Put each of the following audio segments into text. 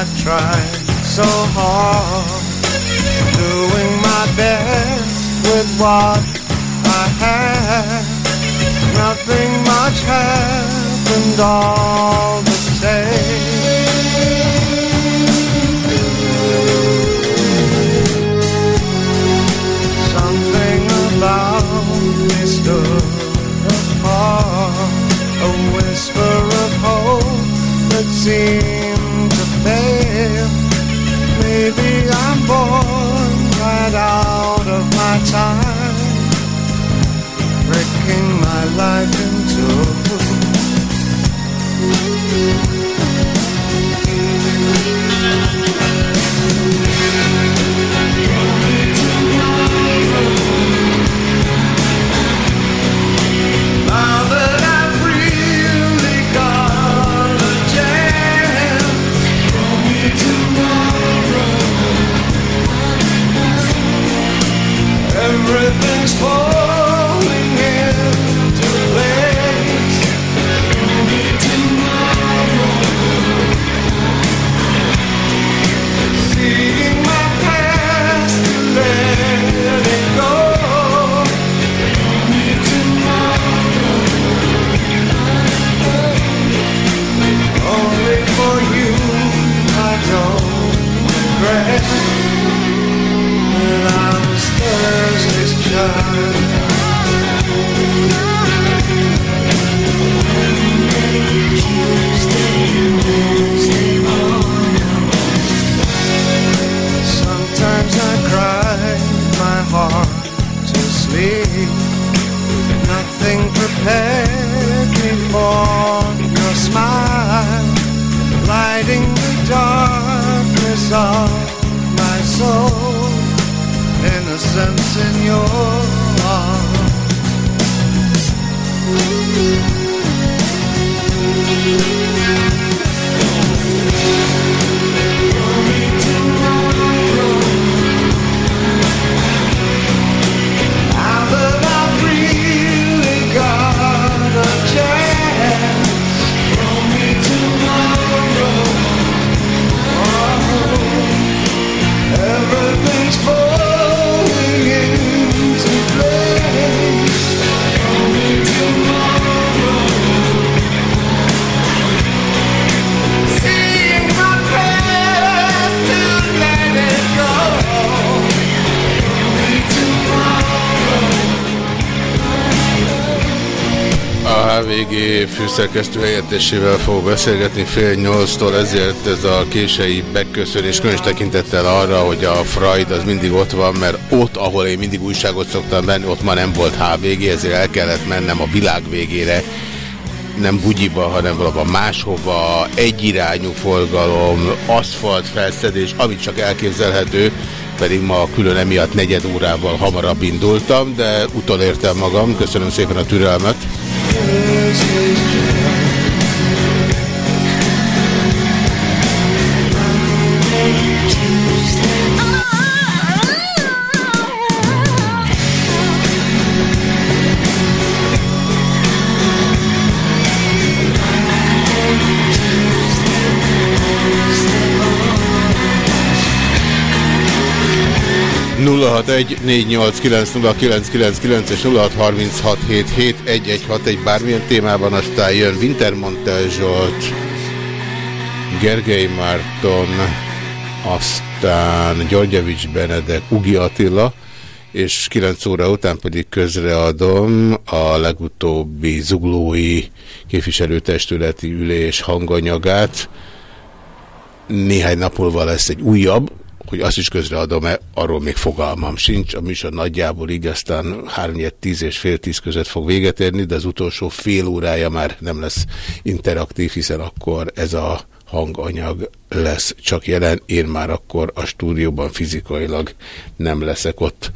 I've tried so hard, doing my best with what I had. Nothing much happened all the same. Something about me stood apart, a whisper of hope that seemed born right out of my time, breaking my life into. everything. Darkness of my soul. Innocence in your HVG főszerkesztő helyettesével fogok beszélgetni fél nyolctól, ezért ez a késői beköszönés különös tekintettel arra, hogy a Freud az mindig ott van, mert ott, ahol én mindig újságot szoktam venni, ott ma nem volt HVG, ezért el kellett mennem a világ végére, nem bugyiba, hanem valahol máshova, egyirányú forgalom, aszfalt felszedés, amit csak elképzelhető, pedig ma külön emiatt negyed órával hamarabb indultam, de utolértem magam. Köszönöm szépen a türelmet. always és 0636771161 bármilyen témában, aztán jön Wintermantel Zsolt, Gergely Márton, aztán Györgyevics Benedek, Ugi Attila, és 9 óra után pedig közreadom a legutóbbi zuglói képviselőtestületi ülés hanganyagát, néhány nap múlva lesz egy újabb, hogy azt is közreadom-e, arról még fogalmam sincs. A műsor nagyjából így aztán 3 10 és fél 10 között fog véget érni, de az utolsó fél órája már nem lesz interaktív, hiszen akkor ez a hanganyag lesz csak jelen, én már akkor a stúdióban fizikailag nem leszek ott.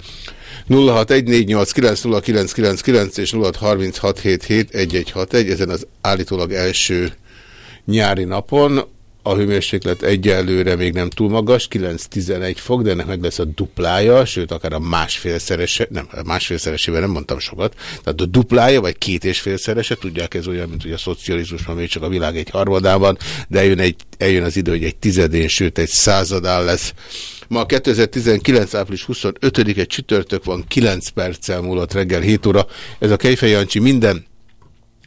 0614890999 és 0636771161, ezen az állítólag első nyári napon a hőmérséklet egyelőre még nem túl magas, 9-11 fok, de ennek meg lesz a duplája, sőt akár a másfélszerese, nem, a másfélszeresével nem mondtam sokat, tehát a duplája, vagy két és félszerese, tudják ez olyan, mint hogy a szocializmus már még csak a világ egy harmadában, de eljön, egy, eljön az idő, hogy egy tizedén, sőt egy századán lesz. Ma 2019. április 25-e csütörtök van, 9 perccel múlott reggel 7 óra. Ez a Kejfej Jancsi minden,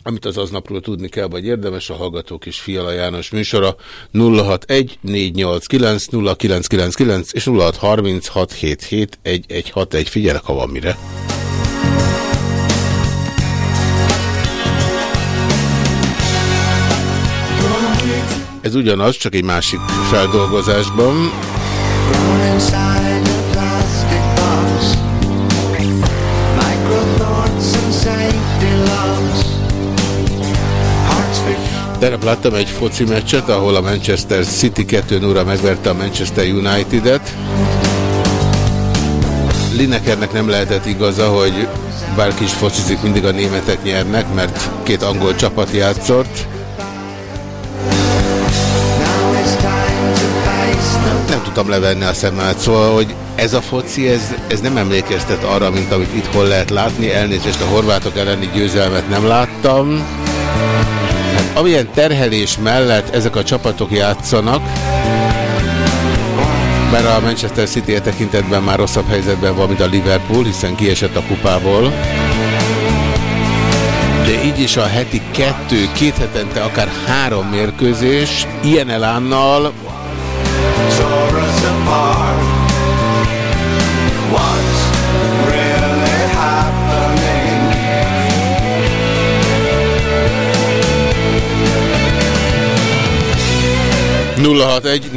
amit az aznapról tudni kell, vagy érdemes, a Hallgatók és Fiala János műsora 061 489 0999 és 0636771161. Figyelek, ha van mire. Ez ugyanaz, csak egy másik feldolgozásban. Terep láttam egy foci meccset, ahol a Manchester City 2 0 megverte a Manchester United-et. Linekernek nem lehetett igaza, hogy bárki is focizik, mindig a németek nyernek, mert két angol csapat játszott. Nem tudtam levenni a szememet, szóval, hogy ez a foci, ez, ez nem emlékeztet arra, mint amit itt hol lehet látni. Elnézést a horvátok elleni győzelmet nem láttam. Amilyen terhelés mellett ezek a csapatok játszanak, bár a Manchester City e tekintetben már rosszabb helyzetben van, mint a Liverpool, hiszen kiesett a kupából. De így is a heti kettő, két hetente akár három mérkőzés, ilyen elánnal 061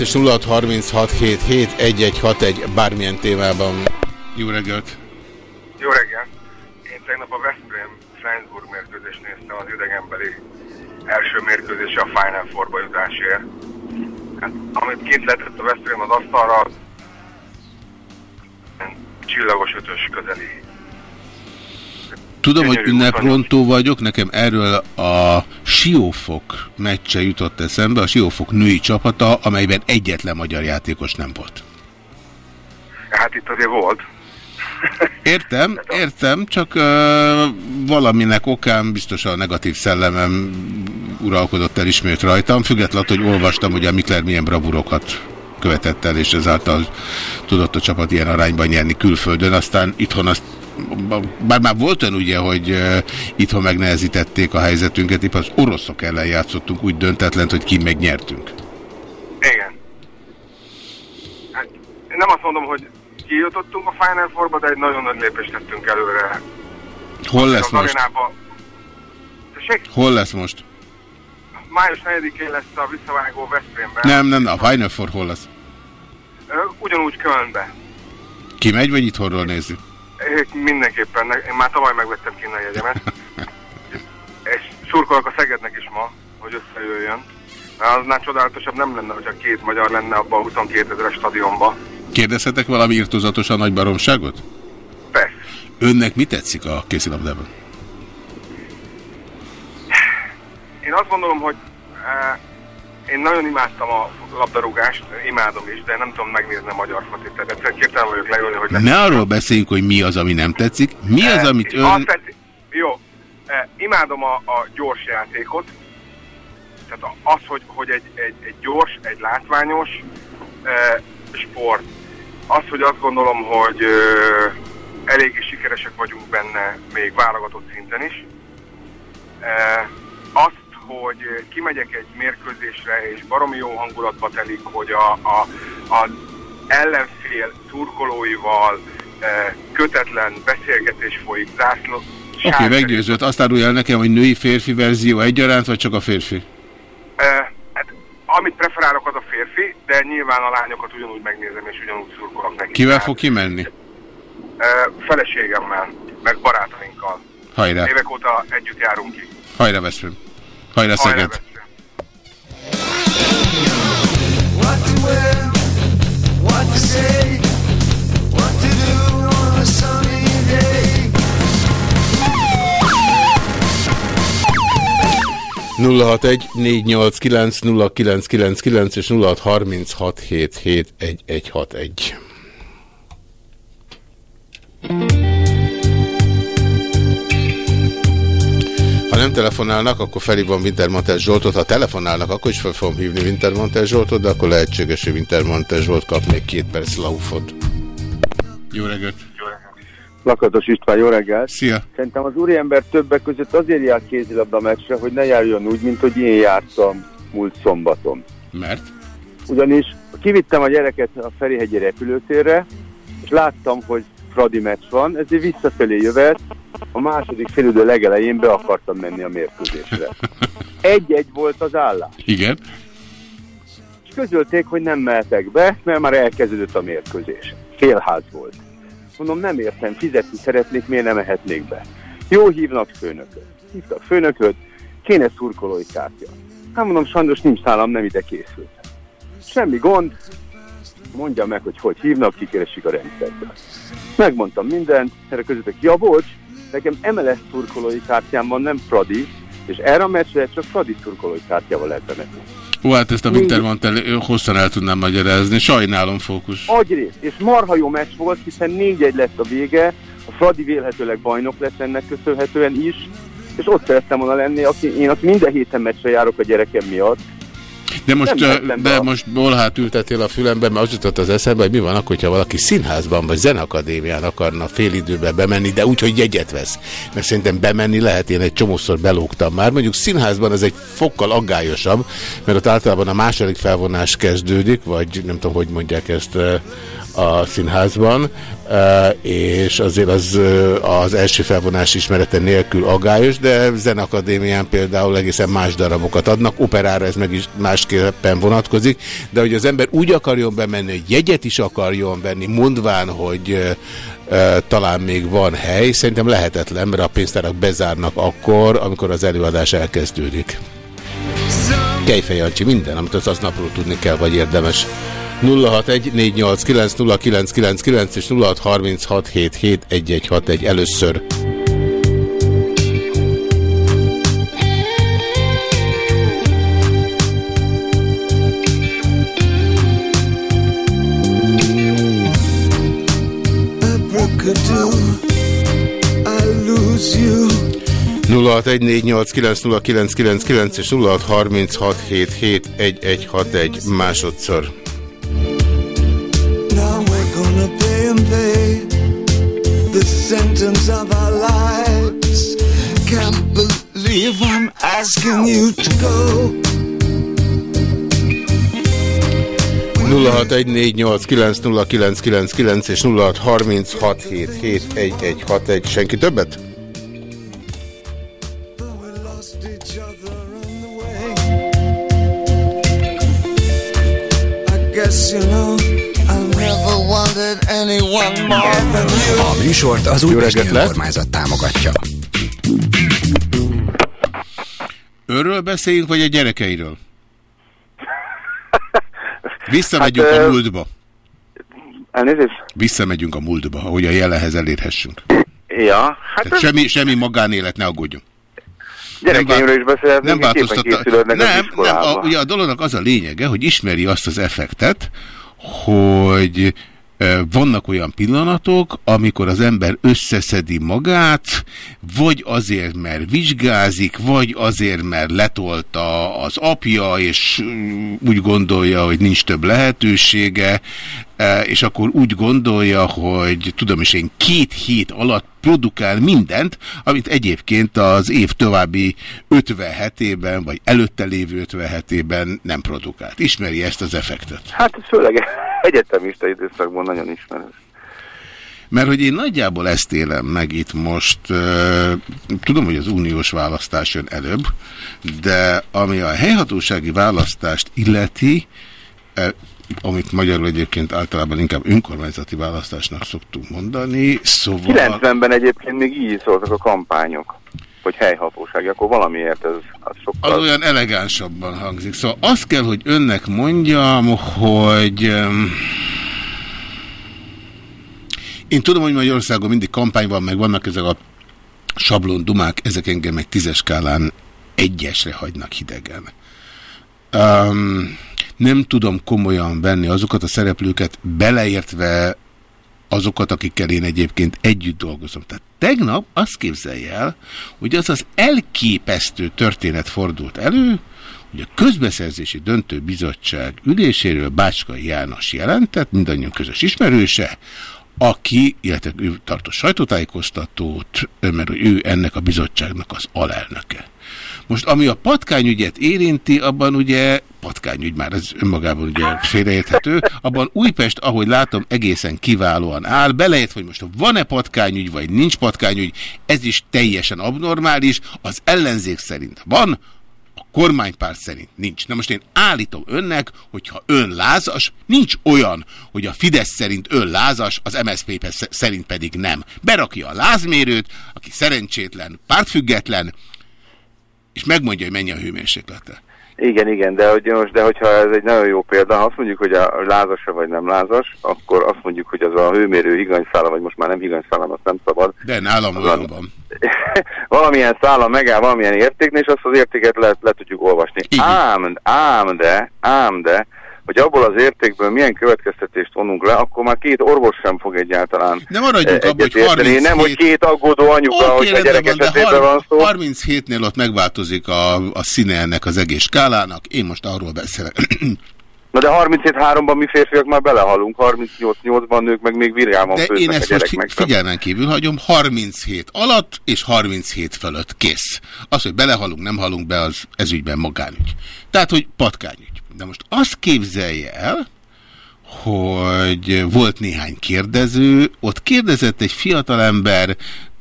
és 0636771161 bármilyen témában. Jó reggelt! Jó reggelt! Én tegnap a Veszprém Flensburg mérkőzést néztem az idegenbeli első mérkőzése a Final Four-ba. Hát, amit kint letett a Veszprém az asztalra, csillagos ötös közeli Tudom, hogy ünneprontó vagyok, nekem erről a Siófok meccse jutott eszembe, a Siófok női csapata, amelyben egyetlen magyar játékos nem volt. Hát itt azért volt. Értem, értem, csak uh, valaminek okán biztos a negatív szellemem uralkodott el ismét rajtam, függetlenül, hogy olvastam, hogy a Mikler milyen bravurokat követett el, és ezáltal tudott a csapat ilyen arányban nyerni külföldön, aztán itthon azt bár már volt olyan ugye, hogy itthon megnehezítették a helyzetünket, épp az oroszok ellen játszottunk úgy döntetlent, hogy ki megnyertünk. Igen. Hát, nem azt mondom, hogy kijutottunk a Final Four-ba, de egy nagyon nagy lépést tettünk előre. Hol lesz most? Arénába... Hol lesz most? Május 4-én lesz a visszavágó Veszprémben. Nem, nem, a Final Four hol lesz? Ugyanúgy Kölnbe. Ki megy, vagy itthonról nézzük? Mindenképpen, én már tavaly megvettem a jegyemet. és szurkolok a Szegednek is ma, hogy összejöjjön. Mert aznál csodálatosabb nem lenne, hogyha két magyar lenne abban a 22 ezeres stadionban. Kérdezhetek valami irtozatosan nagy baromságot? Persze. Önnek mi tetszik a készilabdában? Én azt gondolom, hogy eh, én nagyon imádtam a labdarúgást, imádom is, de nem tudom megnézni a magyar focit. Tehát képtelen vagyok leülni, hogy... Ne arról beszéljünk, hogy mi az, ami nem tetszik. Mi az, amit ön... Azt tetszik, jó, eh, imádom a, a gyors játékot. Tehát az, hogy, hogy egy, egy, egy gyors, egy látványos eh, sport. Az, hogy azt gondolom, hogy eh, eléggé sikeresek vagyunk benne, még válogatott szinten is. Azt, hogy kimegyek egy mérkőzésre, és baromi jó hangulatba telik, hogy a, a, a ellenfél szurkolóival e, kötetlen beszélgetés folyik, zászló. Oké, okay, meggyőzött. Azt árulja el nekem, hogy női-férfi verzió egyaránt, vagy csak a férfi? E, hát amit preferálok az a férfi, de nyilván a lányokat ugyanúgy megnézem és ugyanúgy szurkolok neki. Kivel fog kimenni? ö, feleségemmel, meg barátainkkal. Hajrá. Évek óta együtt járunk ki. Hajrá Veszprém. Hajrá Szeged. Veszprém. What to wear, what to say, what to do on a sunny day. 061 489 0999 és 0636771161. Ha nem telefonálnak, akkor felhívom Wintermantel Zsoltot. Ha telefonálnak, akkor is fel fogom hívni Wintermantel Zsoltot, de akkor lehetséges, hogy Wintermantel Zsolt kap még két perc laufot. Jó reggelt! Lakatos István, jó reggelt! Szia! Szerintem az úriember többek között azért jár kézilabda meccsre, hogy ne járjon úgy, mint hogy én jártam múlt szombaton. Mert? Ugyanis kivittem a gyereket a Ferihegyi repülőtérre, és láttam, hogy Fradi meccs van, ezért visszafelé jövet, a második félidő legelején be akartam menni a mérkőzésre. Egy-egy volt az állás. Igen? És közölték, hogy nem mehetek be, mert már elkezdődött a mérkőzés. Félház volt. Mondom, nem értem, fizetni szeretnék, miért nem mehetnék be. Jó, hívnak főnököt. Hívtak főnököt, kéne szurkolói kártya. Hát mondom, sajnos nincs nálam, nem ide készült. Semmi gond, mondja meg, hogy hogy hívnak, kikeressük a rendszerből. Megmondtam mindent, erre közöttek, ja bocs, nekem MLS szurkolói kártyám van, nem Fradi, és erre a meccsre csak Fradi szurkolói kártyával lehet bemenni. Ó, hát ezt a Wintermantel hosszan el tudnám magyarázni. Sajnálom, fókusz. Agyrészt, és marha jó meccs volt, hiszen 4-1 lett a vége, a Fradi vélhetőleg bajnok lett ennek köszönhetően is, és ott szerettem volna lenni, aki, én aki minden héten meccsre járok a gyerekem miatt. De most, de a- most bolhát ültetél a fülembe, mert az jutott az eszembe, hogy mi van akkor, hogyha valaki színházban vagy zenakadémián akarna fél időben bemenni, de úgy, hogy jegyet vesz. Mert szerintem bemenni lehet, én egy csomószor belógtam már. Mondjuk színházban ez egy fokkal aggályosabb, mert ott általában a második felvonás kezdődik, vagy nem tudom, hogy mondják ezt a színházban, ö, és azért az, ö, az első felvonás ismerete nélkül agályos, de zenakadémián például egészen más darabokat adnak, operára ez meg is másképpen vonatkozik, de hogy az ember úgy akarjon bemenni, hogy jegyet is akarjon venni, mondván, hogy ö, talán még van hely, szerintem lehetetlen, mert a pénztárak bezárnak akkor, amikor az előadás elkezdődik. Kejfej Jancsi, minden, amit az aznapról tudni kell, vagy érdemes. 061 489 0999 és 0636771161 először. You. 0614890999 és 0636771161 másodszor. Sentence of our lives. Can't believe I'm asking you to go. 0614890999 és 0636771161. Senki többet? Guess you know I never A műsort az Újpesti? Önkormányzat támogatja. Őről beszéljünk, vagy a gyerekeiről? Visszamegyünk Hát, a múltba. Elnézést? Visszamegyünk a múltba, hogy a jelenhez elérhessünk. Ja, hát Tehát semmi, semmi magánélet, ne aggódjon. gyerekeimről is beszélhetünk, nem változtatta. Nem, nem a, ugye a dolognak az a lényege, hogy ismeri azt az effektet, hogy vannak olyan pillanatok, amikor az ember összeszedi magát, vagy azért, mert vizsgázik, vagy azért, mert letolta az apja, és mm, úgy gondolja, hogy nincs több lehetősége, és akkor úgy gondolja, hogy tudom is én két hét alatt produkál mindent, amit egyébként az év további 50 hetében, vagy előtte lévő 50 hetében nem produkált. Ismeri ezt az effektet. Hát főleg egyetemista időszakban nagyon ismerős. Mert hogy én nagyjából ezt élem meg itt most, uh, tudom, hogy az uniós választás jön előbb, de ami a helyhatósági választást illeti, uh, amit magyarul egyébként általában inkább önkormányzati választásnak szoktunk mondani, szóval... 90-ben egyébként még így szóltak a kampányok, hogy helyhatósági, akkor valamiért ez az sokkal... Az olyan elegánsabban hangzik. Szóval azt kell, hogy önnek mondjam, hogy... Én tudom, hogy Magyarországon mindig kampány van, meg vannak ezek a sablon dumák, ezek engem egy tízes skálán egyesre hagynak hidegen. Um, nem tudom komolyan venni azokat a szereplőket, beleértve azokat, akikkel én egyébként együtt dolgozom. Tehát tegnap azt képzelje el, hogy az az elképesztő történet fordult elő, hogy a közbeszerzési döntőbizottság üléséről Bácskai János jelentett, mindannyian közös ismerőse, aki, illetve ő tartott sajtótájékoztatót, mert ő ennek a bizottságnak az alelnöke. Most ami a patkányügyet érinti, abban ugye, patkányügy már ez önmagában ugye félreérthető, abban Újpest, ahogy látom, egészen kiválóan áll, beleért, hogy most van-e patkányügy, vagy nincs patkányügy, ez is teljesen abnormális, az ellenzék szerint van, a kormánypárt szerint nincs. Na most én állítom önnek, hogyha ön lázas, nincs olyan, hogy a Fidesz szerint ön lázas, az MSZP szerint pedig nem. Berakja a lázmérőt, aki szerencsétlen, pártfüggetlen, és megmondja, hogy mennyi a hőmérséklete. Igen, igen, de, hogy most, de hogyha ez egy nagyon jó példa, ha azt mondjuk, hogy a lázas vagy nem lázas, akkor azt mondjuk, hogy az a hőmérő higanyszála, vagy most már nem higanyszála, azt nem szabad. De nálam olyan van. valamilyen szála megáll valamilyen értéknél, és azt az értéket le, le tudjuk olvasni. Ám, ám de, ám de, hogy abból az értékből milyen következtetést vonunk le, akkor már két orvos sem fog egyáltalán Nem maradjunk abban, hogy 37... Nem, hogy két aggódó anyuka, okay, hogy a gyerek esetében van szó. 37-nél ott megváltozik a, a színe ennek az egész skálának. Én most arról beszélek. Na de 37-3-ban mi férfiak már belehalunk, 38-8-ban nők meg még virgában De én ezt most fi figyelmen kívül hagyom, 37 alatt és 37 fölött kész. Az, hogy belehalunk, nem halunk be, az ezügyben magánügy. Tehát, hogy patkányügy. De most azt képzelje el, hogy volt néhány kérdező, ott kérdezett egy fiatalember,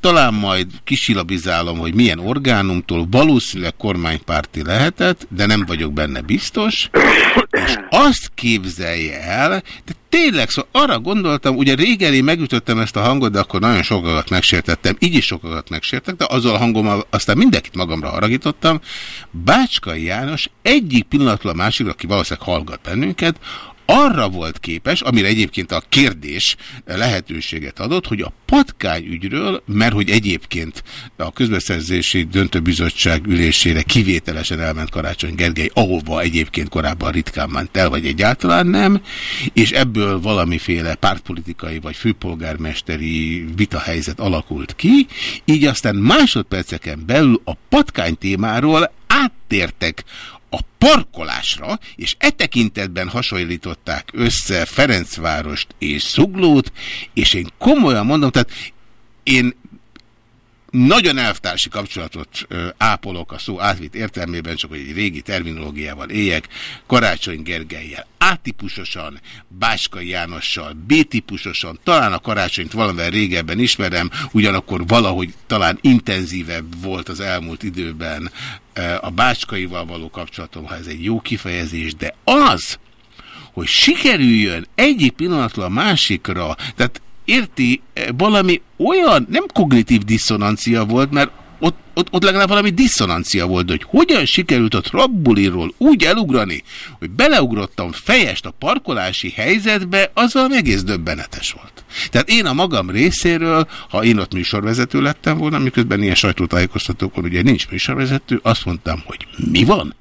talán majd kisilabizálom, hogy milyen orgánumtól, valószínűleg kormánypárti lehetett, de nem vagyok benne biztos, és azt képzelje el, de tényleg, szóval arra gondoltam, ugye régen én megütöttem ezt a hangot, de akkor nagyon sokakat megsértettem, így is sokakat megsértek, de azzal a hangommal aztán mindenkit magamra haragítottam. Bácskai János egyik pillanatról a másikra, aki valószínűleg hallgat bennünket, arra volt képes, amire egyébként a kérdés lehetőséget adott, hogy a patkányügyről, mert hogy egyébként a közbeszerzési döntőbizottság ülésére kivételesen elment Karácsony Gergely, ahova egyébként korábban ritkán ment el, vagy egyáltalán nem, és ebből valamiféle pártpolitikai vagy főpolgármesteri vitahelyzet alakult ki, így aztán másodperceken belül a patkány témáról áttértek a parkolásra, és e tekintetben hasonlították össze Ferencvárost és Zuglót, és én komolyan mondom, tehát én nagyon elvtársi kapcsolatot ápolok a szó átvitt értelmében, csak hogy egy régi terminológiával éljek, Karácsony Gergelyel. A-típusosan, Báskai Jánossal B-típusosan, talán a karácsonyt valamivel régebben ismerem, ugyanakkor valahogy talán intenzívebb volt az elmúlt időben a Bácskaival való kapcsolatom, ha ez egy jó kifejezés, de az, hogy sikerüljön egyik pillanatról a másikra, tehát érti, valami olyan, nem kognitív diszonancia volt, mert ott, ott, ott legalább valami diszonancia volt, hogy hogyan sikerült a trabbuliról úgy elugrani, hogy beleugrottam fejest a parkolási helyzetbe, az valami egész döbbenetes volt. Tehát én a magam részéről, ha én ott műsorvezető lettem volna, miközben ilyen sajtótájékoztatókon ugye nincs műsorvezető, azt mondtam, hogy mi van?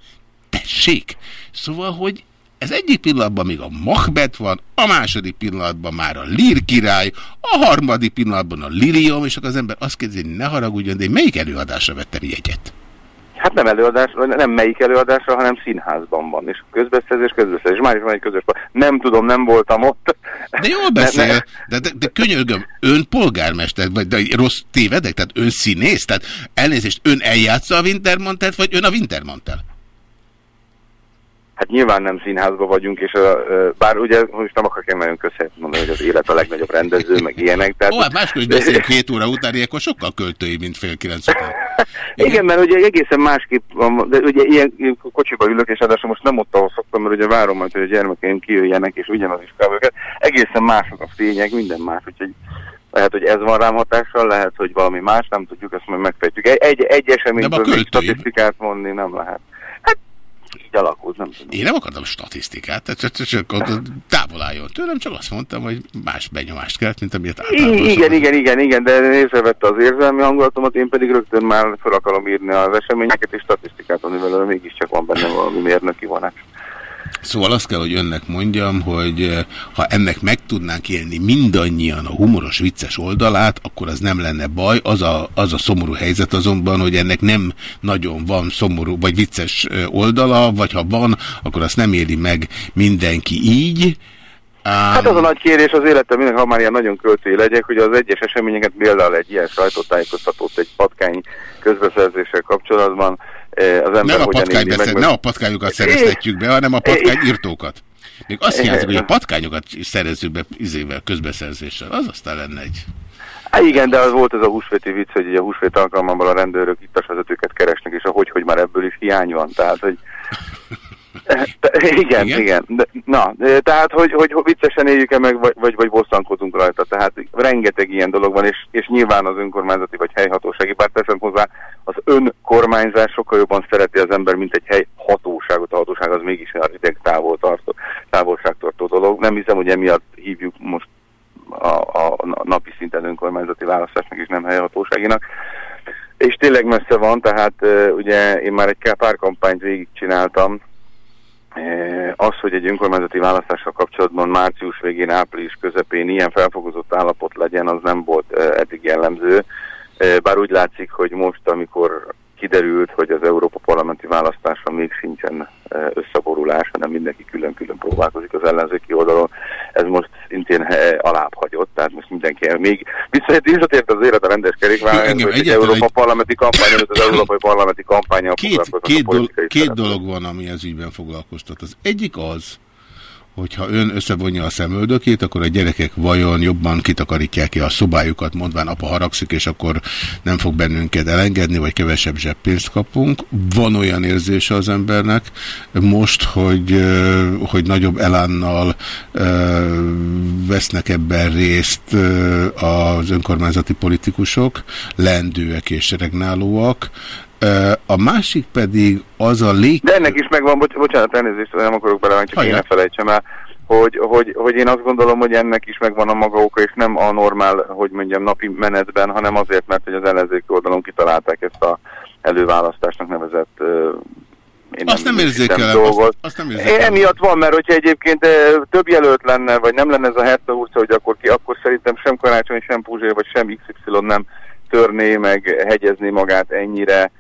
Tessék! Szóval, hogy ez egyik pillanatban még a Macbeth van, a második pillanatban már a Lír király, a harmadik pillanatban a Lilium, és akkor az ember azt kérdezi, ne haragudjon, de én melyik előadásra vettem jegyet? Hát nem előadásra, nem melyik előadásra, hanem színházban van, és közbeszerzés, közbeszerzés, már is van egy közös Nem tudom, nem voltam ott. De jól beszél, ne, ne. De, de, de könyörgöm, ön polgármester, vagy de rossz tévedek, tehát ön színész, tehát elnézést, ön eljátsza a Wintermantel, vagy ön a Wintermantel? Hát nyilván nem színházban vagyunk, és a, bár ugye most nem akarok én nagyon köszönhet mondani, hogy az élet a legnagyobb rendező, meg ilyenek. Tehát... Ó, hát máskor is beszéljünk két óra után, ilyenkor sokkal költői, mint fél kilenc után. Igen. Igen, mert ugye egészen másképp van, de ugye ilyen kocsiba ülök, és ráadásul most nem ott, ahol szoktam, mert ugye várom majd, hogy a gyermekeim kijöjjenek, és ugyanaz is őket. Egészen mások a fények, minden más, úgyhogy lehet, hogy ez van rám hatással, lehet, hogy valami más, nem tudjuk, ezt majd megfejtjük. Egy, egy, egy eseményből statisztikát mondni nem lehet. Így alakult, nem tudom. Én nem akartam statisztikát, tehát csak, távol álljon tőlem, csak azt mondtam, hogy más benyomást kelt, mint amiért általában. Igen, igen, igen, igen, igen, de észrevette az érzelmi hangulatomat, én pedig rögtön már fel akarom írni az eseményeket, és statisztikát, amivel mégiscsak van benne valami mérnöki vonás. Szóval azt kell, hogy önnek mondjam, hogy eh, ha ennek meg tudnánk élni mindannyian a humoros, vicces oldalát, akkor az nem lenne baj. Az a, az a szomorú helyzet azonban, hogy ennek nem nagyon van szomorú vagy vicces eh, oldala, vagy ha van, akkor azt nem éli meg mindenki így. Hát az a nagy kérés az életem, minden, ha már ilyen nagyon költői legyek, hogy az egyes eseményeket például egy ilyen sajtótájékoztatót egy patkány közbeszerzéssel kapcsolatban az ember nem a patkány beszél, meg, ne a patkányokat szereztetjük be, hanem a patkány írtókat. Még azt hiányzik, hogy a patkányokat szerezzük be izével, közbeszerzéssel. Az aztán lenne egy... Há, igen, de az volt ez a húsvéti vicc, hogy a húsvét alkalmamban a rendőrök itt vezetőket keresnek, és a hogy, hogy már ebből is hiány van. Tehát, hogy igen, igen. igen. De, na, tehát, hogy, hogy viccesen éljük-e meg, vagy, vagy, vagy bosszankodunk rajta. Tehát rengeteg ilyen dolog van, és, és nyilván az önkormányzati vagy helyhatósági, bár teszem hozzá, az önkormányzás sokkal jobban szereti az ember, mint egy helyhatóságot. A hatóság az mégis a ideg távol tartó, távolságtartó dolog. Nem hiszem, hogy emiatt hívjuk most a, a, a napi szinten önkormányzati választásnak és nem helyhatóságinak. És tényleg messze van, tehát ugye én már egy pár kampányt végigcsináltam, az, hogy egy önkormányzati választással kapcsolatban március végén, április közepén ilyen felfogozott állapot legyen, az nem volt eddig jellemző. Bár úgy látszik, hogy most, amikor kiderült, hogy az Európa parlamenti választásra még sincsen összeborulás, hanem mindenki külön-külön próbálkozik az ellenzéki oldalon. Ez most szintén alább hagyott, tehát most mindenki még visszatért az élet a rendes kerékvágás, hogy egy Európa egy... parlamenti kampány előtt az Európai Parlamenti kampánya két, két, dol két dolog van, ami ez ügyben foglalkoztat. Az egyik az, hogyha ön összevonja a szemöldökét, akkor a gyerekek vajon jobban kitakarítják ki a szobájukat, mondván apa haragszik, és akkor nem fog bennünket elengedni, vagy kevesebb zseppénzt kapunk. Van olyan érzése az embernek most, hogy, hogy nagyobb elánnal vesznek ebben részt az önkormányzati politikusok, lendőek és regnálóak, a másik pedig az a lég... De ennek is megvan, bocs bocsánat, elnézést, nem akarok bele, csak Hajrá. én ne felejtsem el, hogy, hogy, hogy én azt gondolom, hogy ennek is megvan a maga oka, és nem a normál, hogy mondjam, napi menetben, hanem azért, mert hogy az ellenzéki oldalon kitalálták ezt a előválasztásnak nevezett én azt nem, nem érzékelem. Azt, azt nem érzékelem. Emiatt van, mert hogyha egyébként több jelölt lenne, vagy nem lenne ez a Herta utca, hogy akkor ki, akkor szerintem sem Karácsony, sem Puzsér, vagy sem XY nem törné, meg hegyezné magát ennyire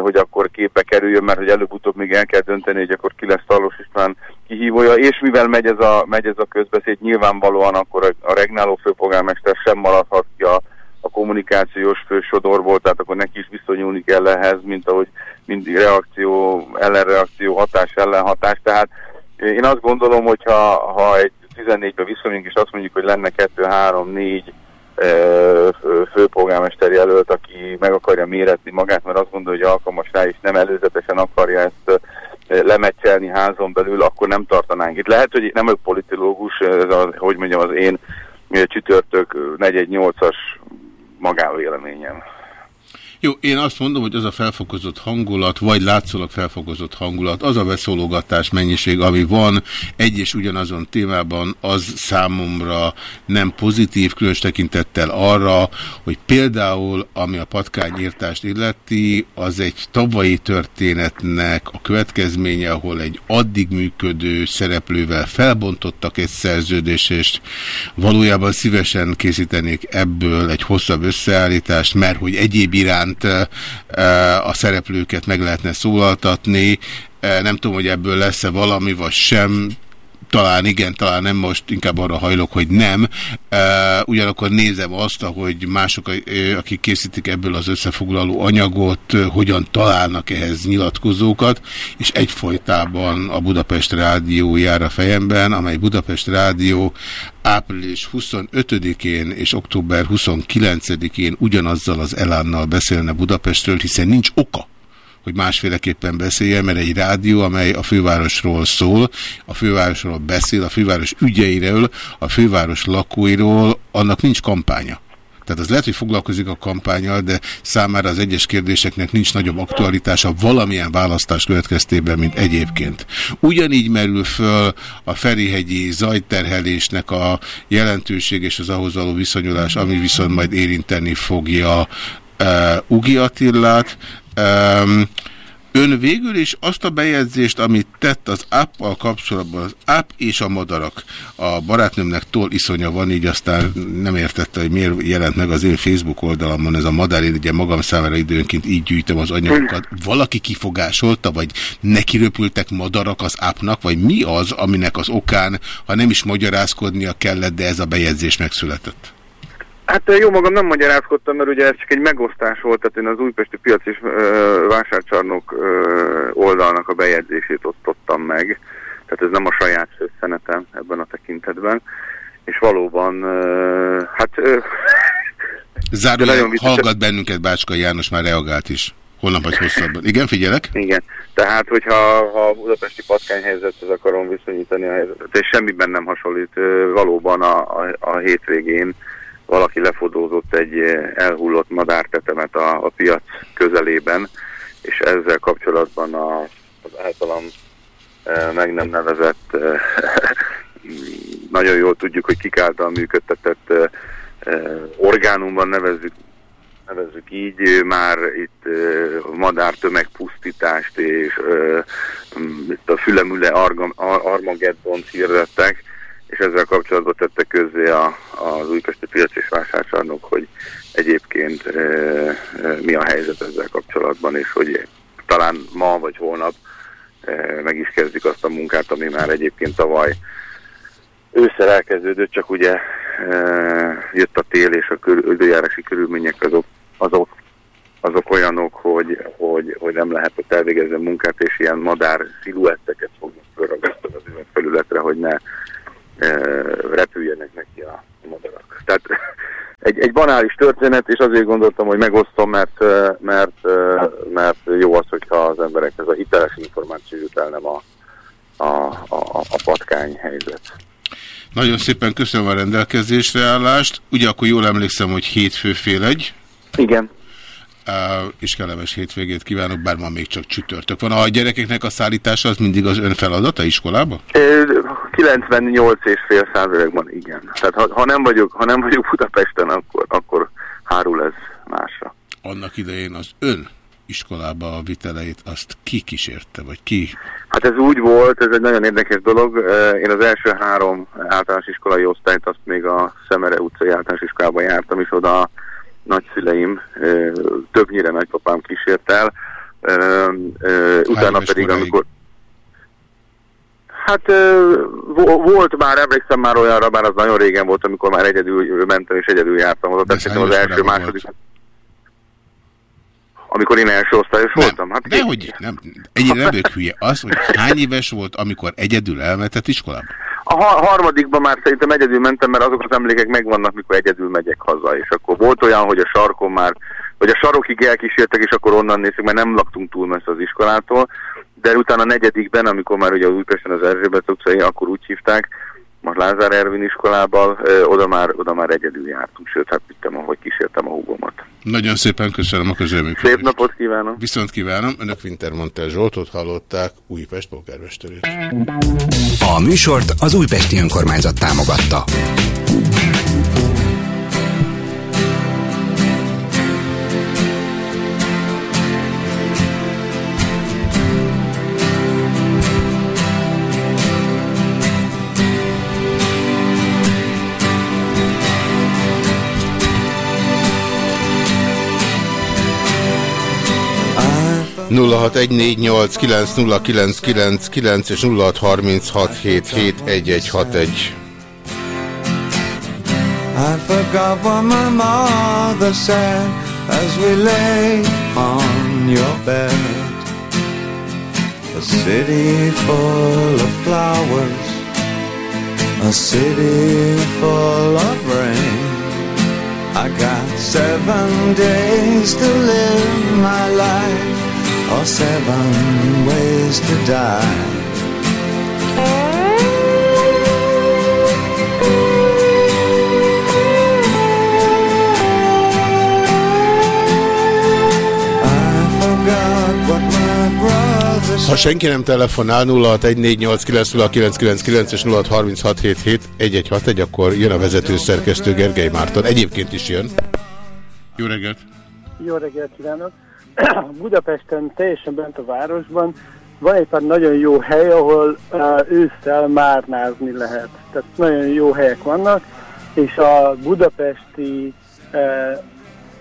hogy akkor képbe kerüljön, mert hogy előbb-utóbb még el kell dönteni, hogy akkor ki lesz Talós István kihívója, és mivel megy ez a, megy ez a közbeszéd, nyilvánvalóan akkor a, regnáló főpolgármester sem maradhat ki a, a kommunikációs fősodorból, tehát akkor neki is viszonyulni kell ehhez, mint ahogy mindig reakció, ellenreakció, hatás, ellenhatás, tehát én azt gondolom, hogy ha, ha egy 14-ben viszonyunk, és azt mondjuk, hogy lenne 2, 3, 4 főpolgármester jelölt, aki meg akarja méretni magát, mert azt gondolja, hogy alkalmas rá, és nem előzetesen akarja ezt lemecselni házon belül, akkor nem tartanánk itt. Lehet, hogy nem vagyok politológus, ez a, hogy mondjam, az én csütörtök 418-as magánvéleményem. Jó, én azt mondom, hogy az a felfokozott hangulat, vagy látszólag felfokozott hangulat, az a beszólogatás mennyiség, ami van egy és ugyanazon témában, az számomra nem pozitív, különös tekintettel arra, hogy például, ami a patkányírtást illeti, az egy tavalyi történetnek a következménye, ahol egy addig működő szereplővel felbontottak egy szerződést, és valójában szívesen készítenék ebből egy hosszabb összeállítást, mert hogy egyéb iránt iránt a szereplőket meg lehetne szólaltatni. Nem tudom, hogy ebből lesz-e valami, vagy sem. Talán igen, talán nem most, inkább arra hajlok, hogy nem. Ugyanakkor nézem azt, hogy mások, akik készítik ebből az összefoglaló anyagot, hogyan találnak ehhez nyilatkozókat, és egyfolytában a Budapest Rádió jár a fejemben, amely Budapest Rádió április 25-én és október 29-én ugyanazzal az elánnal beszélne Budapestről, hiszen nincs oka hogy másféleképpen beszéljen, mert egy rádió, amely a fővárosról szól, a fővárosról beszél, a főváros ügyeiről, a főváros lakóiról, annak nincs kampánya. Tehát az lehet, hogy foglalkozik a kampányal, de számára az egyes kérdéseknek nincs nagyobb aktualitása valamilyen választás következtében, mint egyébként. Ugyanígy merül föl a Ferihegyi zajterhelésnek a jelentőség és az ahhoz való viszonyulás, ami viszont majd érinteni fogja uh, Ugi Attillát. Um, Ön végül is azt a bejegyzést, amit tett az app kapcsolatban, az app és a madarak. A barátnőmnek toll iszonya van, így aztán nem értette, hogy miért jelent meg az én Facebook oldalamon ez a madár. Én ugye magam számára időnként így gyűjtöm az anyagokat. Valaki kifogásolta, vagy neki röpültek madarak az appnak, vagy mi az, aminek az okán, ha nem is magyarázkodnia kellett, de ez a bejegyzés megszületett? Hát jó magam nem magyarázkodtam, mert ugye ez csak egy megosztás volt, tehát én az újpesti piac és ö, vásárcsarnok ö, oldalnak a bejegyzését osztottam meg, tehát ez nem a saját szösszenetem ebben a tekintetben, és valóban, ö, hát... Ö, Zárójel, hallgat bennünket Bácska János, már reagált is. Holnap vagy hosszabban. Igen, figyelek? Igen. Tehát, hogyha ha a budapesti patkányhelyzethez akarom viszonyítani a helyzetet, és semmiben nem hasonlít, valóban a, a, a hétvégén valaki lefodózott egy eh, elhullott madártetemet a, a piac közelében, és ezzel kapcsolatban a, az általam e, meg nem nevezett, e, nagyon jól tudjuk, hogy kik által működtetett e, orgánumban nevezzük, nevezzük így, már itt madár tömegpusztítást és itt a fülemüle Armageddon hirdettek, és ezzel kapcsolatban tette közzé a, az újpesti piac és vásárcsarnok, hogy egyébként e, e, mi a helyzet ezzel kapcsolatban, és hogy talán ma vagy holnap e, meg is kezdik azt a munkát, ami már egyébként tavaly ősszel elkezdődött, csak ugye e, jött a tél, és a kör, időjárási körülmények azok, azok, azok olyanok, hogy, hogy, hogy nem lehet ott elvégezni a munkát, és ilyen madár sziluetteket fognak felragasztani az üvegfelületre, hogy ne repüljenek neki a madarak. Tehát egy, egy banális történet, és azért gondoltam, hogy megosztom, mert, mert, mert jó az, hogyha az emberekhez a hiteles információ jut el, nem a, a, a, a patkány helyzet. Nagyon szépen köszönöm a rendelkezésre állást. Ugye akkor jól emlékszem, hogy hétfő fél egy. Igen és kellemes hétvégét kívánok, bár ma még csak csütörtök van. A gyerekeknek a szállítása az mindig az ön feladata iskolába? 98 és fél százalékban igen. Tehát ha, ha, nem vagyok, ha nem vagyok Budapesten, akkor, akkor hárul ez másra. Annak idején az ön iskolába a viteleit, azt ki kísérte, vagy ki? Hát ez úgy volt, ez egy nagyon érdekes dolog. Én az első három általános iskolai osztályt azt még a Szemere utcai általános iskolában jártam, és oda nagyszüleim, többnyire nagypapám kísért el. Utána pedig, amikor... Hát volt már, emlékszem már olyanra, bár az nagyon régen volt, amikor már egyedül mentem és egyedül jártam. Oda az első, második... Amikor én első osztályos nem, voltam? Hát dehogy, nem, ennyire nem hülye. Az, hogy hány éves volt, amikor egyedül elmentett iskolába? A harmadikban már szerintem egyedül mentem, mert azok az emlékek megvannak, mikor egyedül megyek haza, és akkor volt olyan, hogy a sarkon már, vagy a sarokig elkísértek, és akkor onnan néztük, mert nem laktunk túl messze az iskolától, de utána a negyedikben, amikor már ugye Újpesten az Erzsébet utcai, akkor úgy hívták, most Lázár Ervin iskolában, ö, oda, már, oda már egyedül jártunk, sőt, hát vittem, ahogy kísértem a húgomat. Nagyon szépen köszönöm a közölműködést. Szép napot kívánok! Viszont kívánom, önök Wintermantel Zsoltot hallották, Újpest polgármesterét. A műsort az Újpesti Önkormányzat támogatta. 0614890999 és 0636771161. I forgot what my mother said as we lay on your bed. A city full of flowers, a city full of rain. I got seven days to live my life, or seven ways to die. Ha senki nem telefonál 0614890999 és 0636771161, akkor jön a vezető szerkesztő Gergely Márton. Egyébként is jön. Jó reggelt! Jó reggelt kívánok! Budapesten, teljesen bent a városban van egy pár nagyon jó hely, ahol uh, ősszel márnázni lehet. Tehát nagyon jó helyek vannak, és a budapesti uh,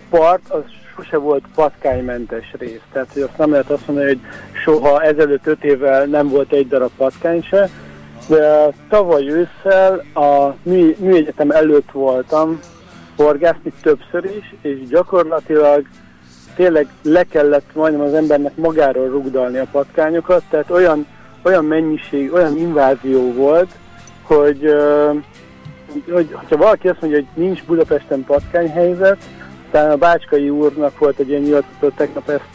part az sose volt patkánymentes rész. Tehát, hogy azt nem lehet azt mondani, hogy soha ezelőtt öt évvel nem volt egy darab patkány se. De tavaly ősszel a mű, műegyetem előtt voltam horgászni többször is, és gyakorlatilag tényleg le kellett majdnem az embernek magáról rugdalni a patkányokat, tehát olyan, olyan mennyiség, olyan invázió volt, hogy, hogy ha valaki azt mondja, hogy nincs Budapesten patkányhelyzet, talán a Bácskai úrnak volt egy ilyen nyilatkozó, tegnap ezt,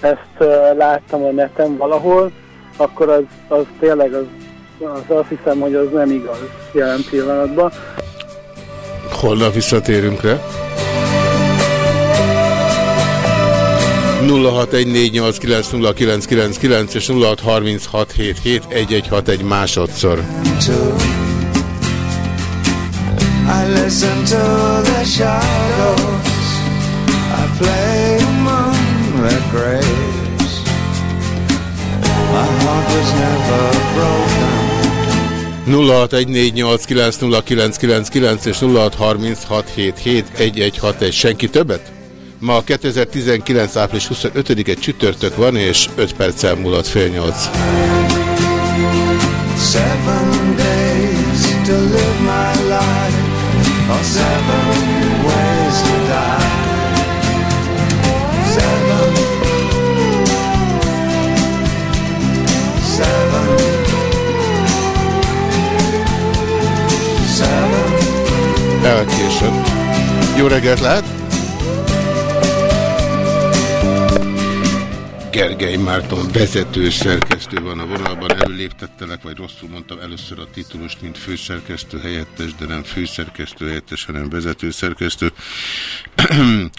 ezt láttam a neten valahol, akkor az, az tényleg az, az azt hiszem, hogy az nem igaz jelen pillanatban. Holnap visszatérünk rá. 0614890999 és 0636771161 másodszor. I listen to the shadows. I play among the graves. My heart was never broken. 0614890999 és 0636771161. Senki többet? Ma 2019. április 25-e csütörtök van, és 5 perccel múlott fél nyolc. Seven days to live my life, or seven ways to die. Seven, seven, seven. Elkésett. Jó reggelt lehet? Gergely Márton vezető szerkesztő van a vonalban, előléptettelek, vagy rosszul mondtam először a titulust, mint főszerkesztő helyettes, de nem főszerkesztő helyettes, hanem vezető szerkesztő.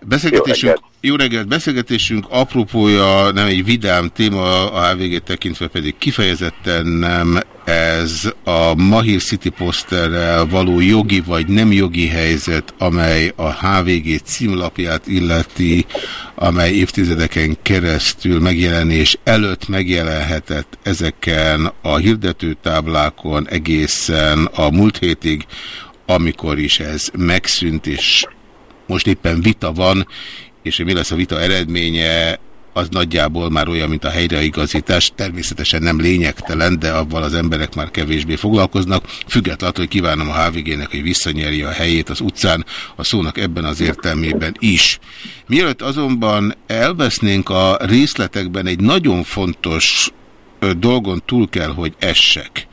Beszélgetésünk, jó reggelt, beszélgetésünk apropója nem egy vidám téma, a HVG tekintve pedig kifejezetten nem ez a Mahir City Posterrel való jogi vagy nem jogi helyzet, amely a HVG címlapját illeti, amely évtizedeken keresztül megjelenés előtt megjelenhetett ezeken a hirdetőtáblákon egészen a múlt hétig, amikor is ez megszűnt, és most éppen vita van, és mi lesz a vita eredménye, az nagyjából már olyan, mint a helyreigazítás. Természetesen nem lényegtelen, de abban az emberek már kevésbé foglalkoznak. Függetlenül, hogy kívánom a HVG-nek, hogy visszanyerje a helyét az utcán, a szónak ebben az értelmében is. Mielőtt azonban elvesznénk a részletekben egy nagyon fontos dolgon túl kell, hogy essek.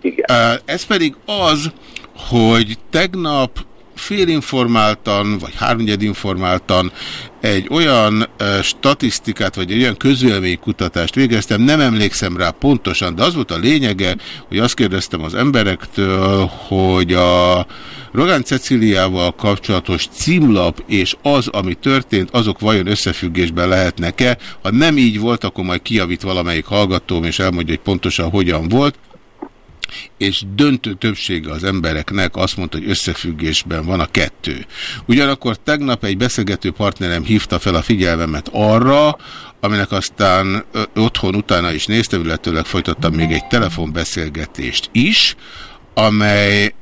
Igen. Ez pedig az, hogy tegnap félinformáltan, vagy háromnyedinformáltan egy olyan statisztikát, vagy egy olyan közvéleménykutatást végeztem, nem emlékszem rá pontosan, de az volt a lényege, hogy azt kérdeztem az emberektől, hogy a Rogán Ceciliával kapcsolatos címlap és az, ami történt, azok vajon összefüggésben lehetnek-e? Ha nem így volt, akkor majd kiavít valamelyik hallgatóm, és elmondja, hogy pontosan hogyan volt és döntő többsége az embereknek azt mondta, hogy összefüggésben van a kettő. Ugyanakkor tegnap egy beszélgető partnerem hívta fel a figyelmemet arra, aminek aztán otthon utána is néztem, illetőleg folytattam még egy telefonbeszélgetést is, amely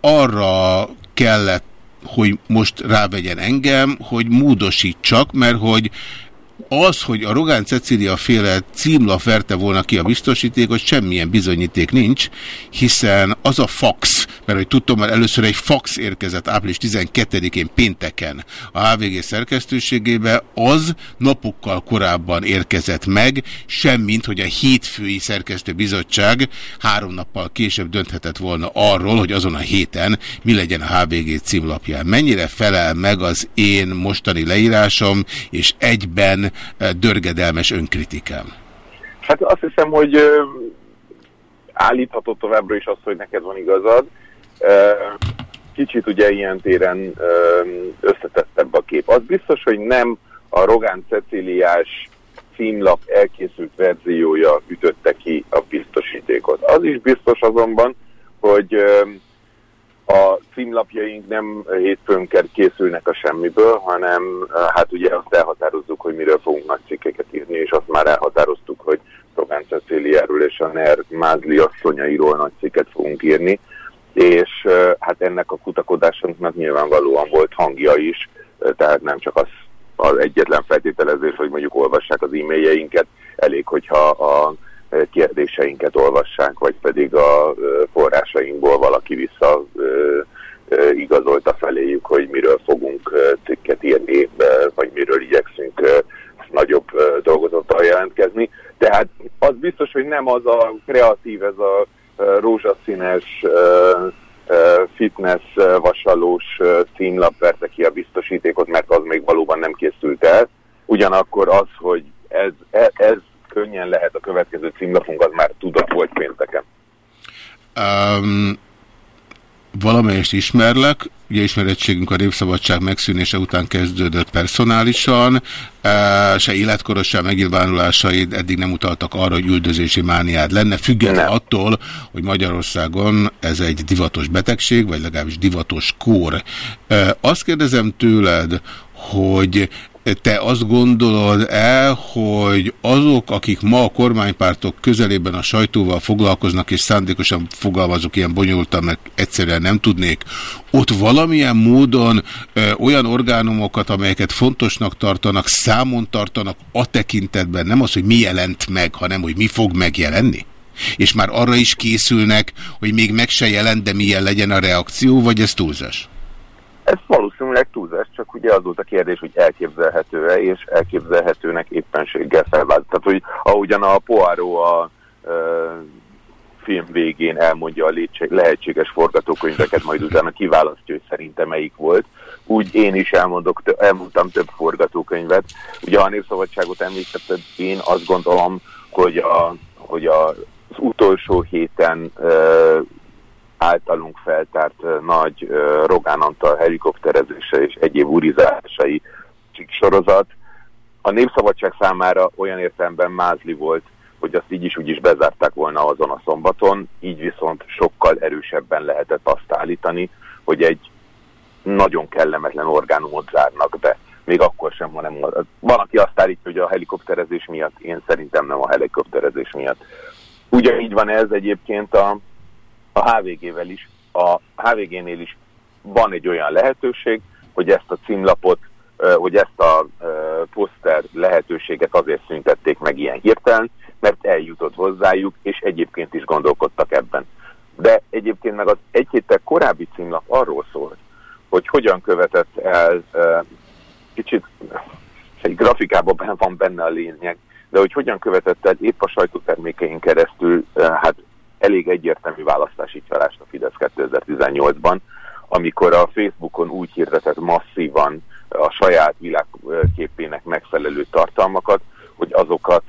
arra kellett, hogy most rávegyen engem, hogy módosítsak, mert hogy Az, hogy a Rogán Cecília féle címlap verte volna ki a biztosítékot, semmilyen bizonyíték nincs, hiszen az a fax, mert hogy tudtam, már először egy fax érkezett április 12-én pénteken a HVG szerkesztőségébe, az napokkal korábban érkezett meg, semmint, hogy a hétfői szerkesztőbizottság három nappal később dönthetett volna arról, hogy azon a héten mi legyen a HVG címlapján. Mennyire felel meg az én mostani leírásom, és egyben eh, dörgedelmes önkritikám? Hát azt hiszem, hogy ö, állíthatod továbbra is azt, hogy neked van igazad. Kicsit ugye ilyen téren összetettebb a kép. Az biztos, hogy nem a Rogán Ceciliás címlap elkészült verziója ütötte ki a biztosítékot. Az is biztos azonban, hogy a címlapjaink nem hétfőn ker- készülnek a semmiből, hanem ö, hát ugye azt elhatározzuk, hogy miről fogunk nagy cikkeket írni, és azt már elhatároztuk, hogy Rogán Ceciliáról és a NER Mázli asszonyairól nagy cikket fogunk írni, és ö, hát ennek a kutakodásunknak nyilvánvalóan volt hangja is, ö, tehát nem csak az, az egyetlen feltételezés, hogy mondjuk olvassák az e-mailjeinket, elég, hogyha a kérdéseinket olvassák, vagy pedig a forrásainkból valaki vissza igazolta feléjük, hogy miről fogunk cikket írni, vagy miről igyekszünk nagyobb dolgozattal jelentkezni. Tehát az biztos, hogy nem az a kreatív, ez a rózsaszínes, fitness vasalós ö, címlap verte ki a biztosítékot, mert az még valóban nem készült el. Ugyanakkor az, hogy ez, ez, ez könnyen lehet a következő címlapunk, az már tudat volt pénteken. Um, valamelyest ismerlek, ugye ismerettségünk a Népszabadság megszűnése után kezdődött personálisan, se életkoros, se megnyilvánulásaid eddig nem utaltak arra, hogy üldözési mániád lenne, független attól, hogy Magyarországon ez egy divatos betegség, vagy legalábbis divatos kór. Azt kérdezem tőled, hogy te azt gondolod el, hogy azok, akik ma a kormánypártok közelében a sajtóval foglalkoznak, és szándékosan fogalmazok ilyen bonyolultan, mert egyszerűen nem tudnék, ott valamilyen módon ö, olyan orgánumokat, amelyeket fontosnak tartanak, számon tartanak a tekintetben, nem az, hogy mi jelent meg, hanem hogy mi fog megjelenni? És már arra is készülnek, hogy még meg se jelent, de milyen legyen a reakció, vagy ez túlzás? Ez valószínűleg túlzás, csak ugye az volt a kérdés, hogy elképzelhető-e, és elképzelhetőnek éppenséggel felvált. Tehát, hogy ahogyan a Poirot a ö, film végén elmondja a lehetséges forgatókönyveket, majd utána kiválasztja, hogy szerintem melyik volt, úgy én is elmondok, elmondtam több forgatókönyvet. Ugye a Népszabadságot említetted, én azt gondolom, hogy, a, hogy a, az utolsó héten általunk feltárt nagy Rogán Antal helikopterezése és egyéb urizásai sorozat a Népszabadság számára olyan értelemben mázli volt, hogy azt így is úgy is bezárták volna azon a szombaton, így viszont sokkal erősebben lehetett azt állítani, hogy egy nagyon kellemetlen orgánumot zárnak be. Még akkor sem, hanem van, aki azt állítja, hogy a helikopterezés miatt, én szerintem nem a helikopterezés miatt. Ugyanígy van ez egyébként a, a HVG-vel is. A HVG-nél is van egy olyan lehetőség, hogy ezt a címlapot, hogy ezt a poszter lehetőséget azért szüntették meg ilyen hirtelen, mert eljutott hozzájuk, és egyébként is gondolkodtak ebben. De egyébként meg az egy héttel korábbi címlap arról szólt, hogy hogyan követett el, kicsit egy grafikában van benne a lényeg, de hogy hogyan követett el épp a sajtótermékeink keresztül, hát elég egyértelmű választási csalást a Fidesz 2018-ban, amikor a Facebookon úgy hirdetett masszívan a saját világképének megfelelő tartalmakat, hogy azokat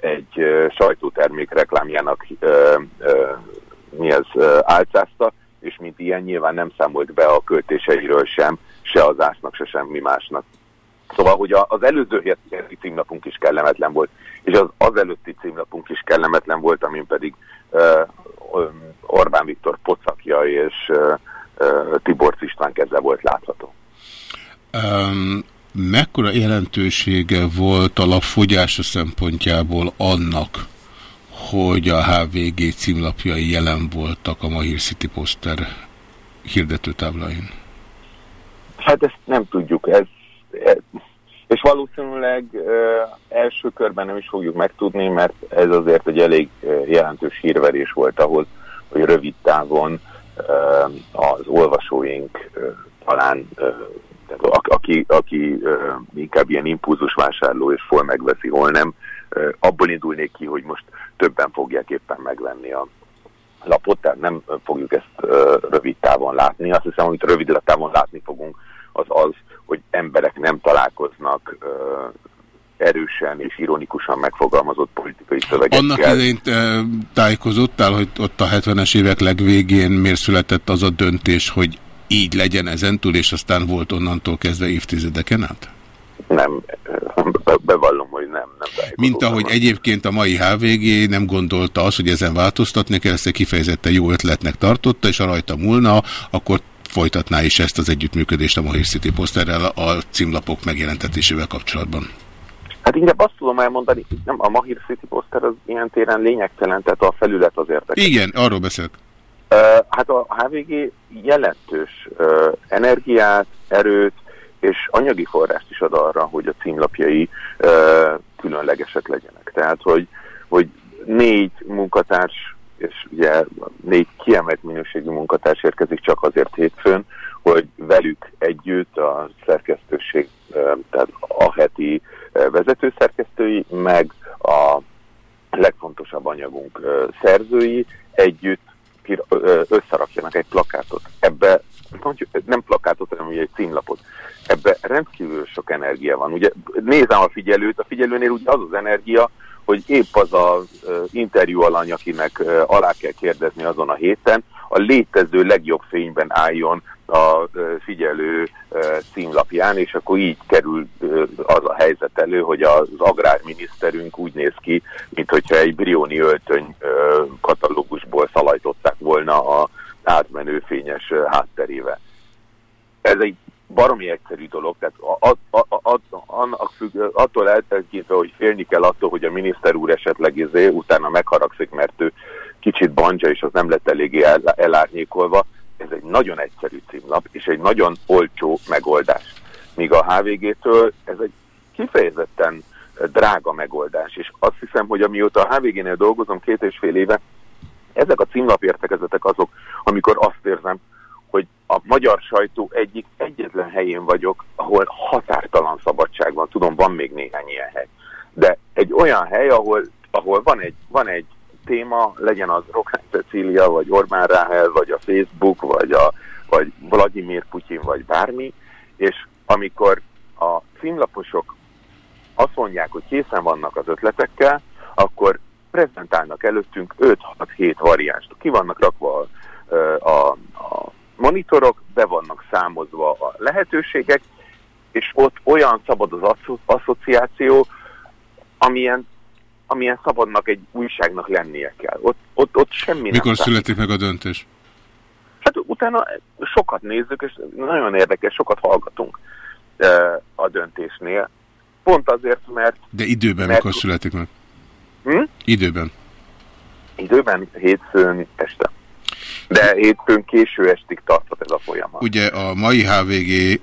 egy sajtótermék reklámjának mi ez álcázta, és mint ilyen nyilván nem számolt be a költéseiről sem, se az ásnak, se semmi másnak. Szóval, hogy az előző heti címlapunk is kellemetlen volt, és az, az előtti címlapunk is kellemetlen volt, amin pedig uh, Orbán Viktor pocakja és uh, uh, Tibor István keze volt látható. Um, mekkora jelentősége volt a lap fogyása szempontjából annak, hogy a HVG címlapjai jelen voltak a Mahir City Poster hirdetőtáblain? Hát ezt nem tudjuk, ez És valószínűleg első körben nem is fogjuk megtudni, mert ez azért egy elég jelentős hírverés volt ahhoz, hogy rövid távon az olvasóink talán, aki, aki inkább ilyen impulzus vásárló és hol megveszi, hol nem, abból indulnék ki, hogy most többen fogják éppen megvenni a lapot, tehát nem fogjuk ezt rövid távon látni. Azt hiszem, amit rövid távon látni fogunk, az az, hogy emberek nem találkoznak erősen és ironikusan megfogalmazott politikai szövegekkel. Annak idején tájékozottál, hogy ott a 70-es évek legvégén miért született az a döntés, hogy így legyen ezentúl, és aztán volt onnantól kezdve évtizedeken át? Nem, be, bevallom, hogy nem. nem Mint ahogy egyébként a mai HVG nem gondolta azt, hogy ezen változtatni kell, ezt egy kifejezetten jó ötletnek tartotta, és ha rajta múlna, akkor folytatná is ezt az együttműködést a Mahir City Posterrel a címlapok megjelentetésével kapcsolatban. Hát inkább azt tudom elmondani, hogy nem, a Mahir City Poster az ilyen téren lényegtelen, tehát a felület az érdekes. Igen, arról beszélek. Uh, hát a HVG jelentős uh, energiát, erőt és anyagi forrást is ad arra, hogy a címlapjai uh, különlegesek legyenek. Tehát, hogy, hogy négy munkatárs, és ugye négy kiemelt minőségű munkatárs érkezik csak azért hétfőn, hogy velük együtt a szerkesztőség, tehát a heti vezetőszerkesztői, meg a legfontosabb anyagunk szerzői együtt összerakjanak egy plakátot. Ebbe nem plakátot, hanem ugye egy címlapot. Ebbe rendkívül sok energia van. Ugye nézem a figyelőt, a figyelőnél ugye az az energia, hogy épp az a interjú alany, akinek alá kell kérdezni azon a héten, a létező legjobb fényben álljon a figyelő címlapján, és akkor így kerül az a helyzet elő, hogy az agrárminiszterünk úgy néz ki, mint hogyha egy brioni öltöny katalógusból szalajtották volna a átmenő fényes hátterével. Ez egy baromi egyszerű dolog, tehát a, a, a, függ, attól eltekintve, hogy félni kell attól, hogy a miniszter úr esetleg izé, utána megharagszik, mert ő kicsit banja, és az nem lett eléggé el, elárnyékolva, ez egy nagyon egyszerű címlap, és egy nagyon olcsó megoldás. Míg a HVG-től ez egy kifejezetten drága megoldás, és azt hiszem, hogy amióta a HVG-nél dolgozom két és fél éve, ezek a címlapértekezetek azok, amikor azt érzem, hogy a magyar sajtó egyik egyetlen helyén vagyok, ahol határtalan szabadság van. Tudom, van még néhány ilyen hely. De egy olyan hely, ahol, ahol van, egy, van egy téma, legyen az Roxanne Cecília, vagy Orbán Ráhel, vagy a Facebook, vagy, a, vagy Vladimir Putyin, vagy bármi, és amikor a címlaposok azt mondják, hogy készen vannak az ötletekkel, akkor prezentálnak előttünk 5-6-7 variánst. Ki vannak rakva a, a, a monitorok, be vannak számozva a lehetőségek, és ott olyan szabad az asszociáció, amilyen, amilyen szabadnak egy újságnak lennie kell. Ott, ott, ott semmi Mikor nem születik meg a döntés? Hát utána sokat nézzük, és nagyon érdekes, sokat hallgatunk uh, a döntésnél. Pont azért, mert... De időben mert, mikor születik meg? Hm? Időben. Időben hétfőn este. De hétfőn késő estig tartott ez a folyamat. Ugye a mai HVG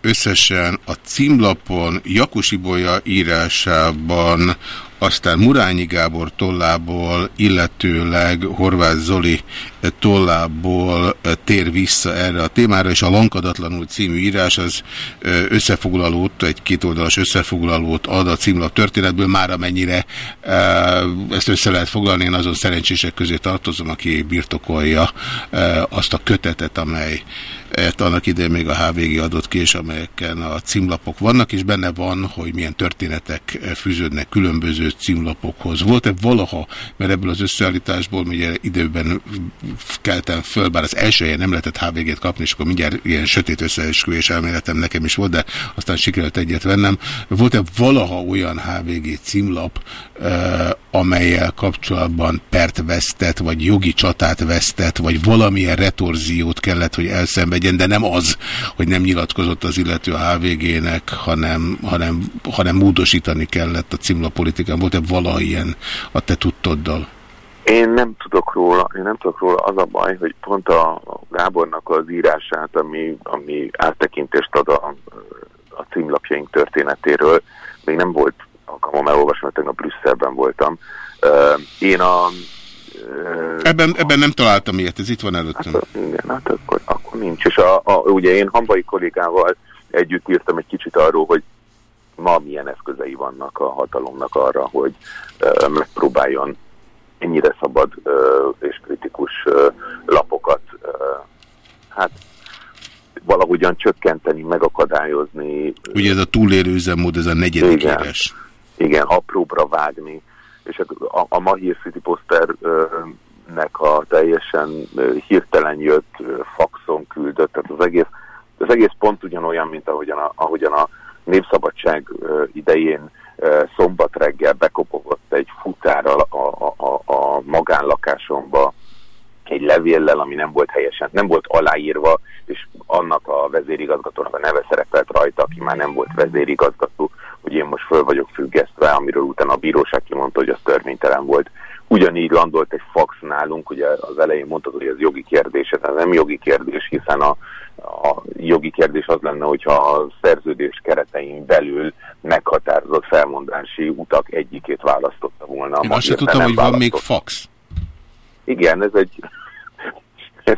összesen a címlapon Jakusi Bolya írásában, aztán Murányi Gábor tollából, illetőleg Horváth Zoli tollából tér vissza erre a témára, és a Lankadatlanul című írás az összefoglalót, egy kétoldalas összefoglalót ad a címlap történetből, már amennyire ezt össze lehet foglalni, én azon szerencsések közé tartozom, aki birtokolja azt a kötetet, amely annak idején még a HVG adott ki, és amelyeken a címlapok vannak, és benne van, hogy milyen történetek fűződnek különböző címlapokhoz. Volt-e valaha, mert ebből az összeállításból ugye időben keltem föl, bár az első helyen nem lehetett HVG-t kapni, és akkor mindjárt ilyen sötét összeesküvés elméletem nekem is volt, de aztán sikerült egyet vennem. Volt-e valaha olyan HVG címlap, amelyel kapcsolatban pert vesztett, vagy jogi csatát vesztett, vagy valamilyen retorziót kellett, hogy elszenvedjen, de nem az, hogy nem nyilatkozott az illető a HVG-nek, hanem, hanem, hanem módosítani kellett a címlapolitikán. Volt-e valaha ilyen a te tudtoddal? Én nem tudok róla, én nem tudok róla. Az a baj, hogy pont a Gábornak az írását, ami, ami áttekintést ad a, a címlapjaink történetéről. Még nem volt alkalmam elolvasni, mert tegnap Brüsszelben voltam. Uh, én a... Uh, ebben, ebben nem találtam ilyet, ez itt van előttem. Hát, igen, hát akkor, akkor nincs. És a, a, ugye én Hambai kollégával együtt írtam egy kicsit arról, hogy ma milyen eszközei vannak a hatalomnak arra, hogy megpróbáljon ennyire szabad és kritikus lapokat hát valahogyan csökkenteni, megakadályozni. Ugye ez a túlélő üzemmód, ez a negyedik igen, éves. Igen, apróbra vágni. És a, a, a Mahir City Posternek a teljesen hirtelen jött faxon küldött, tehát az egész, az egész pont ugyanolyan, mint ahogyan a, ahogyan a Népszabadság idején szombat reggel bekopogott egy futár a, a, a, a magánlakásomba egy levéllel, ami nem volt helyesen, nem volt aláírva, és annak a vezérigazgatónak a neve szerepelt rajta, aki már nem volt vezérigazgató, hogy én most föl vagyok függesztve, amiről utána a bíróság kimondta, hogy az törvénytelen volt. Ugyanígy landolt egy fax nálunk, ugye az elején mondtad, hogy ez jogi kérdés, ez nem jogi kérdés, hiszen a, a jogi kérdés az lenne, hogyha a szerződés keretein belül meghatározott felmondási utak egyikét választotta volna. Én azt sem tudtam, hogy van még fax. Igen, ez egy ez,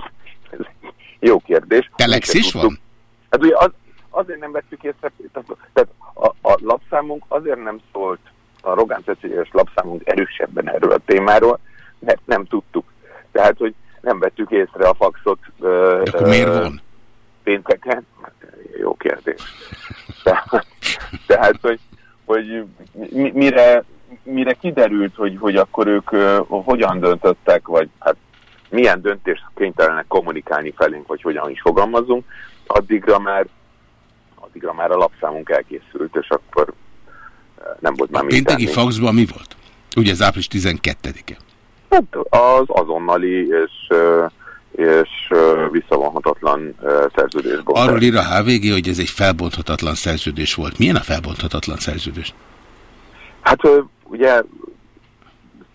ez jó kérdés. Telex is van? Hát ugye az, azért nem vettük észre, tehát a, a lapszámunk azért nem szólt, a Rogán Ceciliás lapszámunk erősebben erről a témáról, mert nem tudtuk. Tehát, hogy nem vettük észre a faxot. De akkor miért van? Pénteken? Jó kérdés. Tehát, tehát hogy, hogy mire, mire kiderült, hogy, hogy akkor ők uh, hogyan döntöttek, vagy hát milyen döntést kénytelenek kommunikálni felénk, vagy hogyan is fogalmazunk, addigra már, addigra már a lapszámunk elkészült, és akkor nem volt már A pénteki faxban mi volt? Ugye ez április 12-e? Hát az azonnali és, és visszavonhatatlan szerződésből. Arról ír a HVG, hogy ez egy felbonthatatlan szerződés volt. Milyen a felbonthatatlan szerződés? Hát ugye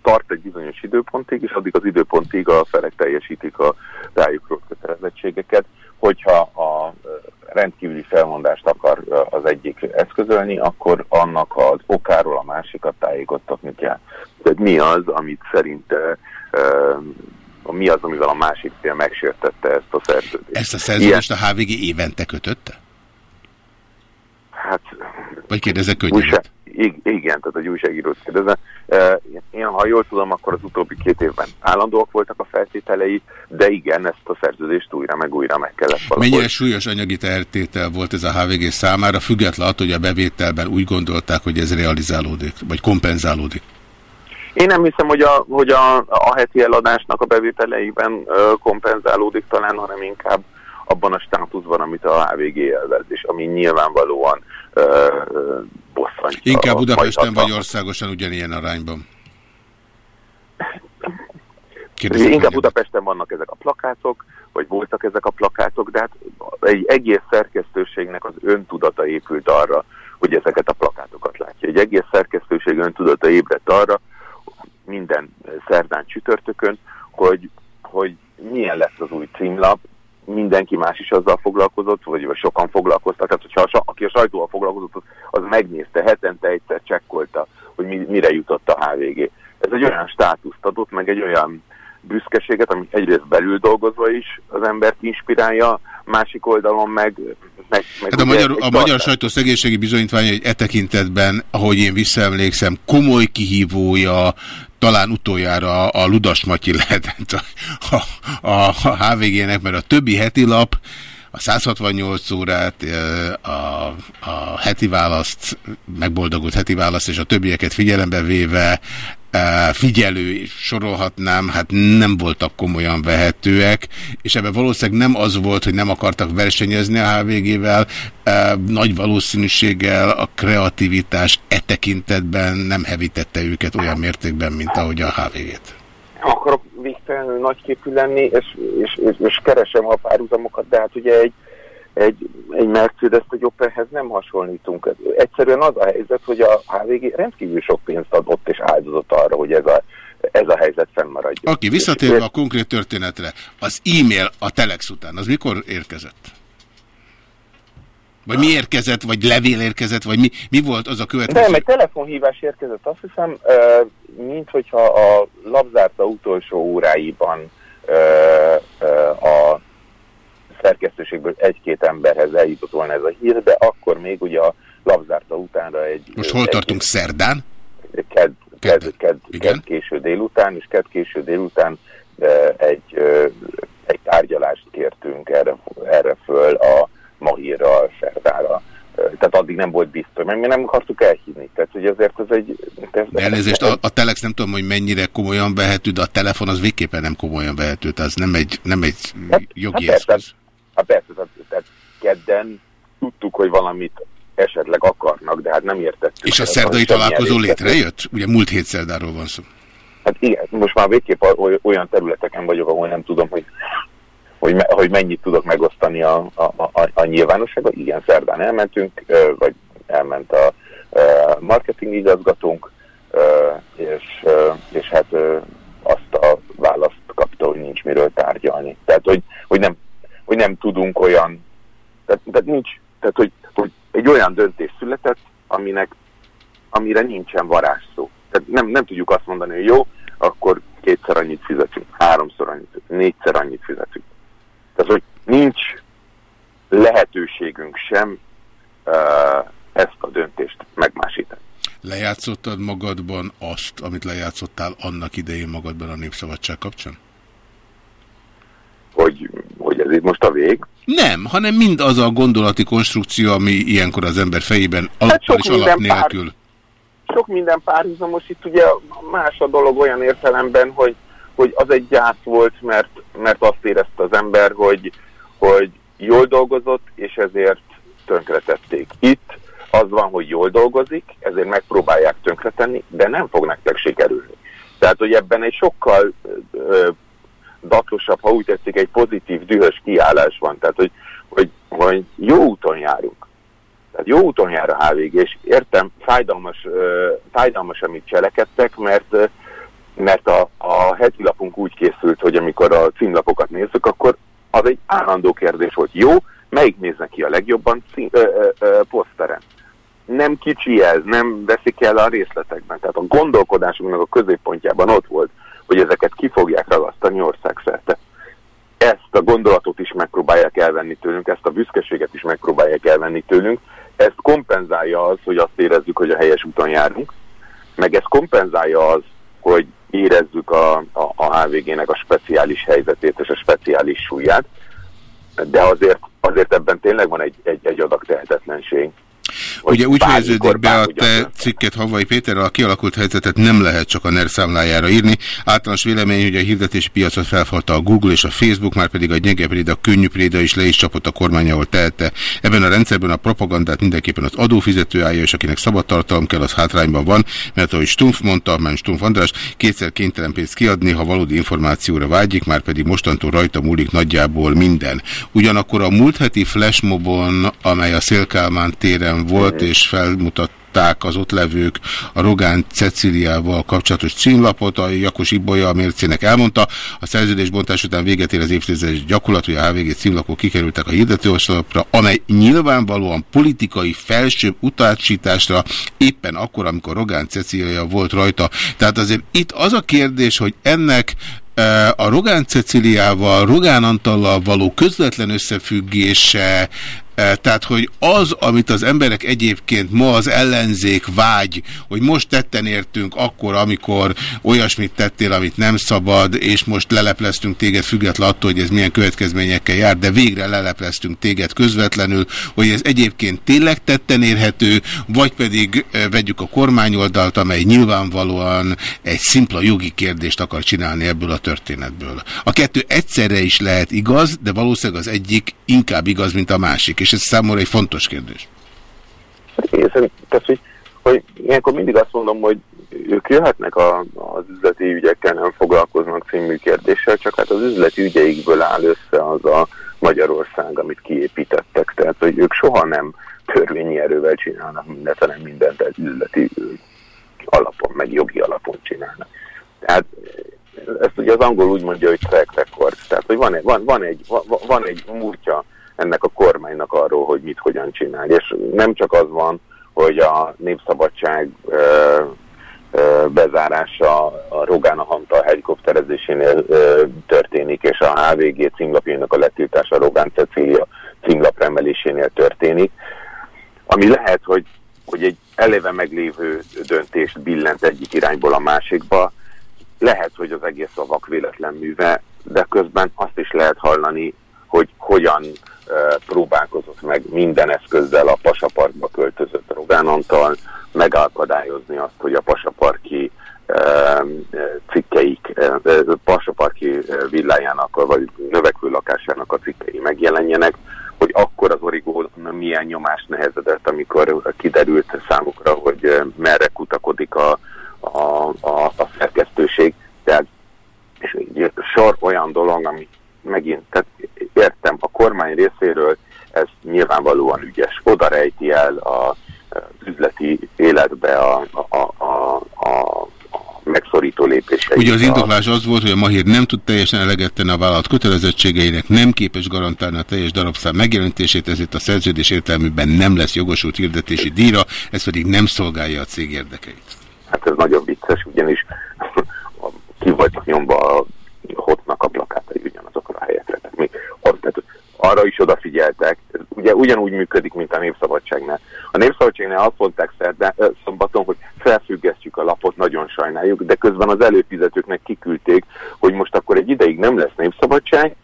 tart egy bizonyos időpontig, és addig az időpontig a felek teljesítik a rájuk kötelezettségeket. Hogyha a rendkívüli felmondást akar az egyik eszközölni, akkor annak az okáról a másikat tájékoztatni kell. Tehát mi az, amit szerinte mi az, amivel a másik fél megsértette ezt a szerződést. Ezt a szerződést Ilyen... a HVG évente kötötte? Hát... Vagy kérdezek könnyedet? igen, tehát egy újságírót kérdezem. Én, ha jól tudom, akkor az utóbbi két évben állandóak voltak a feltételei, de igen, ezt a szerződést újra meg újra meg kellett valahol. Mennyire súlyos anyagi tertétel volt ez a HVG számára, függetlenül attól, hogy a bevételben úgy gondolták, hogy ez realizálódik, vagy kompenzálódik? Én nem hiszem, hogy a, hogy a, a heti eladásnak a bevételeiben kompenzálódik talán, hanem inkább abban a státuszban, amit a HVG elvez, és ami nyilvánvalóan bosszantja. Inkább Budapesten vagy országosan ugyanilyen arányban? Kérdezem, inkább Budapesten vannak ezek a plakátok, vagy voltak ezek a plakátok, de hát egy egész szerkesztőségnek az öntudata épült arra, hogy ezeket a plakátokat látja. Egy egész szerkesztőség öntudata ébredt arra, minden szerdán csütörtökön, hogy, hogy milyen lesz az új címlap, mindenki más is azzal foglalkozott, vagy, vagy sokan foglalkoztak. Tehát, hogyha a, aki a sajtóval foglalkozott, az, megnézte, hetente egyszer csekkolta, hogy mi, mire jutott a HVG. Ez egy olyan státuszt adott, meg egy olyan büszkeséget, ami egyrészt belül dolgozva is az embert inspirálja, másik oldalon meg... meg, meg hát a magyar, a magyar sajtó szegénységi bizonyítványa egy e tekintetben, ahogy én visszaemlékszem, komoly kihívója, talán utoljára a Ludas Matyi lehetett a, a, a HVG-nek, mert a többi heti lap a 168 órát, a, a heti választ, megboldogult heti választ és a többieket figyelembe véve figyelő, sorolhatnám, hát nem voltak komolyan vehetőek, és ebben valószínűleg nem az volt, hogy nem akartak versenyezni a HVG-vel, nagy valószínűséggel a kreativitás e tekintetben nem hevítette őket olyan mértékben, mint ahogy a HVG-t. Akarok végtelenül nagyképű lenni, és, és, és, és keresem a párhuzamokat, de hát ugye egy egy, egy Mercedes egy Opelhez nem hasonlítunk. Egyszerűen az a helyzet, hogy a HVG rendkívül sok pénzt adott és áldozott arra, hogy ez a, ez a helyzet fennmaradjon. Aki visszatérve a konkrét történetre, az e-mail a Telex után, az mikor érkezett? Vagy mi érkezett, vagy levél érkezett, vagy mi, mi volt az a következő? Nem, egy telefonhívás érkezett, azt hiszem, mint hogyha a labzárta utolsó óráiban a szerkesztőségből egy-két emberhez eljutott volna ez a hír, de akkor még ugye a labzárta utánra egy... Most hol egy, tartunk szerdán? Ked, ked, ked, ked késő délután, és ked késő délután egy, egy tárgyalást kértünk erre, erre föl a Mahírra, szerdára. Tehát addig nem volt biztos, mert mi nem akartuk elhívni. Tehát, hogy ezért ez egy... Ez, elnézést, a, a Telex nem tudom, hogy mennyire komolyan vehető, de a telefon az végképpen nem komolyan vehető, tehát az nem egy, nem egy jogi hát eszköz. Hát persze, tehát, tehát kedden tudtuk, hogy valamit esetleg akarnak, de hát nem értettük. És a szerdai találkozó létrejött? Ugye múlt hét szerdáról van szó. Hát igen, most már végképp oly- olyan területeken vagyok, ahol nem tudom, hogy, hogy, me, hogy mennyit tudok megosztani a, a, a, a nyilvánossággal. Igen, szerdán elmentünk, vagy elment a marketing igazgatónk, és, és hát azt a választ kapta, hogy nincs miről tárgyalni. Tehát, hogy, hogy, nem, hogy nem tudunk olyan, tehát, tehát nincs, tehát, hogy, hogy egy olyan döntés született, aminek, amire nincsen varázsszó. Tehát nem, nem tudjuk azt mondani, hogy jó, akkor kétszer annyit fizetünk, háromszor annyit, négyszer annyit fizetünk. Tehát, hogy nincs lehetőségünk sem uh, ezt a döntést megmásítani. Lejátszottad magadban azt, amit lejátszottál annak idején magadban a Népszabadság kapcsán? Ez itt most a vég. Nem, hanem mind az a gondolati konstrukció, ami ilyenkor az ember fejében alappal Hát és alap minden pár- nélkül. sok minden párhuzamos, itt ugye más a dolog olyan értelemben, hogy, hogy az egy gyász volt, mert, mert azt érezte az ember, hogy, hogy jól dolgozott, és ezért tönkretették. Itt az van, hogy jól dolgozik, ezért megpróbálják tönkretenni, de nem fog nektek sikerülni. Tehát, hogy ebben egy sokkal ö, daklosabb, ha úgy tetszik, egy pozitív, dühös kiállás van. Tehát, hogy, hogy, hogy jó úton járunk. Tehát jó úton jár a HVG, és értem, fájdalmas, fájdalmas amit cselekedtek, mert, mert a, a heti lapunk úgy készült, hogy amikor a címlapokat nézzük, akkor az egy állandó kérdés volt. Jó, melyik néznek ki a legjobban cím, ö, ö, ö, poszteren? Nem kicsi ez, nem veszik el a részletekben. Tehát a gondolkodásunknak a középpontjában ott volt, hogy ezeket ki fogják ragasztani országszerte. Ezt a gondolatot is megpróbálják elvenni tőlünk, ezt a büszkeséget is megpróbálják elvenni tőlünk, ezt kompenzálja az, hogy azt érezzük, hogy a helyes úton járunk, meg ez kompenzálja az, hogy érezzük a, a, a HVG-nek a speciális helyzetét és a speciális súlyát, de azért, azért ebben tényleg van egy, egy, egy adag tehetetlenség. Ugye úgy fejeződik be a te cikket Havai Péterrel, a kialakult helyzetet nem lehet csak a NER számlájára írni. Általános vélemény, hogy a hirdetési piacot felfalta a Google és a Facebook, már pedig a Nyegepréda, a Könnyűpréda is le is csapott a kormány, ahol tehette. Ebben a rendszerben a propagandát mindenképpen az adófizető állja, és akinek szabad tartalom kell, az hátrányban van, mert ahogy Stumpf mondta, már Stumpf András, kétszer kénytelen pénzt kiadni, ha valódi információra vágyik, már pedig mostantól rajta múlik nagyjából minden. Ugyanakkor a múlt heti flashmobon, amely a Szélkálmán téren volt, és felmutatták az ott levők a Rogán Ceciliával kapcsolatos címlapot, a Jakos Ibolya a mércének elmondta, a szerződésbontás után véget ér az évtizedes gyakorlat, hogy a HVG címlapok kikerültek a hirdetőoszlopra, amely nyilvánvalóan politikai felsőbb utasításra éppen akkor, amikor Rogán Cecilia volt rajta. Tehát azért itt az a kérdés, hogy ennek a Rogán Ceciliával, Rogán Antallal való közvetlen összefüggése, tehát, hogy az, amit az emberek egyébként ma az ellenzék vágy, hogy most tetten értünk akkor, amikor olyasmit tettél, amit nem szabad, és most lelepleztünk téged független attól, hogy ez milyen következményekkel jár, de végre lelepleztünk téged közvetlenül, hogy ez egyébként tényleg tetten érhető, vagy pedig e, vegyük a kormányoldalt, amely nyilvánvalóan egy szimpla jogi kérdést akar csinálni ebből a történetből. A kettő egyszerre is lehet igaz, de valószínűleg az egyik inkább igaz, mint a másik, és ez számomra egy fontos kérdés. Én szerint, tehát, hogy, hogy ilyenkor mindig azt mondom, hogy ők jöhetnek a, az üzleti ügyekkel, nem foglalkoznak című kérdéssel, csak hát az üzleti ügyeikből áll össze az a Magyarország, amit kiépítettek. Tehát, hogy ők soha nem törvényi erővel csinálnak mindent, hanem mindent egy üzleti alapon, meg jogi alapon csinálnak. Tehát ezt ugye az angol úgy mondja, hogy track record. Tehát, hogy van egy, van, van egy, van, van egy múltja ennek a kormánynak arról, hogy mit hogyan csinál. És nem csak az van, hogy a népszabadság ö, ö, bezárása a Rogán a Hamta helikopterezésénél ö, történik, és a HVG címlapjának a letiltása a Rogán Cecília címlapra emelésénél történik, ami lehet, hogy, hogy egy eleve meglévő döntést billent egyik irányból a másikba, lehet, hogy az egész a vak véletlen műve, de közben azt is lehet hallani, hogy hogyan próbálkozott meg minden eszközzel a Pasaparkba költözött Rogán Antal megakadályozni azt, hogy a Pasaparki cikkeik, Pasaparki villájának, vagy növekvő lakásának a cikkei megjelenjenek, hogy akkor az origó milyen nyomást nehezedett, amikor kiderült számukra, hogy merre kutakodik a, a, a, a szerkesztőség. Tehát és egy sor olyan dolog, ami megint, tehát kormány részéről ez nyilvánvalóan ügyes. Oda rejti el a, az üzleti életbe a, a, a, a, megszorító lépéseit. Ugye az indoklás az volt, hogy a Mahír nem tud teljesen eleget tenni a vállalat kötelezettségeinek, nem képes garantálni a teljes darabszám megjelentését, ezért a szerződés értelműben nem lesz jogosult hirdetési díjra, ez pedig nem szolgálja a cég érdekeit. Hát ez nagyon vicces, ugyanis ki voltak nyomva a hotnak a plakátai ugyanazokra a helyekre. Tehát, mi, tehát arra is odafigyeltek. Ez ugye ugyanúgy működik, mint a Népszabadságnál. A Népszabadságnál azt mondták szerdán, szombaton, hogy felfüggesztjük a lapot, nagyon sajnáljuk, de közben az előfizetőknek kiküldték, hogy most akkor egy ideig nem lesz Népszabadság,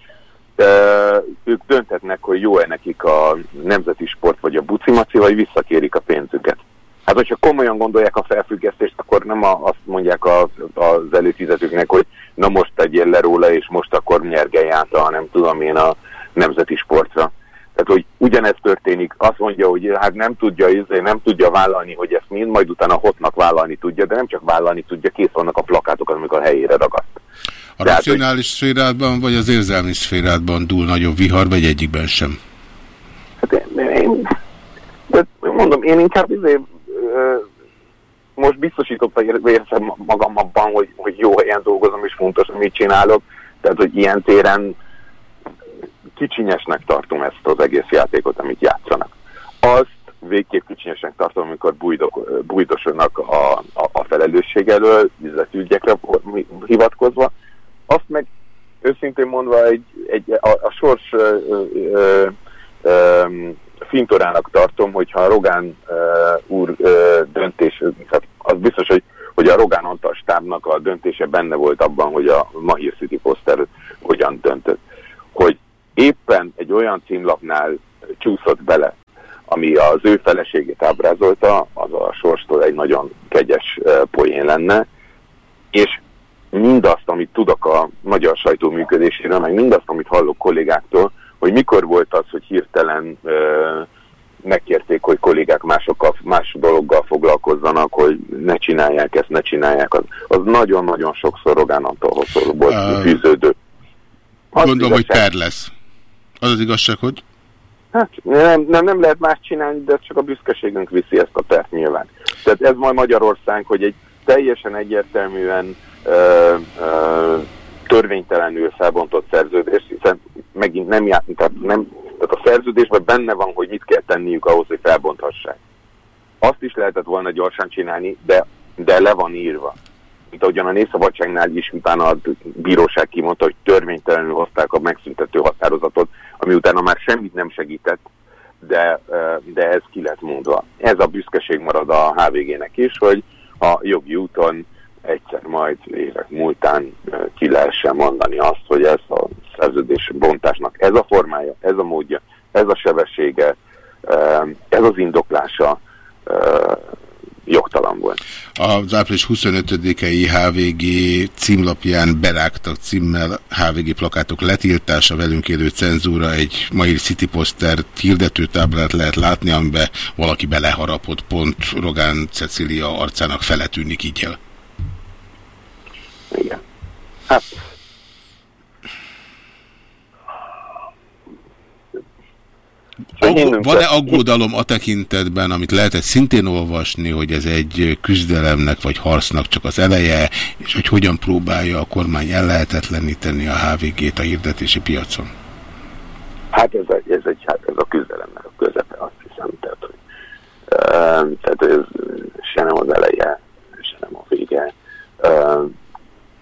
ők dönthetnek, hogy jó-e nekik a nemzeti sport, vagy a bucimaci, vagy visszakérik a pénzüket. Hát, hogyha komolyan gondolják a felfüggesztést, akkor nem a, azt mondják az, az előfizetőknek, hogy na most tegyél le róla, és most akkor nyergelj át a nem tudom én a nemzeti sportra. Tehát, hogy ugyanez történik, azt mondja, hogy hát nem tudja, izé, nem tudja vállalni, hogy ezt mind, majd utána hotnak vállalni tudja, de nem csak vállalni tudja, kész vannak a plakátok, amik a helyére ragaszt. A Tehát, racionális hogy... szférádban, vagy az érzelmi szférádban dúl nagyobb vihar, vagy egyikben sem? Hát én, én de mondom, én inkább izé, most biztosította érzem magam abban, hogy, hogy jó helyen dolgozom, és fontos, hogy mit csinálok. Tehát, hogy ilyen téren kicsinyesnek tartom ezt az egész játékot, amit játszanak. Azt végképp kicsinyesnek tartom, amikor bújdok, a, a, a felelősség elől, üzletügyekre hivatkozva. Azt meg őszintén mondva egy, egy, a, a sors ö, ö, ö, fintorának tartom, hogyha a Rogán uh, úr uh, döntés, hát az biztos, hogy, hogy a Rogán Antal stábnak a döntése benne volt abban, hogy a Mahir City Poster hogyan döntött. Hogy éppen egy olyan címlapnál csúszott bele, ami az ő feleségét ábrázolta, az a sorstól egy nagyon kegyes poén lenne, és mindazt, amit tudok a magyar sajtó működéséről, meg mindazt, amit hallok kollégáktól, hogy mikor volt az, hogy hirtelen ö, megkérték, hogy kollégák másokkal, más dologgal foglalkozzanak, hogy ne csinálják ezt, ne csinálják, az, az nagyon-nagyon sokszor Rogán Antalhoz fűződő. Az gondolom, igazság, hogy per lesz. Az az igazság, hogy? Hát nem, nem, nem lehet más csinálni, de csak a büszkeségünk viszi ezt a pert nyilván. Tehát ez majd Magyarország, hogy egy teljesen egyértelműen ö, ö, törvénytelenül felbontott szerződés, hiszen megint nem jár, tehát, nem, tehát a szerződésben benne van, hogy mit kell tenniük ahhoz, hogy felbonthassák. Azt is lehetett volna gyorsan csinálni, de, de le van írva. Mint ahogyan a Népszabadságnál is utána a bíróság kimondta, hogy törvénytelenül hozták a megszüntető határozatot, ami utána már semmit nem segített, de, de ez ki lett mondva. Ez a büszkeség marad a HVG-nek is, hogy a jogi úton egyszer majd évek múltán ki lehessen mondani azt, hogy ez a szerződés bontásnak ez a formája, ez a módja, ez a sebessége, ez az indoklása jogtalan volt. Az április 25-i HVG címlapján berágtak címmel HVG plakátok letiltása, velünk élő cenzúra, egy mai City Poster hirdetőtáblát lehet látni, amiben valaki beleharapott pont Rogán Cecília arcának feletűnik így el. Igen. Hát... Van-e aggódalom a tekintetben, amit lehetett szintén olvasni, hogy ez egy küzdelemnek vagy harcnak csak az eleje, és hogy hogyan próbálja a kormány ellehetetleníteni a HVG-t a hirdetési piacon? Hát ez, egy, ez, egy, hát ez a küzdelemnek a közepe, azt hiszem. Tehát, hogy, uh, tehát ez se nem az eleje, se nem a vége. Uh,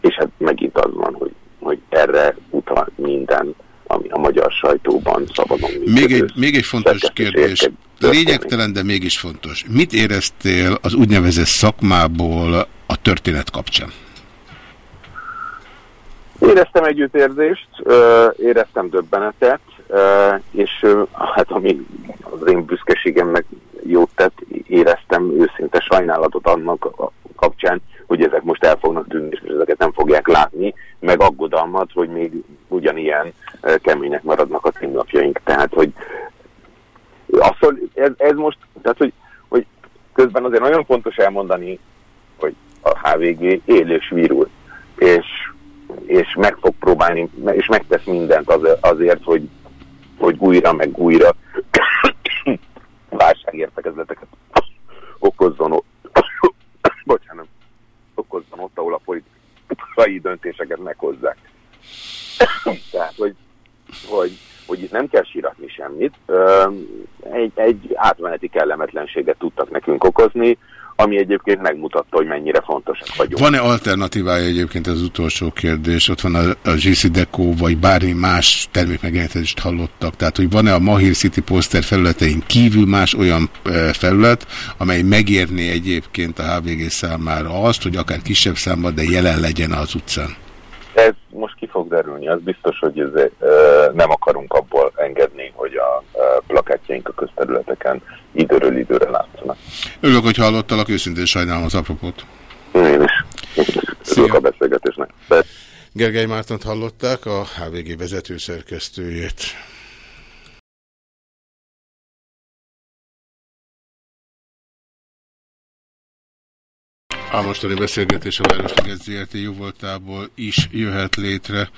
és hát megint az van, hogy, hogy erre utal minden, ami a magyar sajtóban szabadon Még egy, még egy fontos kérdés. Lényegtelen, de mégis fontos. Mit éreztél az úgynevezett szakmából a történet kapcsán? Éreztem együttérzést, éreztem döbbenetet, és hát ami az én büszkeségemnek jót tett, éreztem őszinte sajnálatot annak kapcsán, hogy ezek most el fognak tűnni, és ezeket nem fogják látni, meg aggodalmat, hogy még ugyanilyen kemények maradnak a címlapjaink. Tehát, hogy az, hogy ez, ez most, tehát, hogy, hogy közben azért nagyon fontos elmondani, hogy a HVG élős vírus, és, és meg fog próbálni, és megtesz mindent azért, hogy, hogy újra meg újra válságértekezleteket okozzon, bocsánat, okozzon ott, ahol a politikai döntéseket meghozzák. Tehát, hogy, hogy, hogy itt nem kell síratni semmit, egy, egy átmeneti kellemetlenséget tudtak nekünk okozni, ami egyébként megmutatta, hogy mennyire fontosak vagyunk. Van-e alternatívája egyébként az utolsó kérdés? Ott van a, a GC Deco, vagy bármi más termékmegjelenítést hallottak. Tehát, hogy van-e a Mahir City Poster felületein kívül más olyan felület, amely megérné egyébként a HVG számára azt, hogy akár kisebb számban, de jelen legyen az utcán? Ez most ki fog derülni, az biztos, hogy ez, e, nem akarunk abból engedni, hogy a e, plakátjaink a közterületeken időről időre látszanak. Örülök, hogy hallottalak, őszintén sajnálom az apropót. Én is. Örülök a beszélgetésnek. De... Gergely Mártont hallották, a HVG vezetőszerkesztőjét. A mostani beszélgetés a Városliget ZRT jóvoltából is jöhet létre.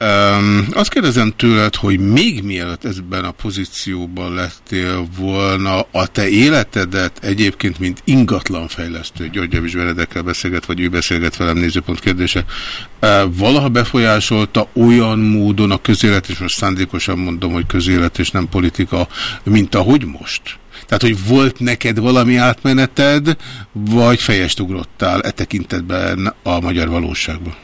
Um, azt kérdezem tőled, hogy még mielőtt ebben a pozícióban lettél volna, a te életedet egyébként, mint ingatlanfejlesztő, György Javis Veredekkel beszélget, vagy ő beszélget velem nézőpont kérdése, uh, valaha befolyásolta olyan módon a közélet, és most szándékosan mondom, hogy közélet és nem politika, mint ahogy most? Tehát, hogy volt neked valami átmeneted, vagy fejest ugrottál e tekintetben a magyar valóságban?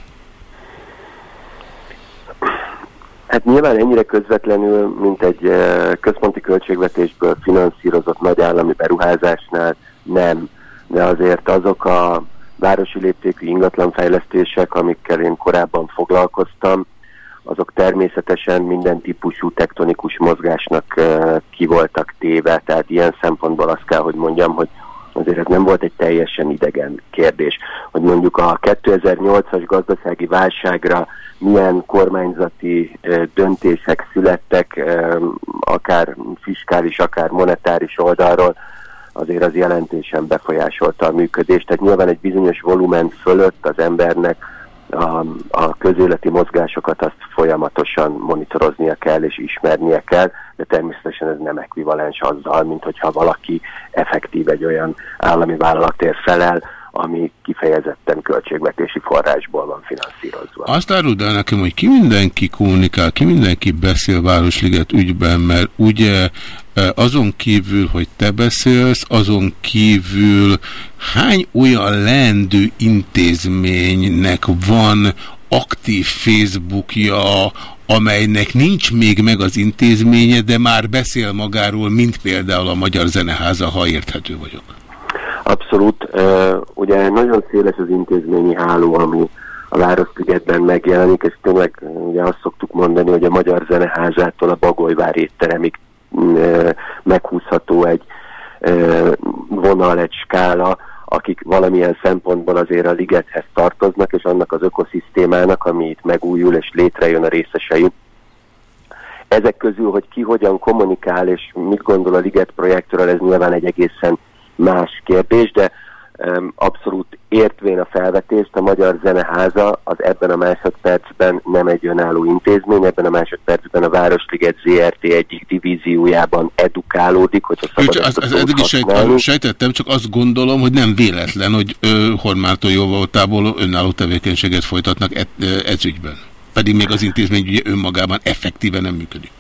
Hát nyilván ennyire közvetlenül, mint egy eh, központi költségvetésből finanszírozott nagy állami beruházásnál nem, de azért azok a városi léptékű ingatlanfejlesztések, amikkel én korábban foglalkoztam, azok természetesen minden típusú tektonikus mozgásnak eh, ki voltak téve, tehát ilyen szempontból azt kell, hogy mondjam, hogy azért ez nem volt egy teljesen idegen kérdés, hogy mondjuk a 2008-as gazdasági válságra milyen kormányzati döntések születtek, akár fiskális, akár monetáris oldalról, azért az jelentésen befolyásolta a működést. Tehát nyilván egy bizonyos volumen fölött az embernek a, a közéleti mozgásokat azt folyamatosan monitoroznia kell és ismernie kell, de természetesen ez nem ekvivalens azzal, mint hogyha valaki effektív egy olyan állami vállalatért felel, ami kifejezetten költségvetési forrásból van finanszírozva. Azt áruld el nekem, hogy ki mindenki kommunikál, ki mindenki beszél Városliget ügyben, mert ugye azon kívül, hogy te beszélsz, azon kívül hány olyan leendő intézménynek van aktív Facebookja, amelynek nincs még meg az intézménye, de már beszél magáról, mint például a Magyar Zeneháza, ha érthető vagyok. Abszolút. Ugye nagyon széles az intézményi háló, ami a Városligetben megjelenik, és tényleg ugye azt szoktuk mondani, hogy a Magyar Zeneházától a Bagolyvár étteremig meghúzható egy vonal, egy skála, akik valamilyen szempontból azért a ligethez tartoznak, és annak az ökoszisztémának, ami itt megújul és létrejön a részesei. Ezek közül, hogy ki hogyan kommunikál és mit gondol a liget projektről, ez nyilván egy egészen más kérdés, de abszolút értvén a felvetést, a Magyar Zeneháza az ebben a másodpercben nem egy önálló intézmény, ebben a másodpercben a Városliget ZRT egyik divíziójában edukálódik, hogyha szabad az, az eddig is sejtettem, csak azt gondolom, hogy nem véletlen, hogy Hormától jóvoltából önálló tevékenységet folytatnak ez, ez ügyben. Pedig még az intézmény ugye önmagában effektíven nem működik.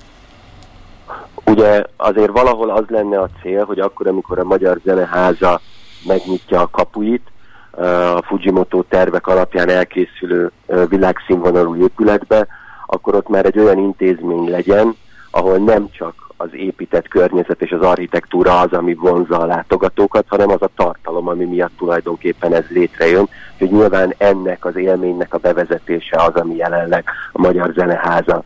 Ugye azért valahol az lenne a cél, hogy akkor, amikor a Magyar Zeneháza megnyitja a kapuit, a Fujimoto tervek alapján elkészülő világszínvonalú épületbe, akkor ott már egy olyan intézmény legyen, ahol nem csak az épített környezet és az architektúra az, ami vonza a látogatókat, hanem az a tartalom, ami miatt tulajdonképpen ez létrejön. Hogy nyilván ennek az élménynek a bevezetése az, ami jelenleg a Magyar Zeneháza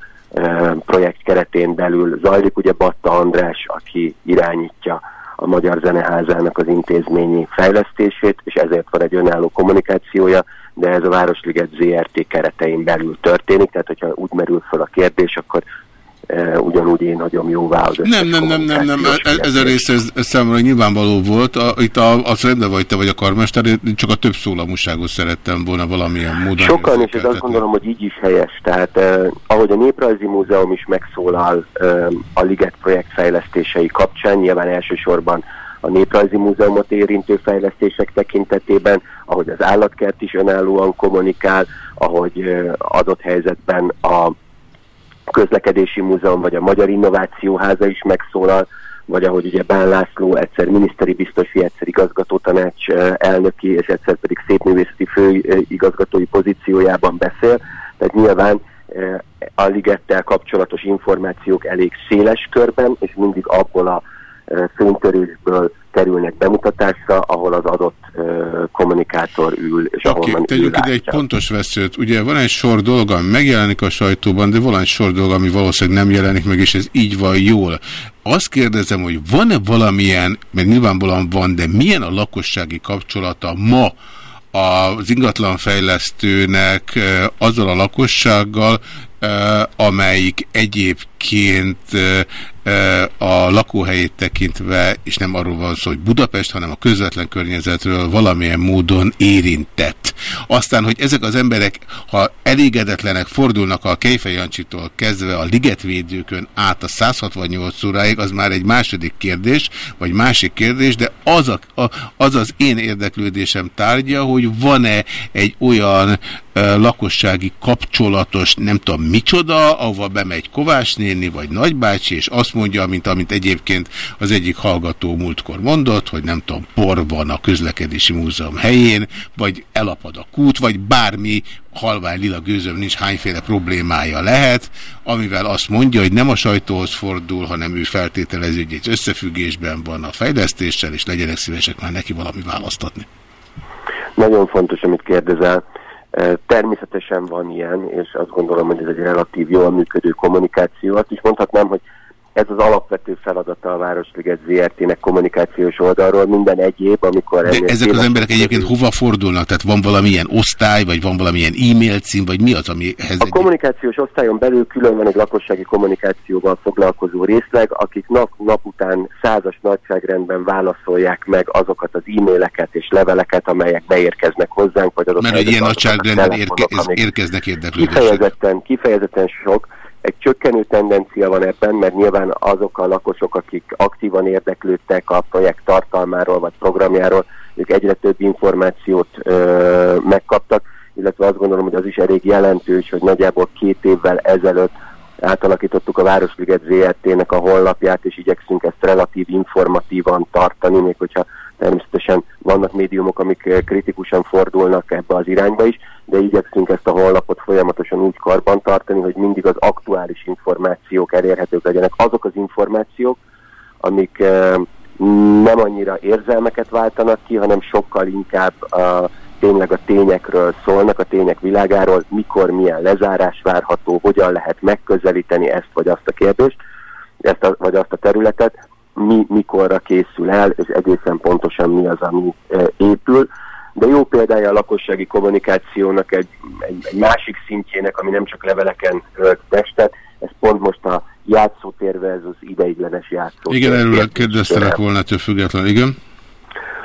projekt keretén belül zajlik. Ugye Batta András, aki irányítja a Magyar Zeneházának az intézményi fejlesztését, és ezért van egy önálló kommunikációja, de ez a Városliget ZRT keretein belül történik, tehát hogyha úgy merül fel a kérdés, akkor ugyanúgy én hagyom jóvá az Nem, nem, nem, nem, nem, ez, a rész ez, ez számomra nyilvánvaló volt. A, itt a, az rendben vagy te vagy a karmester, én csak a több szólamoságot szerettem volna valamilyen módon. Sokan, és ez azt gondolom, hogy így is helyes. Tehát eh, ahogy a Néprajzi Múzeum is megszólal eh, a Liget projekt fejlesztései kapcsán, nyilván elsősorban a Néprajzi Múzeumot érintő fejlesztések tekintetében, ahogy az állatkert is önállóan kommunikál, ahogy eh, adott helyzetben a közlekedési múzeum vagy a Magyar Innovációháza is megszólal, vagy ahogy ugye Bán László egyszer miniszteri biztosi, egyszer igazgatótanács eh, elnöki, és egyszer pedig szépművészeti főigazgatói pozíciójában beszél. Tehát nyilván eh, a ligettel kapcsolatos információk elég széles körben, és mindig abból a eh, fénytörésből kerülnek bemutatásra, ahol az adott uh, kommunikátor ül, és okay, ahol tegyük ide egy pontos veszőt. Ugye van egy sor dolga, ami megjelenik a sajtóban, de van egy sor dolga, ami valószínűleg nem jelenik meg, és ez így van jól. Azt kérdezem, hogy van-e valamilyen, mert nyilvánvalóan van, de milyen a lakossági kapcsolata ma az ingatlanfejlesztőnek azzal a lakossággal, amelyik egyébként a lakóhelyét tekintve, és nem arról van szó, hogy Budapest, hanem a közvetlen környezetről valamilyen módon érintett. Aztán, hogy ezek az emberek, ha elégedetlenek fordulnak a Kejfejancsitól kezdve a ligetvédőkön át a 168 óráig, az már egy második kérdés, vagy másik kérdés, de az, a, az az én érdeklődésem tárgya, hogy van-e egy olyan lakossági kapcsolatos, nem tudom micsoda, ahova bemegy Kovács néni, vagy nagybácsi, és azt mondja, mint amit egyébként az egyik hallgató múltkor mondott, hogy nem tudom, por van a közlekedési múzeum helyén, vagy elapad a kút, vagy bármi halvány lila gőzöm nincs, hányféle problémája lehet, amivel azt mondja, hogy nem a sajtóhoz fordul, hanem ő feltételező, hogy egy összefüggésben van a fejlesztéssel, és legyenek szívesek már neki valami választatni. Nagyon fontos, amit kérdezel. Természetesen van ilyen, és azt gondolom, hogy ez egy relatív jól működő kommunikáció. Azt is mondhatnám, hogy ez az alapvető feladata a Városliget ZRT-nek kommunikációs oldalról, minden egyéb, amikor... De ezek az emberek egyébként hova fordulnak? Tehát van valamilyen osztály, vagy van valamilyen e-mail cím, vagy mi az, ami... A egy... kommunikációs osztályon belül külön van egy lakossági kommunikációval foglalkozó részleg, akik nap, nap után százas nagyságrendben válaszolják meg azokat az e-maileket és leveleket, amelyek beérkeznek hozzánk, vagy adott Mert egy ilyen nagyságrendben érke, érkeznek érdeklődések. Kifejezetten, kifejezetten sok, egy csökkenő tendencia van ebben, mert nyilván azok a lakosok, akik aktívan érdeklődtek a projekt tartalmáról vagy programjáról, ők egyre több információt ö, megkaptak, illetve azt gondolom, hogy az is elég jelentős, hogy nagyjából két évvel ezelőtt átalakítottuk a Városliget ZRT-nek a honlapját, és igyekszünk ezt relatív informatívan tartani, még hogyha természetesen vannak médiumok, amik kritikusan fordulnak ebbe az irányba is, de igyekszünk ezt a honlapot folyamatosan úgy karban tartani, hogy mindig az aktuális információk elérhetők legyenek. Azok az információk, amik eh, nem annyira érzelmeket váltanak ki, hanem sokkal inkább a, tényleg a tényekről szólnak, a tények világáról, mikor milyen lezárás várható, hogyan lehet megközelíteni ezt vagy azt a kérdést, ezt a, vagy azt a területet, mi mikorra készül el, és egészen pontosan mi az, ami eh, épül de jó példája a lakossági kommunikációnak egy, egy, egy másik szintjének, ami nem csak leveleken ölt testet, ez pont most a játszótér versus ideiglenes játszótér. Igen, erről kérdeztelek volna több független, igen.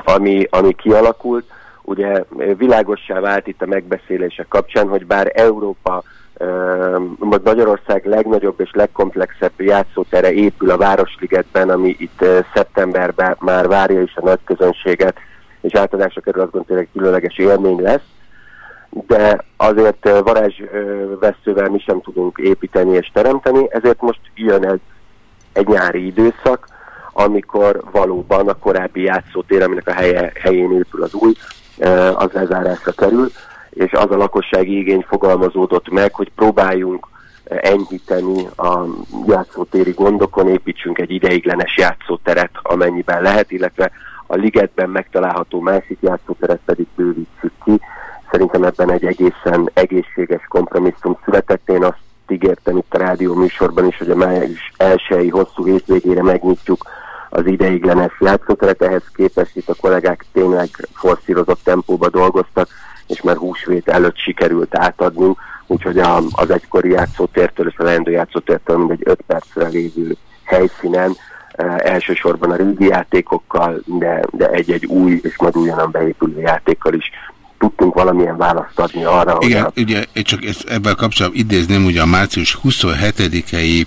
Ami, ami kialakult, ugye világossá vált itt a megbeszélések kapcsán, hogy bár Európa vagy Magyarország legnagyobb és legkomplexebb játszótere épül a Városligetben, ami itt szeptemberben már várja is a nagy közönséget, és átadásra kerül, azt gondolom, hogy különleges élmény lesz, de azért varázsveszővel mi sem tudunk építeni és teremteni, ezért most jön egy, egy nyári időszak, amikor valóban a korábbi játszótér, aminek a helye, helyén épül az új, az lezárásra kerül, és az a lakossági igény fogalmazódott meg, hogy próbáljunk enyhíteni a játszótéri gondokon, építsünk egy ideiglenes játszóteret, amennyiben lehet, illetve a ligetben megtalálható másik játszóteret pedig bővítsük ki. Szerintem ebben egy egészen egészséges kompromisszum született. Én azt ígértem itt a rádió műsorban is, hogy a május elsői hosszú hétvégére megnyitjuk az ideiglenes játszóteret. Ehhez képest itt a kollégák tényleg forszírozott tempóba dolgoztak, és már húsvét előtt sikerült átadni, úgyhogy a, az egykori játszótértől és a leendő játszótértől mindegy 5 percre lévő helyszínen elsősorban a régi játékokkal, de, de egy-egy új és majd újonnan beépülő játékkal is tudtunk valamilyen választ adni arra, Igen, hogy a... ugye csak ebben kapcsolatban idézném, hogy a március 27-i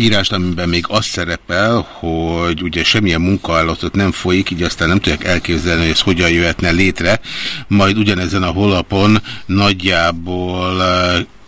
írást, amiben még az szerepel, hogy ugye semmilyen munkaállatot nem folyik, így aztán nem tudják elképzelni, hogy ez hogyan jöhetne létre, majd ugyanezen a holapon nagyjából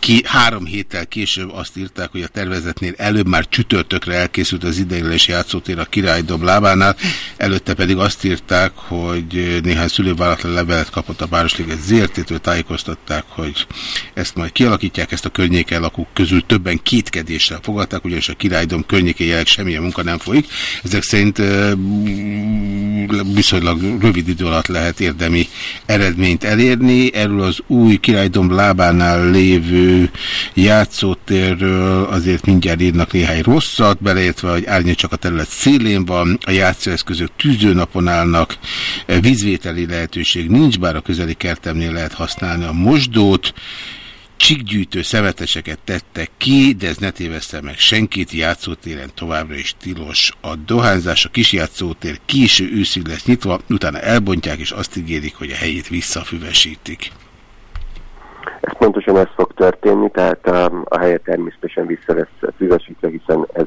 ki, három héttel később azt írták, hogy a tervezetnél előbb már csütörtökre elkészült az ideiglenes játszótér a királydob lábánál, előtte pedig azt írták, hogy néhány szülővállalatlan levelet kapott a Városliget ZRT-től, tájékoztatták, hogy ezt majd kialakítják, ezt a környéken lakók közül többen kétkedéssel fogadták, ugyanis a királydom környékén jelenleg semmilyen munka nem folyik. Ezek szerint viszonylag rövid idő alatt lehet érdemi eredményt elérni. Erről az új királydom lábánál lévő játszótérről azért mindjárt írnak néhány rosszat, beleértve, hogy árnyék csak a terület szélén van, a játszóeszközök tűzőnapon állnak, vízvételi lehetőség nincs, bár a közeli kertemnél lehet használni a mosdót, Csikgyűjtő szemeteseket tettek ki, de ez ne téveszte meg senkit, játszótéren továbbra is tilos. A dohányzás, a kis játszótér késő őszig lesz nyitva, utána elbontják, és azt ígérik, hogy a helyét visszafüvesítik. Pontosan ez fog történni, tehát a, a helyet természetesen vissza lesz füvesítve, hiszen ez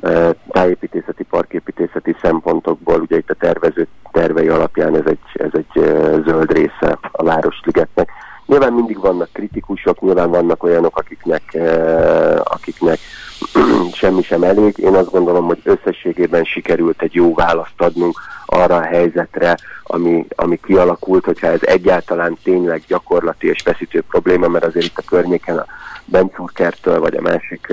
e, tájépítészeti, parképítészeti szempontokból, ugye itt a tervező tervei alapján ez egy, ez egy e, zöld része a Városligetnek. Nyilván mindig vannak kritikusok, nyilván vannak olyanok, akiknek, e, akiknek semmi sem elég. Én azt gondolom, hogy összességében sikerült egy jó választ adnunk arra a helyzetre, ami, ami kialakult, hogyha ez egyáltalán tényleg gyakorlati és feszítő probléma, mert azért itt a környéken a Bencúrkertől, vagy a másik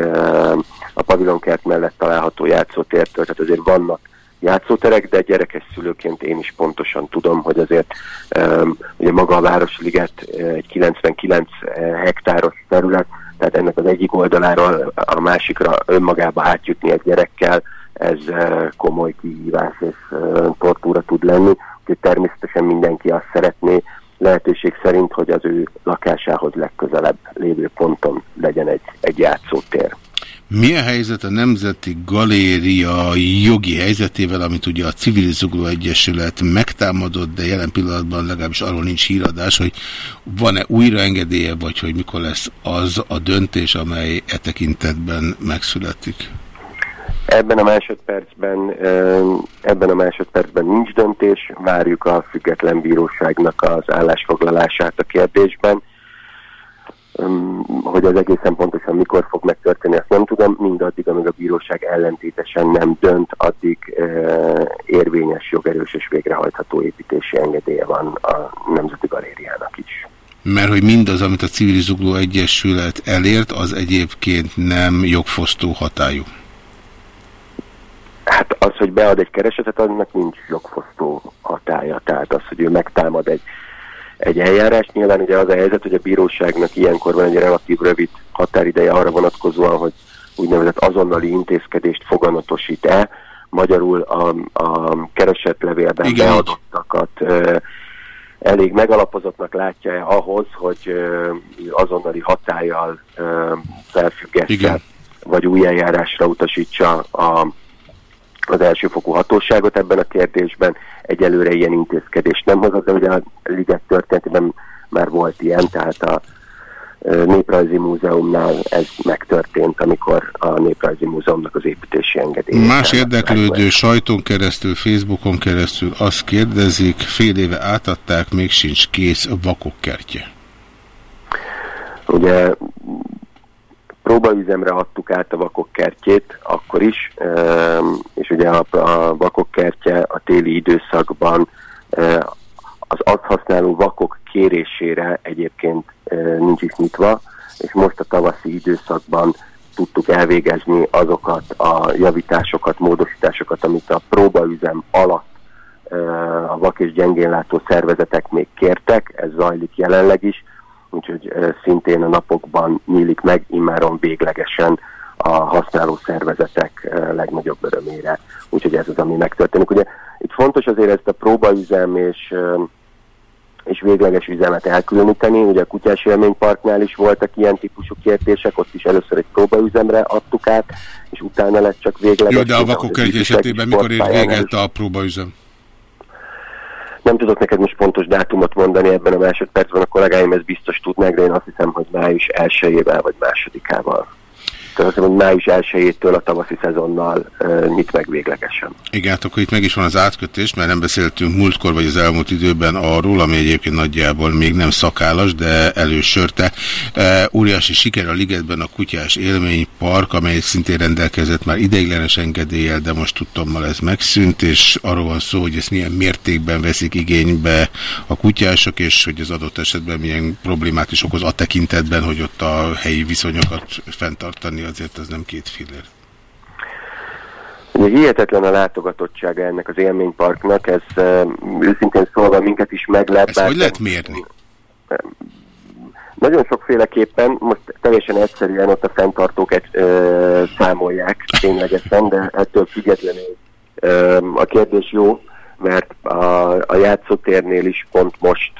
a pavilonkert mellett található játszótértől, tehát azért vannak játszóterek, de gyerekes szülőként én is pontosan tudom, hogy azért um, ugye maga a Városliget egy 99 hektáros terület, tehát ennek az egyik oldaláról a másikra önmagába átjutni egy gyerekkel, ez komoly kihívás és tortúra tud lenni, úgyhogy természetesen mindenki azt szeretné lehetőség szerint, hogy az ő lakásához legközelebb lévő ponton legyen egy, egy játszótér. Mi a helyzet a Nemzeti Galéria jogi helyzetével, amit ugye a Civil Zugló Egyesület megtámadott, de jelen pillanatban legalábbis arról nincs híradás, hogy van-e újraengedélye, vagy hogy mikor lesz az a döntés, amely e tekintetben megszületik? Ebben a másodpercben, ebben a másodpercben nincs döntés, várjuk a független bíróságnak az állásfoglalását a kérdésben. Hogy az egészen pontosan mikor fog megtörténni, azt nem tudom. Mindaddig, amíg a bíróság ellentétesen nem dönt, addig érvényes, jogerős és végrehajtható építési engedélye van a Nemzeti Galériának is. Mert hogy mindaz, amit a Civil Zugló Egyesület elért, az egyébként nem jogfosztó hatályú. Hát az, hogy bead egy keresetet, annak nincs jogfosztó hatája. Tehát az, hogy ő megtámad egy, egy eljárás, nyilván ugye az a helyzet, hogy a bíróságnak ilyenkor van egy relatív rövid határideje arra vonatkozóan, hogy úgynevezett azonnali intézkedést foganatosít-e, magyarul a, a keresetlevélben Igen. beadottakat ö, elég megalapozottnak látja-e ahhoz, hogy ö, azonnali hatállyal felfüggesse, vagy új eljárásra utasítsa a az elsőfokú hatóságot ebben a kérdésben. Egyelőre ilyen intézkedést nem hozott, de ugye a liget történetében már volt ilyen, tehát a Néprajzi Múzeumnál ez megtörtént, amikor a Néprajzi Múzeumnak az építési engedély. Más érdeklődő sajton keresztül, Facebookon keresztül azt kérdezik, fél éve átadták, még sincs kész a vakok kertje. Ugye próbaüzemre adtuk át a vakok kertjét, akkor is, és ugye a, a vakok kertje a téli időszakban az azt használó vakok kérésére egyébként nincs is nyitva, és most a tavaszi időszakban tudtuk elvégezni azokat a javításokat, módosításokat, amit a próbaüzem alatt a vak és gyengénlátó szervezetek még kértek, ez zajlik jelenleg is, úgyhogy szintén a napokban nyílik meg immáron véglegesen a használó szervezetek legnagyobb örömére. Úgyhogy ez az, ami megtörténik. Ugye itt fontos azért ezt a próbaüzem és és végleges üzemet elkülöníteni. Ugye a Kutyás Élményparknál is voltak ilyen típusú kértések, ott is először egy próbaüzemre adtuk át, és utána lett csak végleges. Jó, de a vakok egy esetében mikor ér véget a próbaüzem? Nem tudok neked most pontos dátumot mondani ebben a másodpercben, a kollégáim ezt biztos tudnák, de én azt hiszem, hogy május elsőjével vagy másodikával tehát hogy május 1-től a tavaszi szezonnal uh, nyit meg véglegesen. Igen, hát akkor itt meg is van az átkötés, mert nem beszéltünk múltkor vagy az elmúlt időben arról, ami egyébként nagyjából még nem szakállas, de elősörte. Uh, óriási siker a Ligetben a Kutyás Élménypark, amely szintén rendelkezett már ideiglenes engedéllyel, de most tudtommal ez megszűnt, és arról van szó, hogy ezt milyen mértékben veszik igénybe a kutyások, és hogy az adott esetben milyen problémát is okoz a tekintetben, hogy ott a helyi viszonyokat fenntartani azért az nem két fillér. Ugye hihetetlen a látogatottsága ennek az élményparknak, ez őszintén szólva minket is meglep. Ezt hogy lehet mérni? Nagyon sokféleképpen, most teljesen egyszerűen ott a fenntartók egy, ö, számolják ténylegesen, de ettől függetlenül ö, a kérdés jó, mert a, a játszótérnél is pont most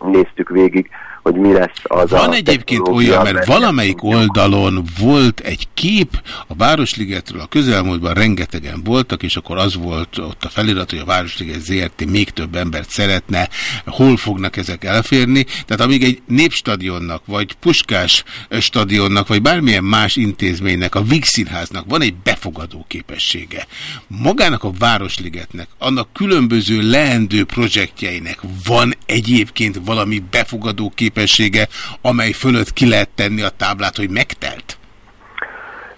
néztük végig, hogy mi lesz az Van a egyébként olyan, mert valamelyik oldalon volt egy kép a Városligetről, a közelmúltban rengetegen voltak, és akkor az volt ott a felirat, hogy a Városliget ZRT még több embert szeretne, hol fognak ezek elférni. Tehát amíg egy népstadionnak, vagy Puskás stadionnak, vagy bármilyen más intézménynek, a Víg Színháznak van egy befogadó képessége. Magának a Városligetnek, annak különböző leendő projektjeinek van egyébként valami befogadó képessége, amely fölött ki lehet tenni a táblát, hogy megtelt?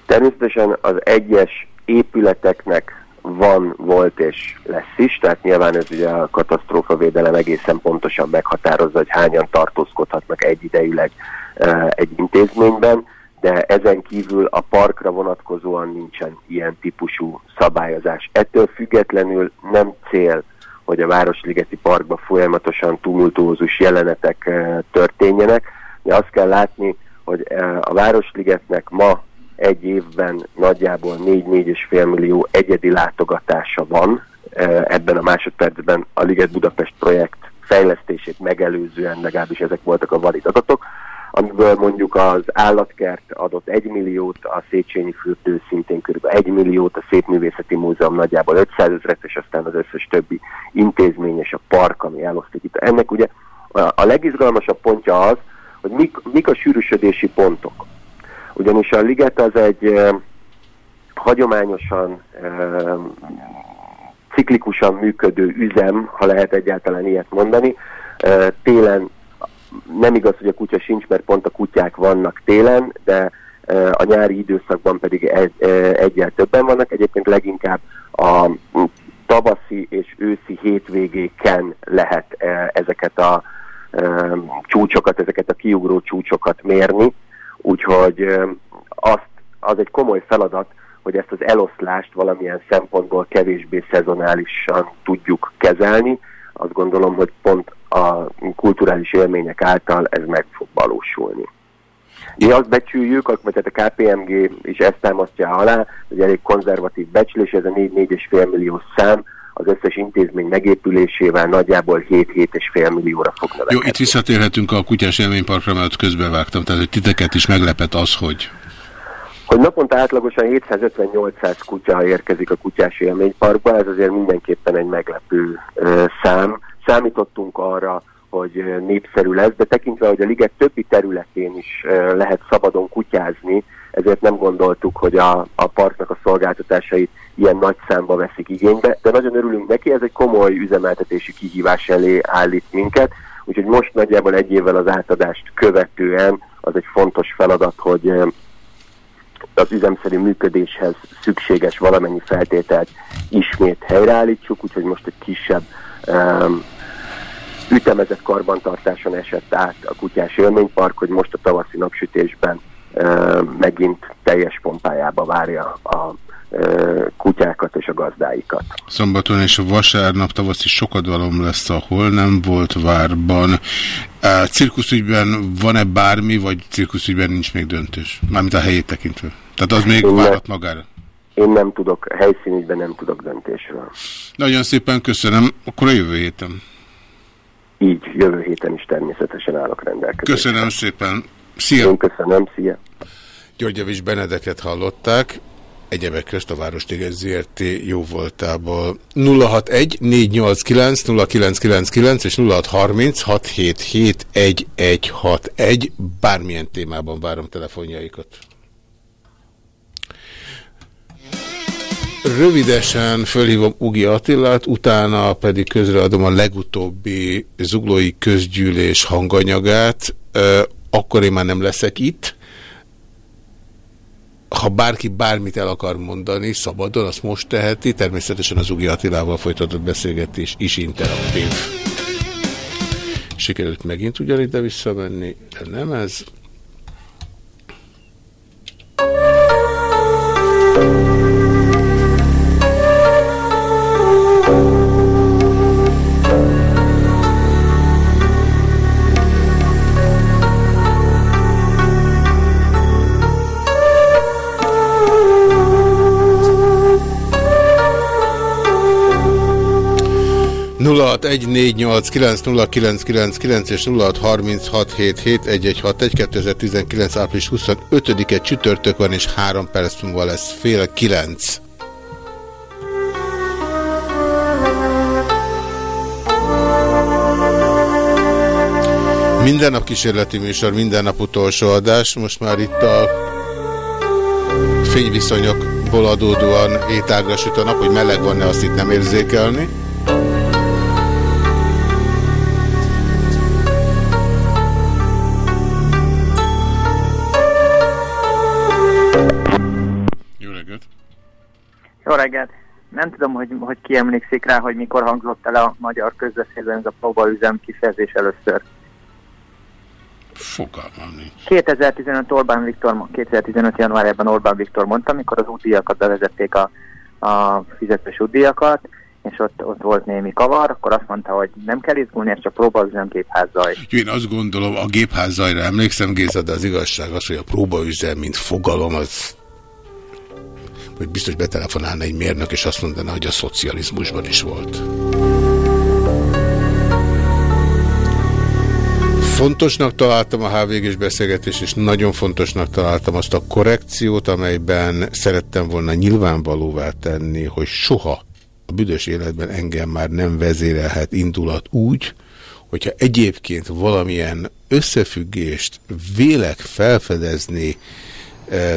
Természetesen az egyes épületeknek van, volt és lesz is, tehát nyilván ez ugye a katasztrófavédelem egészen pontosan meghatározza, hogy hányan tartózkodhatnak egyidejűleg egy intézményben, de ezen kívül a parkra vonatkozóan nincsen ilyen típusú szabályozás. Ettől függetlenül nem cél hogy a Városligeti Parkban folyamatosan tumultuózus jelenetek eh, történjenek. De azt kell látni, hogy eh, a Városligetnek ma egy évben nagyjából 4-4,5 millió egyedi látogatása van. Eh, ebben a másodpercben a Liget Budapest projekt fejlesztését megelőzően legalábbis ezek voltak a valid adatok amiből mondjuk az állatkert adott 1 milliót, a Széchenyi fürdő szintén kb. 1 milliót, a Szépművészeti Múzeum nagyjából 500 ezeret, és aztán az összes többi intézmény és a park, ami elosztik itt. Ennek ugye a legizgalmasabb pontja az, hogy mik, mik a sűrűsödési pontok. Ugyanis a liget az egy hagyományosan ciklikusan működő üzem, ha lehet egyáltalán ilyet mondani. Télen nem igaz, hogy a kutya sincs, mert pont a kutyák vannak télen, de e, a nyári időszakban pedig egy, e, egyel többen vannak. Egyébként leginkább a tavaszi és őszi hétvégéken lehet e, ezeket a csúcsokat, ezeket a kiugró csúcsokat mérni, úgyhogy azt, az egy komoly feladat, hogy ezt az eloszlást valamilyen szempontból kevésbé szezonálisan tudjuk kezelni. Azt gondolom, hogy pont a kulturális élmények által ez meg fog valósulni. Mi azt becsüljük, tehát a KPMG is ezt támasztja alá, hogy elég konzervatív becslés, ez a 4-4,5 millió szám, az összes intézmény megépülésével nagyjából 7-7,5 millióra fog növekedni. Jó, itt visszatérhetünk a kutyás élményparkra, mert közbevágtam, tehát hogy titeket is meglepet az, hogy... Hogy naponta átlagosan 750-800 kutya érkezik a kutyás élményparkba, ez azért mindenképpen egy meglepő szám. Számítottunk arra, hogy népszerű lesz, de tekintve, hogy a liget többi területén is lehet szabadon kutyázni, ezért nem gondoltuk, hogy a, a parknak a szolgáltatásait ilyen nagy számba veszik igénybe, de nagyon örülünk neki, ez egy komoly üzemeltetési kihívás elé állít minket, úgyhogy most nagyjából egy évvel az átadást követően az egy fontos feladat, hogy az üzemszerű működéshez szükséges valamennyi feltételt ismét helyreállítsuk, úgyhogy most egy kisebb um, ütemezett karbantartáson esett át a kutyás élménypark, hogy most a tavaszi napsütésben um, megint teljes pompájába várja a kutyákat és a gazdáikat. Szombaton és vasárnap tavaszi sokadalom lesz, ahol nem volt várban. Uh, cirkuszügyben van-e bármi, vagy cirkuszügyben nincs még döntés? Mármint a helyét tekintve. Tehát az még Én várat magára. Én nem tudok, helyszínügyben nem tudok döntésről. Nagyon szépen köszönöm. Akkor a jövő héten. Így, jövő héten is természetesen állok rendelkezésre. Köszönöm szépen. Szia! Én köszönöm, szia! Györgyevics Benedeket hallották. Egyebek közt a Városliges ZRT jó voltából 061 489 0999 és 0630 677 1161 bármilyen témában várom telefonjaikat. Rövidesen fölhívom Ugi Attilát, utána pedig közreadom a legutóbbi zuglói közgyűlés hanganyagát. Akkor én már nem leszek itt. Ha bárki bármit el akar mondani, szabadon, azt most teheti. Természetesen az Ugi Attilával folytatott beszélgetés is interaktív. Sikerült megint ugyanide visszamenni, de nem ez. Nulla és 0636771161 2019. április 25-e csütörtök van, és három perc múlva lesz fél kilenc. Minden nap kísérleti műsor, minden nap utolsó adás. Most már itt a fényviszonyokból adódóan étágra süt a nap, hogy meleg van-e, azt itt nem érzékelni. Jó reggelt! Nem tudom, hogy, hogy ki emlékszik rá, hogy mikor hangzott el a magyar közbeszélben ez a próbaüzem kifejezés először. Fogalmam nincs. 2015 Orbán Viktor, 2015 januárjában Orbán Viktor mondta, amikor az útdíjakat bevezették a, a fizetős útdíjakat, és ott, ott volt némi kavar, akkor azt mondta, hogy nem kell izgulni, ez csak próbaüzem gépházzaj. Jó, Én azt gondolom, a gépházzajra emlékszem, Géza, de az igazság az, hogy a próbaüzem, mint fogalom, az hogy biztos betelefonálna egy mérnök, és azt mondaná, hogy a szocializmusban is volt. Fontosnak találtam a HVG-s beszélgetést, és nagyon fontosnak találtam azt a korrekciót, amelyben szerettem volna nyilvánvalóvá tenni, hogy soha a büdös életben engem már nem vezérelhet indulat úgy, hogyha egyébként valamilyen összefüggést vélek felfedezni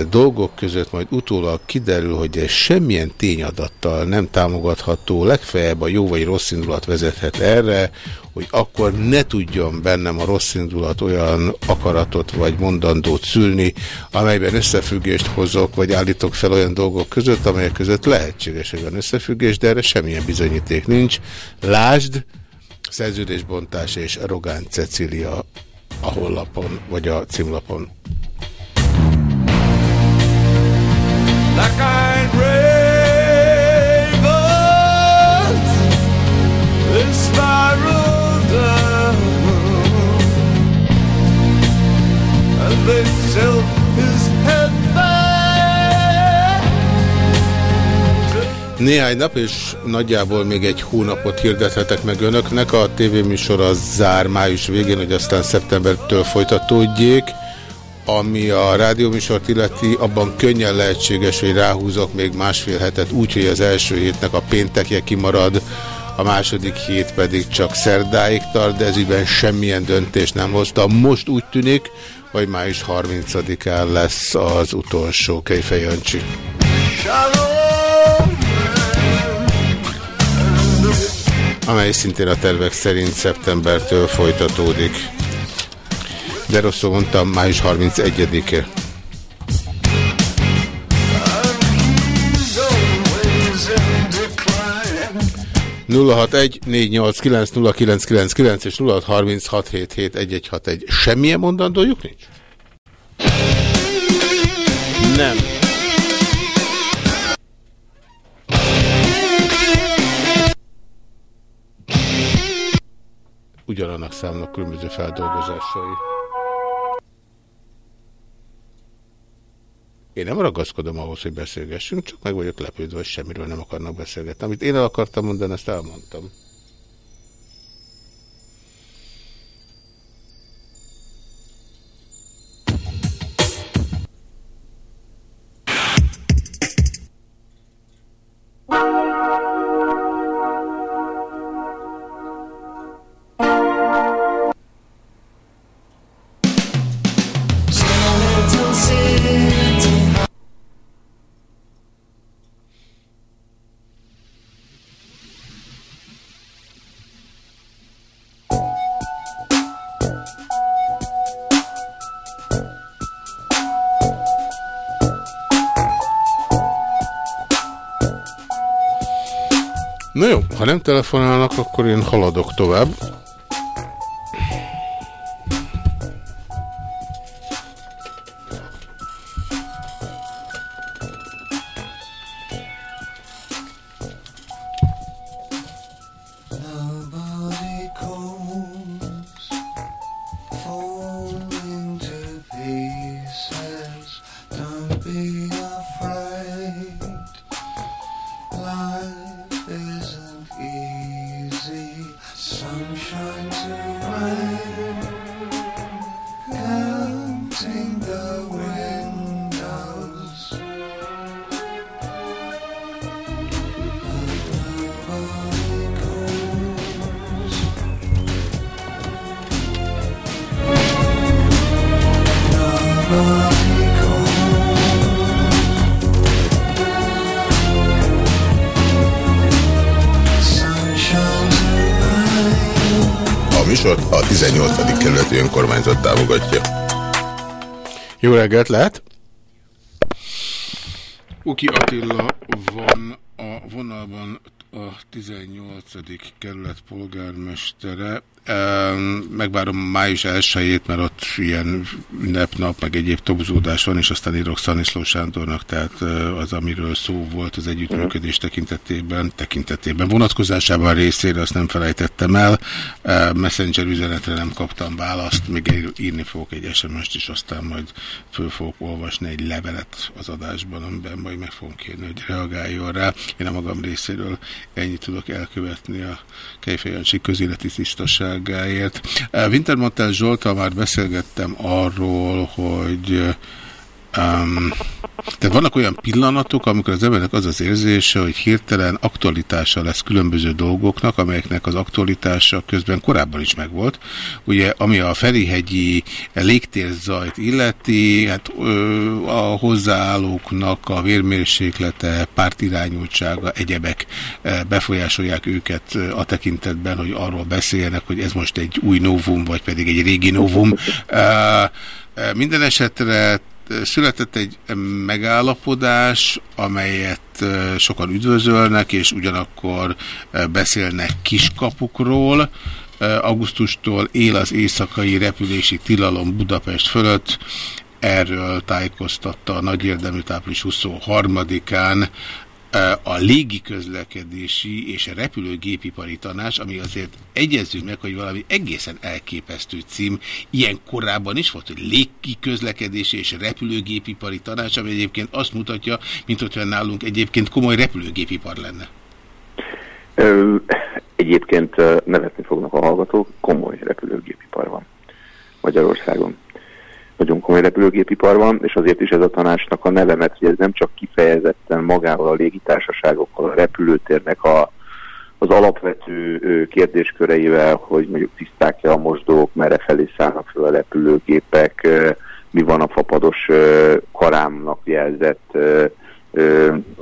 dolgok között, majd utólag kiderül, hogy ez semmilyen tényadattal nem támogatható, legfeljebb a jó vagy rossz indulat vezethet erre, hogy akkor ne tudjon bennem a rossz indulat olyan akaratot vagy mondandót szülni, amelyben összefüggést hozok, vagy állítok fel olyan dolgok között, amelyek között lehetséges olyan összefüggés, de erre semmilyen bizonyíték nincs. Lásd, szerződésbontás és Rogán Cecília a hollapon, vagy a címlapon. Néhány nap és nagyjából még egy hónapot hirdethetek meg önöknek. A tévéműsor az zár május végén, hogy aztán szeptembertől folytatódjék. Ami a rádióműsort illeti, abban könnyen lehetséges, hogy ráhúzok még másfél hetet úgy, hogy az első hétnek a péntekje kimarad, a második hét pedig csak szerdáig tart, de ezügyben semmilyen döntést nem hoztam. Most úgy tűnik, hogy május 30-án lesz az utolsó Kejfej Jancsi. amely szintén a tervek szerint szeptembertől folytatódik. De rosszul mondtam, május 31-e. nulla hat egy négy nyolc kilenc nulla kilenc kilenc kilenc és nulla harminc hat hét hét egy egy hat egy. Semmilyen mondandójuk nincs? Nem. Ugyanannak számnak különböző feldolgozásai. Én nem ragaszkodom ahhoz, hogy beszélgessünk, csak meg vagyok lepődve, hogy semmiről nem akarnak beszélgetni. Amit én el akartam mondani, ezt elmondtam. Nem telefonálnak, akkor én haladok tovább. Reggelt, lehet? Uki Attila van a vonalban a 18. kerület polgármestere. Megvárom május 1 mert ott ilyen ünnepnap, meg egyéb tobzódás van, és aztán írok Szaniszló Sándornak, tehát eh, az, amiről szó volt az együttműködés tekintetében, tekintetében vonatkozásában részére, azt nem felejtettem el. Messenger üzenetre nem kaptam választ, még írni fogok egy SMS-t, és aztán majd föl fogok olvasni egy levelet az adásban, amiben majd meg fogom kérni, hogy reagáljon rá. Én a magam részéről ennyit tudok elkövetni a Kejfejancsi közéleti tisztaságáért. Wintermantel Zsoltal már beszélgettem arról, hogy Um, tehát vannak olyan pillanatok, amikor az embernek az az érzése, hogy hirtelen aktualitása lesz különböző dolgoknak, amelyeknek az aktualitása közben korábban is megvolt. Ugye, ami a Ferihegyi légtérzajt illeti, hát ö, a hozzáállóknak a vérmérséklete, pártirányultsága, egyebek befolyásolják őket a tekintetben, hogy arról beszéljenek, hogy ez most egy új novum, vagy pedig egy régi novum. Minden esetre született egy megállapodás, amelyet sokan üdvözölnek, és ugyanakkor beszélnek kiskapukról. Augusztustól él az éjszakai repülési tilalom Budapest fölött. Erről tájékoztatta a nagy érdemű április 23-án a légi közlekedési és a repülőgépipari tanács, ami azért egyezzünk meg, hogy valami egészen elképesztő cím, ilyen korábban is volt, hogy légi közlekedési és repülőgépipari tanács, ami egyébként azt mutatja, mint hogyha nálunk egyébként komoly repülőgépipar lenne. Egyébként nevetni fognak a hallgatók, komoly repülőgépipar van Magyarországon. Nagyon komoly repülőgépipar van, és azért is ez a tanácsnak a neve, mert ez nem csak kifejezetten magával a légitársaságokkal, a repülőtérnek a, az alapvető kérdésköreivel, hogy mondjuk tiszták-e a mosdók, merre felé szállnak fel a repülőgépek, mi van a fapados karámnak jelzett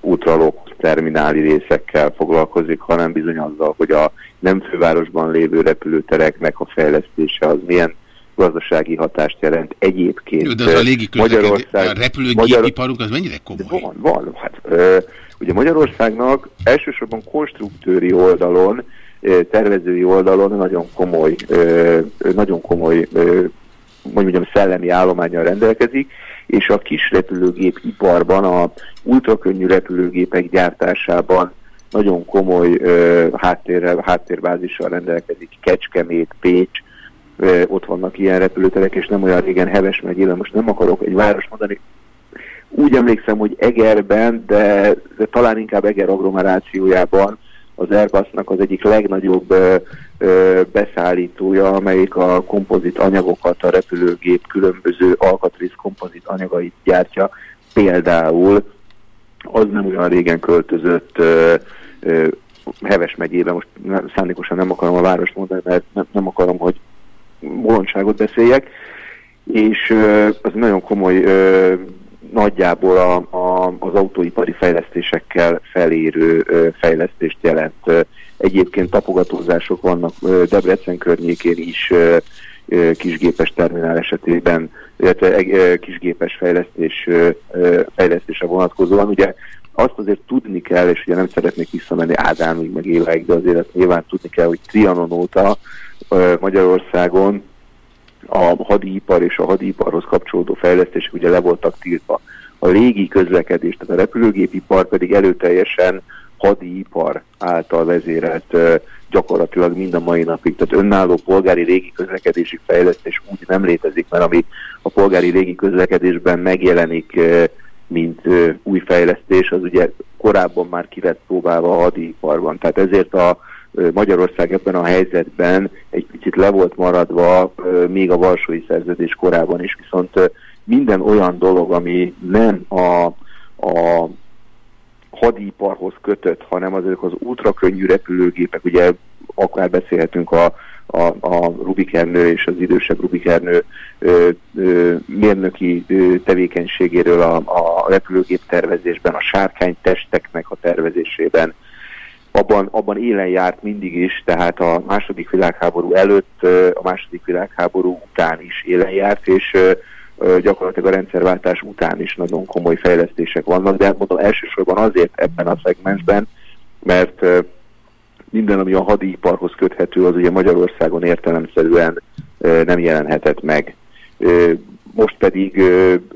útralók termináli részekkel foglalkozik, hanem bizony azzal, hogy a nem fővárosban lévő repülőtereknek a fejlesztése az milyen gazdasági hatást jelent. Egyébként Jó, de az a légi Magyarország, a repülőgépiparunk az mennyire komoly? Van, van. Hát, ö, ugye Magyarországnak elsősorban konstruktőri oldalon, tervezői oldalon nagyon komoly, ö, nagyon komoly ö, mondjam, szellemi állományal rendelkezik, és a kis repülőgép iparban, a ultrakönnyű repülőgépek gyártásában nagyon komoly ö, háttérrel, háttérbázissal rendelkezik, Kecskemét, Pécs, ott vannak ilyen repülőterek, és nem olyan régen Heves megyében, most nem akarok egy város mondani, úgy emlékszem, hogy Egerben, de, de talán inkább Eger agglomerációjában az Airbusnak az egyik legnagyobb ö, ö, beszállítója, amelyik a kompozit anyagokat, a repülőgép különböző alkatrész kompozit anyagait gyártja. Például az nem olyan régen költözött ö, ö, Heves megyébe, most szándékosan nem akarom a várost mondani, mert nem, nem akarom, hogy bolondságot beszéljek, és az nagyon komoly nagyjából a, a, az autóipari fejlesztésekkel felérő fejlesztést jelent. Egyébként tapogatózások vannak ö, Debrecen környékén is kisgépes terminál esetében, illetve kisgépes fejlesztés, fejlesztése vonatkozóan. Ugye azt azért tudni kell, és ugye nem szeretnék visszamenni Ádámig, meg éveig, de azért ezt nyilván tudni kell, hogy Trianon óta Magyarországon a hadipar és a hadiparhoz kapcsolódó fejlesztések ugye le voltak tiltva. A légi közlekedés, tehát a repülőgépipar pedig előteljesen hadipar által vezérelt gyakorlatilag mind a mai napig. Tehát önálló polgári légi közlekedési fejlesztés úgy nem létezik, mert ami a polgári légi közlekedésben megjelenik, mint új fejlesztés, az ugye korábban már ki lett próbálva a hadiparban. Tehát ezért a Magyarország ebben a helyzetben egy picit le volt maradva még a Varsói Szerződés korában is, viszont minden olyan dolog, ami nem a, a hadiparhoz kötött, hanem azok az ultrakönnyű repülőgépek, ugye akár beszélhetünk a, a, a Rubikernő és az idősebb Rubikernő ö, ö, mérnöki ö, tevékenységéről a, a repülőgép tervezésben, a sárkánytesteknek a tervezésében, abban, abban élen járt mindig is, tehát a második világháború előtt, a második világháború után is élen járt, és gyakorlatilag a rendszerváltás után is nagyon komoly fejlesztések vannak, de mondom elsősorban azért ebben a szegmensben, mert minden, ami a hadiparhoz köthető, az ugye Magyarországon értelemszerűen nem jelenhetett meg. Most pedig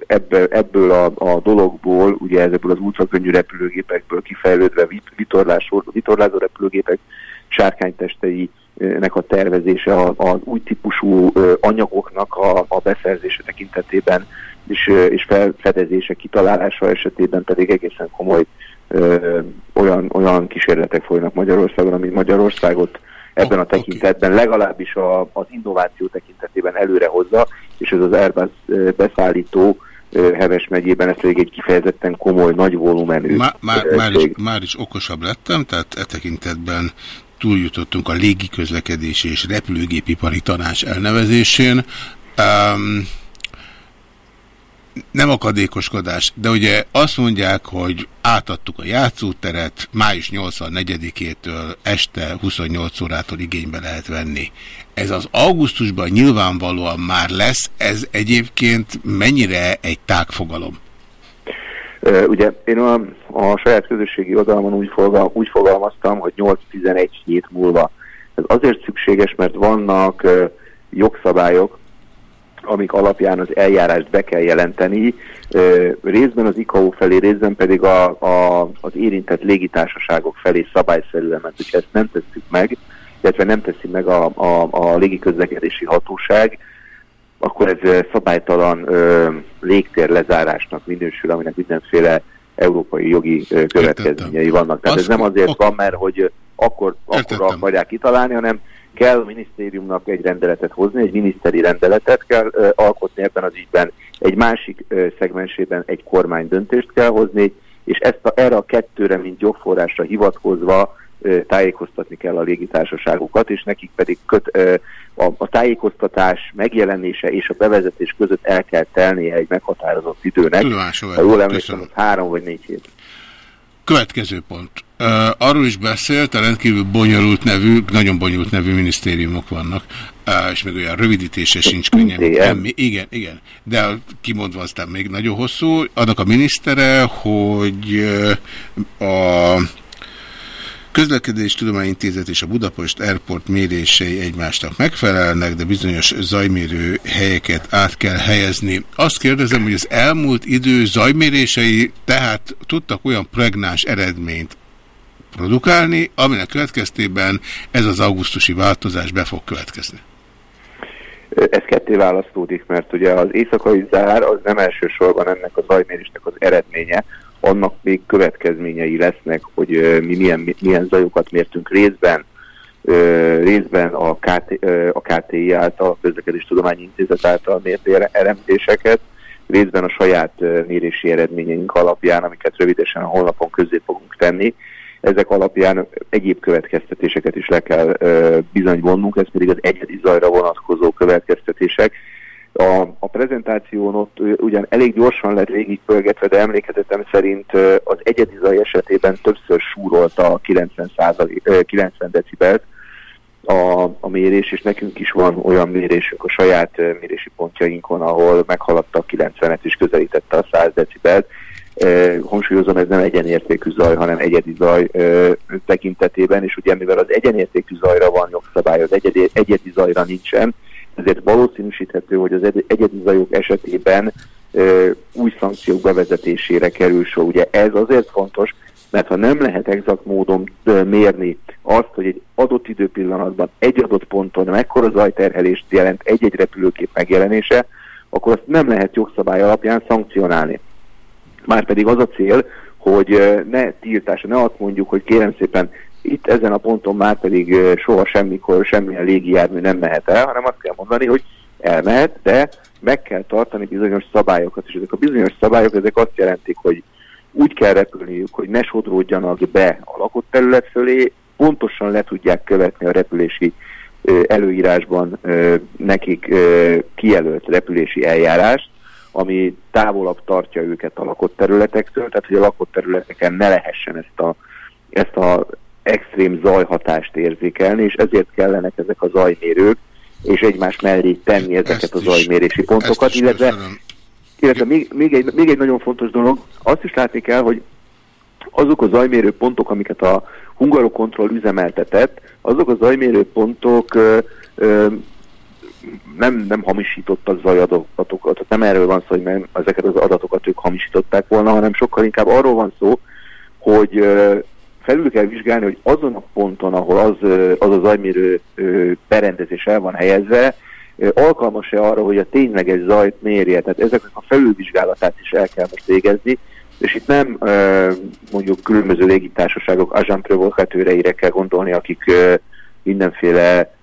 ebből, ebből a, a dologból, ugye ezekből az ultrakönnyű repülőgépekből kifejlődve vitorlásó, vitorlázó repülőgépek sárkánytesteinek a tervezése, az új típusú anyagoknak a, a beszerzése tekintetében és, és felfedezése, kitalálása esetében pedig egészen komoly ö, olyan, olyan kísérletek folynak Magyarországon, ami Magyarországot ebben a tekintetben legalábbis a, az innováció tekintetében előre hozza, és ez az Airbus beszállító Heves megyében ez pedig egy kifejezetten komoly, nagy volumenű. Má, már, már, is, már is okosabb lettem, tehát e tekintetben túljutottunk a légiközlekedési és repülőgépipari tanács elnevezésén. Um, nem akadékoskodás, de ugye azt mondják, hogy átadtuk a játszóteret, május 84-től este 28 órától igénybe lehet venni. Ez az augusztusban nyilvánvalóan már lesz, ez egyébként mennyire egy tágfogalom? Ugye én a, a saját közösségi oldalon úgy, fogal, úgy fogalmaztam, hogy 8-11 hét múlva. Ez azért szükséges, mert vannak jogszabályok, amik alapján az eljárást be kell jelenteni, részben az ICAO felé, részben pedig a, a, az érintett légitársaságok felé szabályszerűen, mert hogyha ezt nem tesszük meg, illetve nem teszi meg a, a, a légiközlekedési hatóság, akkor ez szabálytalan ö, légtér lezárásnak minősül, aminek mindenféle európai jogi ö, következményei vannak. Tehát Azt, ez nem azért van, mert hogy akkor, akkor akarják kitalálni, hanem kell a minisztériumnak egy rendeletet hozni, egy miniszteri rendeletet kell ö, alkotni ebben az ügyben, egy másik ö, szegmensében egy kormány döntést kell hozni, és ezt a, erre a kettőre, mint jogforrásra hivatkozva ö, tájékoztatni kell a légitársaságokat, és nekik pedig köt, ö, a, a tájékoztatás megjelenése és a bevezetés között el kell telnie egy meghatározott időnek. Ha jól emlékszem, három vagy négy hét. Következő pont. Arról is beszélt, a rendkívül bonyolult nevű, nagyon bonyolult nevű minisztériumok vannak. És még olyan rövidítése sincs könnyen, emmi. Igen, igen. De kimondva aztán még nagyon hosszú. Annak a minisztere, hogy a Közlekedés Tudományintézet és a Budapest Airport mérései egymásnak megfelelnek, de bizonyos zajmérő helyeket át kell helyezni. Azt kérdezem, hogy az elmúlt idő zajmérései tehát tudtak olyan pregnáns eredményt produkálni, aminek következtében ez az augusztusi változás be fog következni. Ez ketté választódik, mert ugye az éjszakai zár az nem elsősorban ennek a zajmérésnek az eredménye, annak még következményei lesznek, hogy mi milyen, milyen zajokat mértünk részben, részben a, KT, a KTI által, a Közlekedés Tudományi Intézet által mért elemzéseket, részben a saját mérési eredményeink alapján, amiket rövidesen a honlapon közé fogunk tenni. Ezek alapján egyéb következtetéseket is le kell bizony vonnunk, ez pedig az egyedi zajra vonatkozó következtetések, a, a prezentáción ott ugyan elég gyorsan lett végigpörgetve, de emlékezetem szerint az egyedi zaj esetében többször súrolta a 90, 90 decibelt a, a mérés, és nekünk is van olyan mérésünk a saját mérési pontjainkon, ahol meghaladta a 90-et és közelítette a 100 decibelt. Eh, hangsúlyozom, ez nem egyenértékű zaj, hanem egyedi zaj eh, tekintetében, és ugye mivel az egyenértékű zajra van jogszabály, az egyedi, egyedi zajra nincsen, ezért valószínűsíthető, hogy az egyedi zajok esetében ö, új szankciók bevezetésére kerül sor. Ugye ez azért fontos, mert ha nem lehet exakt módon ö, mérni azt, hogy egy adott időpillanatban egy adott ponton mekkora zajterhelést jelent egy-egy repülőkép megjelenése, akkor azt nem lehet jogszabály alapján szankcionálni. Márpedig az a cél, hogy ne tiltása, ne azt mondjuk, hogy kérem szépen itt ezen a ponton már pedig soha semmikor semmilyen légijármű nem mehet el, hanem azt kell mondani, hogy elmehet, de meg kell tartani bizonyos szabályokat, és ezek a bizonyos szabályok, ezek azt jelentik, hogy úgy kell repülniük, hogy ne sodródjanak be a lakott terület fölé, pontosan le tudják követni a repülési előírásban nekik kijelölt repülési eljárást, ami távolabb tartja őket a lakott területektől, tehát hogy a lakott területeken ne lehessen ezt a, ezt a extrém zajhatást érzékelni, és ezért kellenek ezek a zajmérők, és egymás mellé tenni ezeket ezt a zajmérési pontokat, illetve, illetve még, még, egy, még egy nagyon fontos dolog, azt is látni kell, hogy azok a zajmérő pontok, amiket a Hungarokontroll üzemeltetett, azok a zajmérő pontok ö, ö, nem, nem hamisítottak zajadatokat, nem erről van szó, hogy nem, ezeket az adatokat ők hamisították volna, hanem sokkal inkább arról van szó, hogy felül kell vizsgálni, hogy azon a ponton, ahol az, az a zajmérő berendezés el van helyezve, alkalmas-e arra, hogy a tényleges zajt mérje. Tehát ezeknek a felülvizsgálatát is el kell most végezni, és itt nem mondjuk különböző légitársaságok agent provokatőreire kell gondolni, akik mindenféle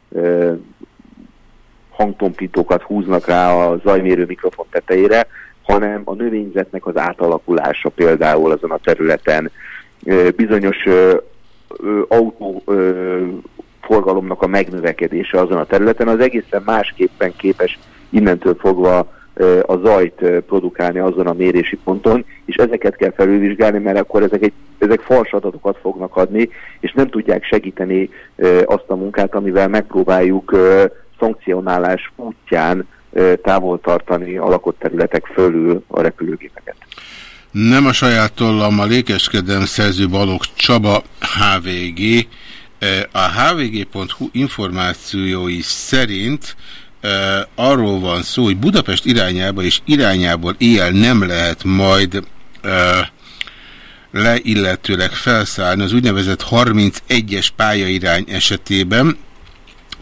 hangtompítókat húznak rá a zajmérő mikrofon tetejére, hanem a növényzetnek az átalakulása például azon a területen, bizonyos autó forgalomnak a megnövekedése azon a területen, az egészen másképpen képes innentől fogva a zajt produkálni azon a mérési ponton, és ezeket kell felülvizsgálni, mert akkor ezek, egy, ezek fals adatokat fognak adni, és nem tudják segíteni azt a munkát, amivel megpróbáljuk szankcionálás útján távol tartani a lakott területek fölül a repülőgépeket. Nem a saját tollammal lékeskedem, szerző Balog Csaba, HVG. E, a hvg.hu információi szerint e, arról van szó, hogy Budapest irányába és irányából éjjel nem lehet majd e, leilletőleg felszállni az úgynevezett 31-es pályairány esetében,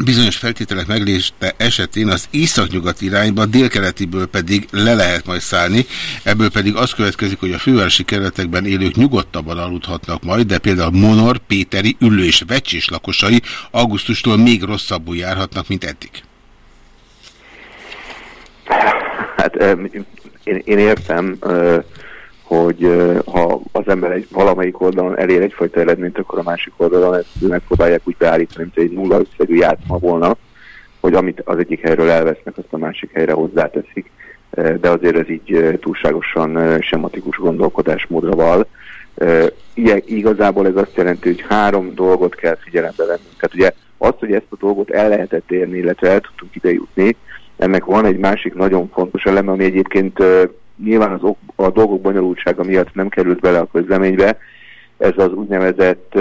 bizonyos feltételek meglése esetén az északnyugat irányba, délkeletiből pedig le lehet majd szállni, ebből pedig az következik, hogy a fővárosi kerületekben élők nyugodtabban aludhatnak majd, de például Monor, Péteri, Üllő és Vecsés lakosai augusztustól még rosszabbul járhatnak, mint eddig. Hát én, én értem, hogy ha az ember egy, valamelyik oldalon elér egyfajta eredményt, akkor a másik oldalon ezt megpróbálják úgy beállítani, mint egy nulla összegű játszma volna, hogy amit az egyik helyről elvesznek, azt a másik helyre hozzáteszik. De azért ez így túlságosan sematikus gondolkodásmódra val. Ilyen, igazából ez azt jelenti, hogy három dolgot kell figyelembe venni. Tehát ugye Az, hogy ezt a dolgot el lehetett érni, illetve el tudtunk ide jutni, ennek van egy másik nagyon fontos eleme, ami egyébként nyilván az ok, a dolgok bonyolultsága miatt nem került bele a közleménybe, ez az úgynevezett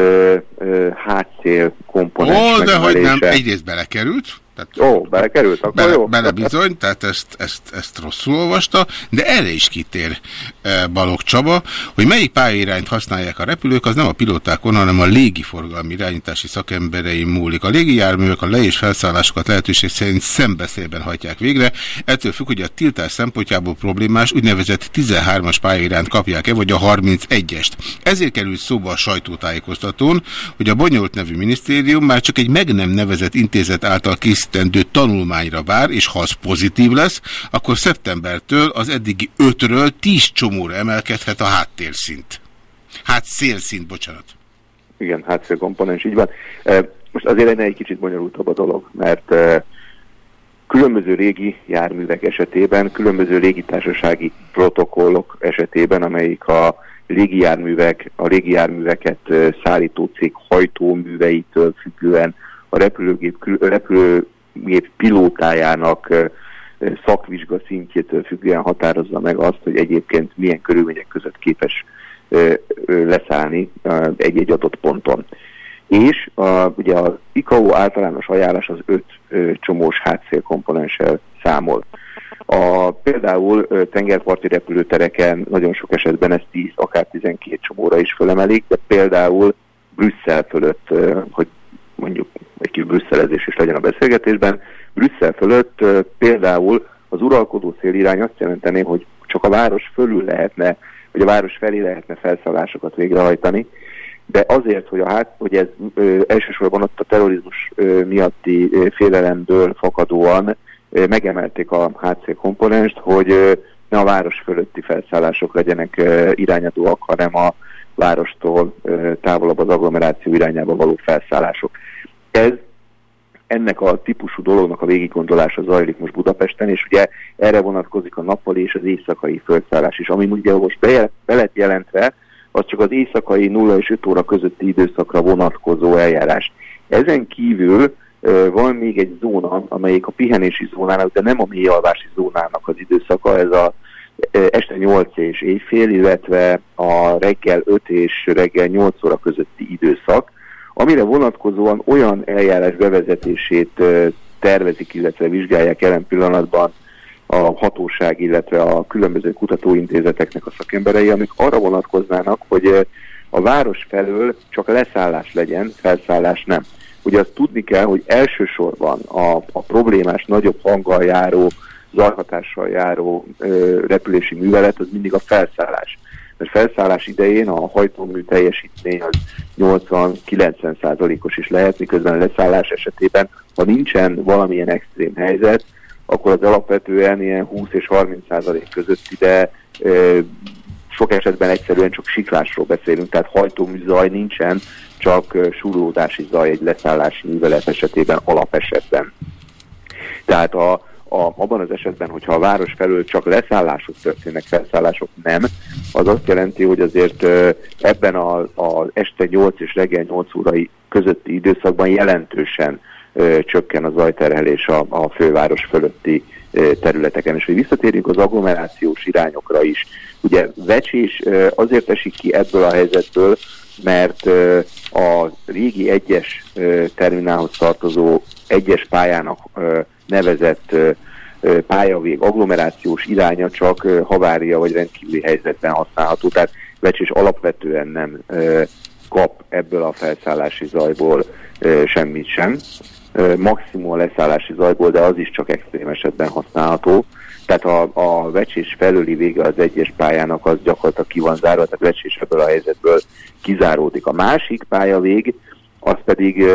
hátszél komponens Ó, de hogy nem, egyrészt belekerült, tehát, Ó, belekerült, akkor bele, jó. Bele bizony, tehát ezt, ezt, ezt rosszul olvasta, de erre is kitér e, Balog Csaba, hogy melyik pályairányt használják a repülők, az nem a pilótákon, hanem a légiforgalmi irányítási szakembereim múlik. A légijárművek a le- és felszállásokat lehetőség szerint szembeszélben hajtják végre, ettől függ, hogy a tiltás szempontjából problémás úgynevezett 13-as pályairányt kapják-e, vagy a 31-est. Ezért került szóba a sajtótájékoztatón, hogy a bonyolult nevű minisztérium már csak egy meg nem nevezett intézet által kész készítendő tanulmányra vár, és ha az pozitív lesz, akkor szeptembertől az eddigi 5-ről 10 csomóra emelkedhet a háttérszint. Hát szélszint, bocsánat. Igen, hátszélkomponens, így van. Most azért lenne egy kicsit bonyolultabb a dolog, mert különböző régi járművek esetében, különböző légitársasági protokollok esetében, amelyik a légijárművek, a légijárműveket szállító cég hajtóműveitől függően a repülőgép, repülő gép pilótájának szakvizsga szintjétől függően határozza meg azt, hogy egyébként milyen körülmények között képes leszállni egy-egy adott ponton. És a, ugye az ICAO általános ajánlás az öt csomós hátszélkomponenssel számol. A, például tengerparti repülőtereken nagyon sok esetben ez 10, akár 12 csomóra is fölemelik, de például Brüsszel fölött, hogy mondjuk egy kis brüsszelezés is legyen a beszélgetésben. Brüsszel fölött például az uralkodó szélirány azt jelenteni, hogy csak a város fölül lehetne, vagy a város felé lehetne felszállásokat végrehajtani, de azért, hogy, a hát, hogy ez ö, elsősorban ott a terrorizmus ö, miatti ö, félelemből fakadóan ö, megemelték a HC komponenst, hogy ö, ne a város fölötti felszállások legyenek ö, irányadóak, hanem a várostól távolabb az agglomeráció irányába való felszállások. Ez ennek a típusú dolognak a végiggondolása zajlik most Budapesten, és ugye erre vonatkozik a nappali és az éjszakai földszállás is, ami ugye most be, be lett jelentve, az csak az éjszakai 0 és 5 óra közötti időszakra vonatkozó eljárás. Ezen kívül van még egy zóna, amelyik a pihenési zónának, de nem a mélyalvási zónának az időszaka, ez a este 8 és éjfél, illetve a reggel 5 és reggel 8 óra közötti időszak, amire vonatkozóan olyan eljárás bevezetését tervezik, illetve vizsgálják jelen pillanatban a hatóság, illetve a különböző kutatóintézeteknek a szakemberei, amik arra vonatkoznának, hogy a város felől csak leszállás legyen, felszállás nem. Ugye azt tudni kell, hogy elsősorban a, a problémás, nagyobb hanggal járó, zajhatással járó ö, repülési művelet az mindig a felszállás mert felszállás idején a hajtómű teljesítmény az 80-90 százalékos is lehet, miközben leszállás esetében, ha nincsen valamilyen extrém helyzet, akkor az alapvetően ilyen 20 és 30 százalék közötti, de e, sok esetben egyszerűen csak siklásról beszélünk, tehát hajtómű zaj nincsen, csak súrlódási zaj egy leszállási művelet esetében, alapesetben. Tehát a, a, abban az esetben, hogyha a város felől csak leszállások történnek, felszállások nem, az azt jelenti, hogy azért ebben az este 8 és reggel 8 órai közötti időszakban jelentősen ö, csökken a zajterhelés a, a főváros fölötti ö, területeken. És hogy visszatérjünk az agglomerációs irányokra is. Ugye Vecsés ö, azért esik ki ebből a helyzetből, mert a régi egyes terminálhoz tartozó egyes pályának nevezett pályavég, agglomerációs iránya csak havária vagy rendkívüli helyzetben használható. Tehát Vecsés alapvetően nem kap ebből a felszállási zajból semmit sem. Maximum a leszállási zajból, de az is csak extrém esetben használható. Tehát a, a vecsés felüli vége az egyes pályának az gyakorlatilag ki van zárva, tehát vecsés ebből a helyzetből kizáródik. A másik pályavég, az pedig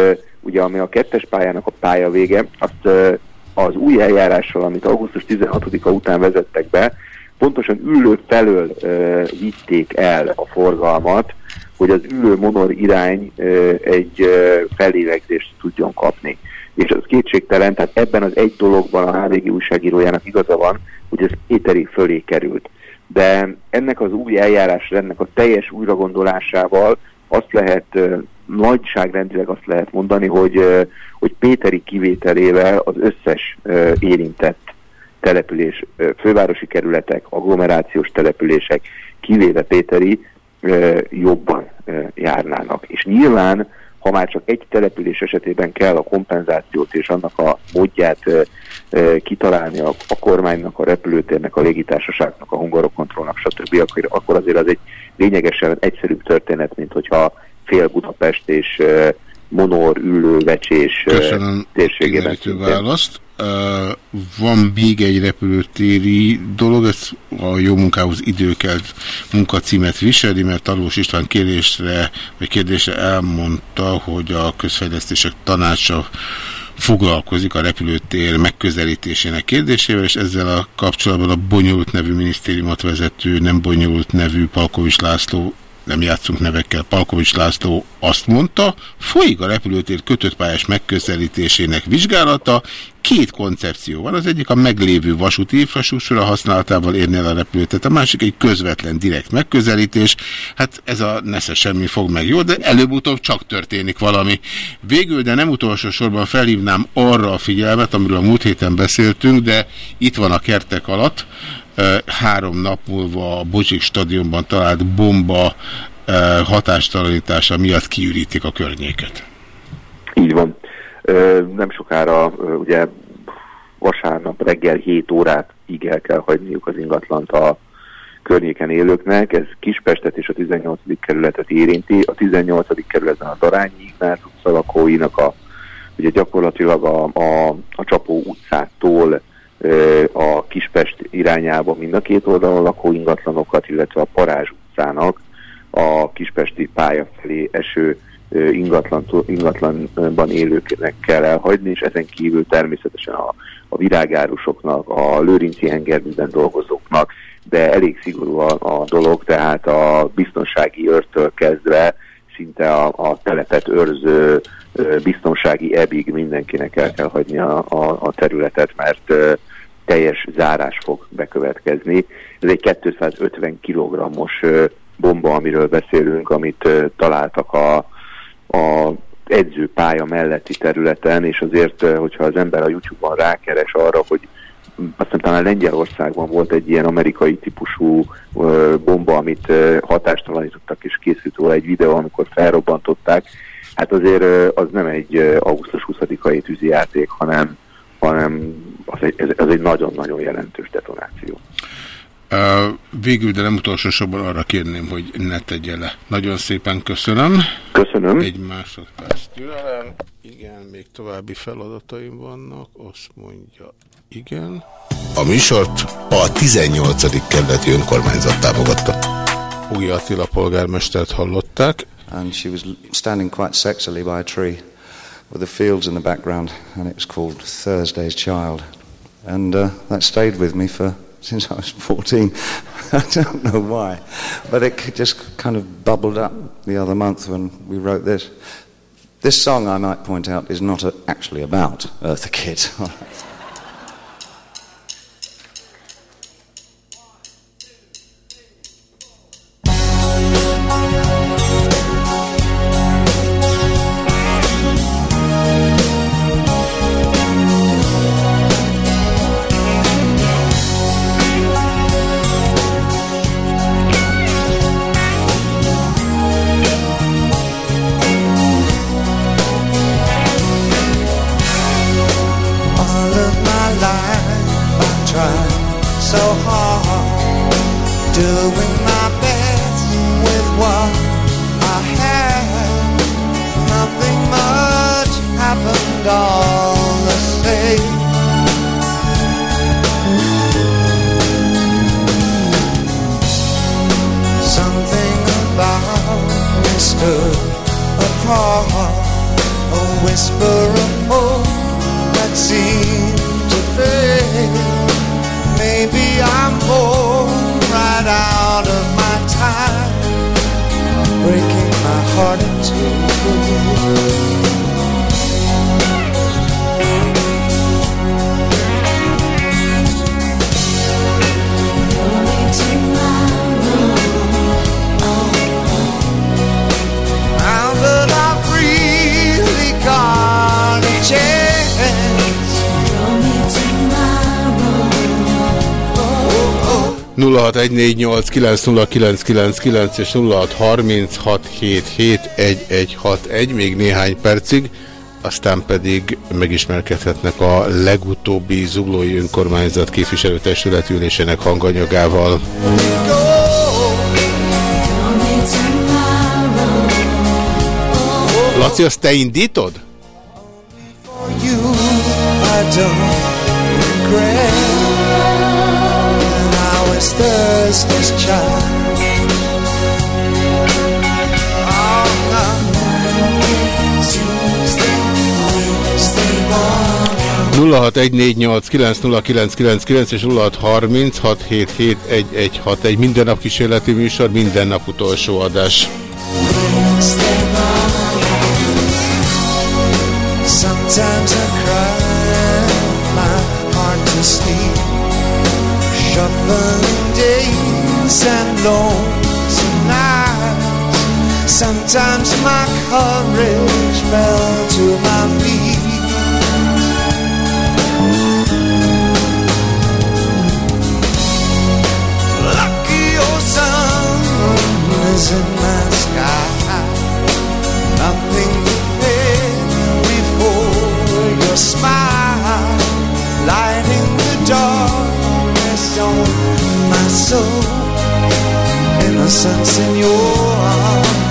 ugye ami a kettes pályának a pályavége, azt az új eljárással, amit augusztus 16-a után vezettek be, pontosan ülő felől uh, vitték el a forgalmat, hogy az ülő monor irány uh, egy uh, felélegzést tudjon kapni. És az kétségtelen, tehát ebben az egy dologban a HVG újságírójának igaza van, hogy ez éterig fölé került. De ennek az új eljárás, ennek a teljes újragondolásával azt lehet nagyságrendileg azt lehet mondani, hogy, hogy Péteri kivételével az összes érintett település, fővárosi kerületek, agglomerációs települések, kivéve Péteri, jobban járnának. És nyilván, ha már csak egy település esetében kell a kompenzációt és annak a módját kitalálni a, a kormánynak, a repülőtérnek, a légitársaságnak, a hungarokontrollnak, stb., akkor, akkor azért az egy lényegesen egyszerűbb történet, mint hogyha fél Budapest és Monor, Üllő, Vecsés Köszönöm térségében szintén. választ. Van még egy repülőtéri dolog, ez a jó munkához időkelt munkacímet viseli, mert Talós István kérésre, vagy kérdésre elmondta, hogy a közfejlesztések tanácsa foglalkozik a repülőtér megközelítésének kérdésével, és ezzel a kapcsolatban a bonyolult nevű minisztériumot vezető, nem bonyolult nevű Palkovics László nem játszunk nevekkel, Palkovics László azt mondta, folyik a repülőtér kötött pályás megközelítésének vizsgálata, két koncepció van, az egyik a meglévő vasúti infrastruktúra használatával érni el a repülőtet, a másik egy közvetlen direkt megközelítés, hát ez a nesze semmi fog meg jó, de előbb-utóbb csak történik valami. Végül, de nem utolsó sorban felhívnám arra a figyelmet, amiről a múlt héten beszéltünk, de itt van a kertek alatt, három nap múlva a Bocsik stadionban talált bomba hatástalanítása miatt kiürítik a környéket. Így van. Nem sokára, ugye vasárnap reggel 7 órát így el kell hagyniuk az ingatlant a környéken élőknek. Ez Kispestet és a 18. kerületet érinti. A 18. kerületben a Darányi Ignác utca lakóinak a, ugye gyakorlatilag a, a, a Csapó utcától ö, a Kispest irányába mind a két oldalon lakó ingatlanokat, illetve a Parázs utcának a kispesti pálya felé eső ingatlan, ingatlanban élőknek kell elhagyni, és ezen kívül természetesen a, a virágárusoknak, a lőrinci engerműben dolgozóknak, de elég szigorú a, a dolog, tehát a biztonsági őrtől kezdve szinte a, a telepet őrző biztonsági ebig mindenkinek el kell hagyni a, a, a területet, mert teljes zárás fog bekövetkezni. Ez egy 250 kg-os bomba, amiről beszélünk, amit találtak a, a edzőpálya melletti területen, és azért, ö, hogyha az ember a YouTube-on rákeres arra, hogy azt hiszem talán Lengyelországban volt egy ilyen amerikai típusú ö, bomba, amit ö, hatástalanítottak, és készült róla egy videó, amikor felrobbantották. Hát azért az nem egy augusztus 20-ai tűzijáték, hanem, hanem az egy nagyon-nagyon jelentős detonáció. Végül, de nem utolsó sorban arra kérném, hogy ne tegye le. Nagyon szépen köszönöm. Köszönöm. Egy másodperc türelem. Igen, még további feladataim vannak. Azt mondja, igen. A műsort a 18. kerületi önkormányzat támogatta. Új Attila polgármestert hallották. And she was standing quite sexily by a tree with the fields in the background, and it was called Thursday's Child. And uh, that stayed with me for since I was 14. I don't know why, but it just kind of bubbled up the other month when we wrote this. This song, I might point out, is not uh actually about Eartha Kitt. 0614890999 és 0636771161 még néhány percig, aztán pedig megismerkedhetnek a legutóbbi zuglói önkormányzat képviselőtestület ülésének hanganyagával. Laci, azt te indítod? you I don't regret Thursday's child. Oh, no. Tuesday, Wednesday morning. 0614890999 és 0636771161 minden nap kísérleti műsor, minden nap utolsó adás. Sometimes I cry days and lonesome nights. Sometimes my courage fell to my feet. Lucky your sun is in my sky. Nothing prepared before your smile, lighting the darkness on my soul. Innocence in your arms.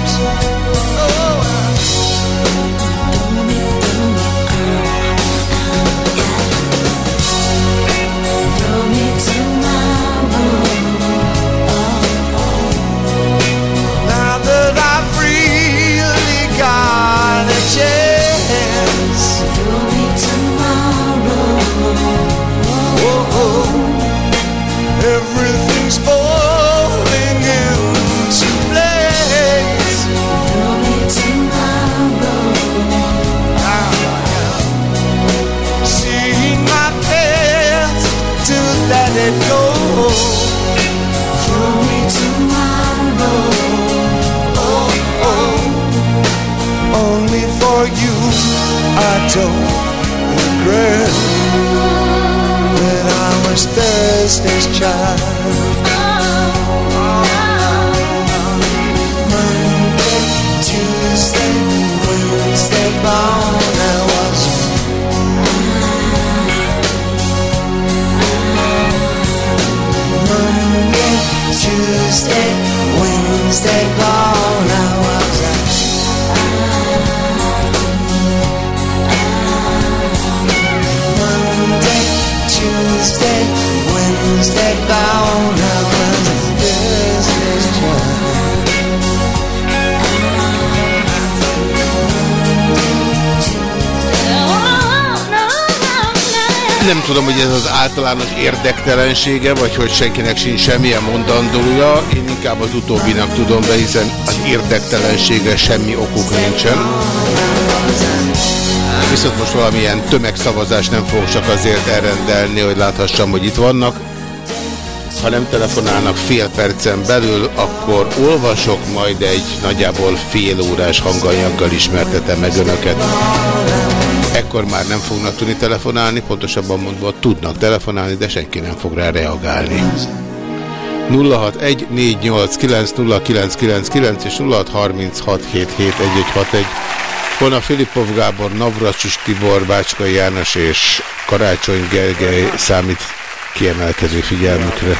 Was Thursday's child. Nem tudom, hogy ez az általános érdektelensége, vagy hogy senkinek sincs semmilyen mondandója. Én inkább az utóbbinak tudom be, hiszen az érdektelenségre semmi okuk nincsen. Viszont most valamilyen tömegszavazást nem fogok csak azért elrendelni, hogy láthassam, hogy itt vannak. Ha nem telefonálnak fél percen belül, akkor olvasok, majd egy nagyjából fél órás hanganyaggal ismertetem meg önöket. Ekkor már nem fognak tudni telefonálni, pontosabban mondva tudnak telefonálni, de senki nem fog rá reagálni. 0614890999 és 0636771161. Holnap Filipov Gábor, Navracsus Tibor, Bácskai János és Karácsony Gergely számít kiemelkedő figyelmükre.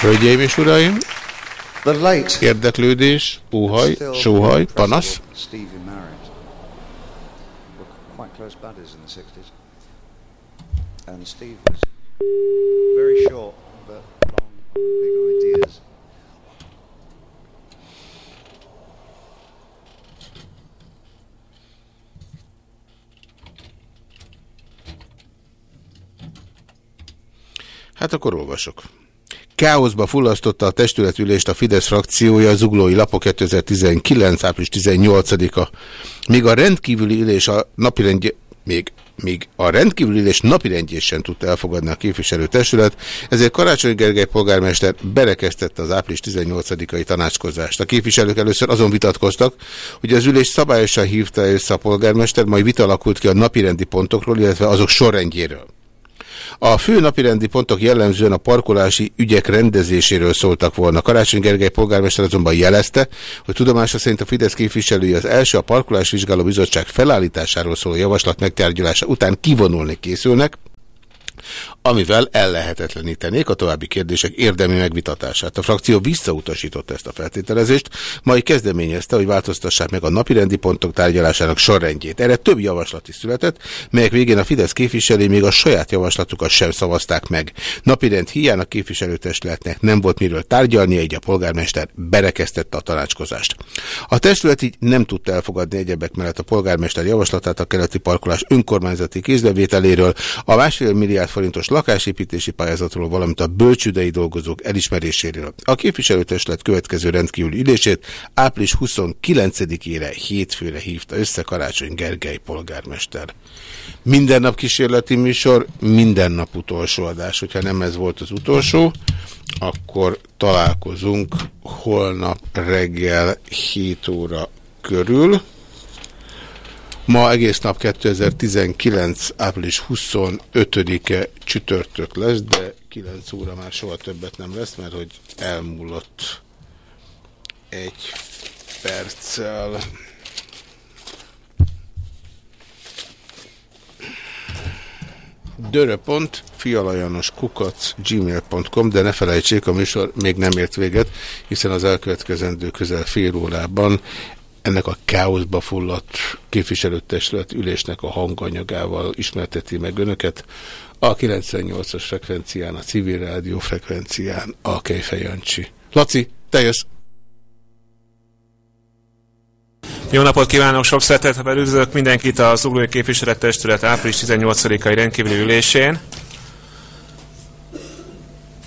Hölgyeim és uraim, érdeklődés, óhaj, sóhaj, panasz. Stevie married. Were quite close buddies in the 60s. And Steve was very short, but long on big ideas. Hát akkor olvasok. Káoszba fullasztotta a testületülést a Fidesz frakciója, Zuglói Lapok 2019. április 18-a. Míg a rendkívüli ülés a napirendje, még, még a rendkívüli ülés napirendjét sem tudta elfogadni a képviselőtestület, ezért Karácsony Gergely polgármester berekeztette az április 18-ai tanácskozást. A képviselők először azon vitatkoztak, hogy az ülés szabályosan hívta össze a polgármester, majd vita alakult ki a napirendi pontokról, illetve azok sorrendjéről. A fő napirendi pontok jellemzően a parkolási ügyek rendezéséről szóltak volna. Karácsony Gergely polgármester azonban jelezte, hogy tudomása szerint a Fidesz képviselői az első a parkolás vizsgáló bizottság felállításáról szóló javaslat megtárgyalása után kivonulni készülnek, amivel ellehetetlenítenék a további kérdések érdemi megvitatását. A frakció visszautasította ezt a feltételezést, majd kezdeményezte, hogy változtassák meg a napirendi pontok tárgyalásának sorrendjét. Erre több javaslat is született, melyek végén a Fidesz képviselői még a saját javaslatukat sem szavazták meg. Napirend hiány a képviselőtestületnek nem volt miről tárgyalni, így a polgármester berekeztette a tanácskozást. A testület így nem tudta elfogadni egyebek mellett a polgármester javaslatát a keleti parkolás önkormányzati kézbevételéről, a másfél milliárd forintos lakásépítési pályázatról, valamint a bölcsüdei dolgozók elismeréséről. A képviselőtestület következő rendkívüli ülését április 29-ére hétfőre hívta össze Karácsony Gergely polgármester. Minden nap kísérleti műsor, minden nap utolsó adás. Hogyha nem ez volt az utolsó, akkor találkozunk holnap reggel 7 óra körül. Ma egész nap 2019. április 25-e csütörtök lesz, de 9 óra már soha többet nem lesz, mert hogy elmúlott egy perccel. dörö.pont, fialajanos kukac, gmail.com, de ne felejtsék, a műsor még nem ért véget, hiszen az elkövetkezendő közel fél órában ennek a káoszba fulladt képviselőtestület ülésnek a hanganyagával ismerteti meg önöket. A 98-as frekvencián, a civil rádió frekvencián, a Kejfej Jancsi. Laci, te jössz! Jó napot kívánok, sok szeretettel üdvözlök mindenkit a Zuglói Képviselettestület április 18-ai rendkívüli ülésén.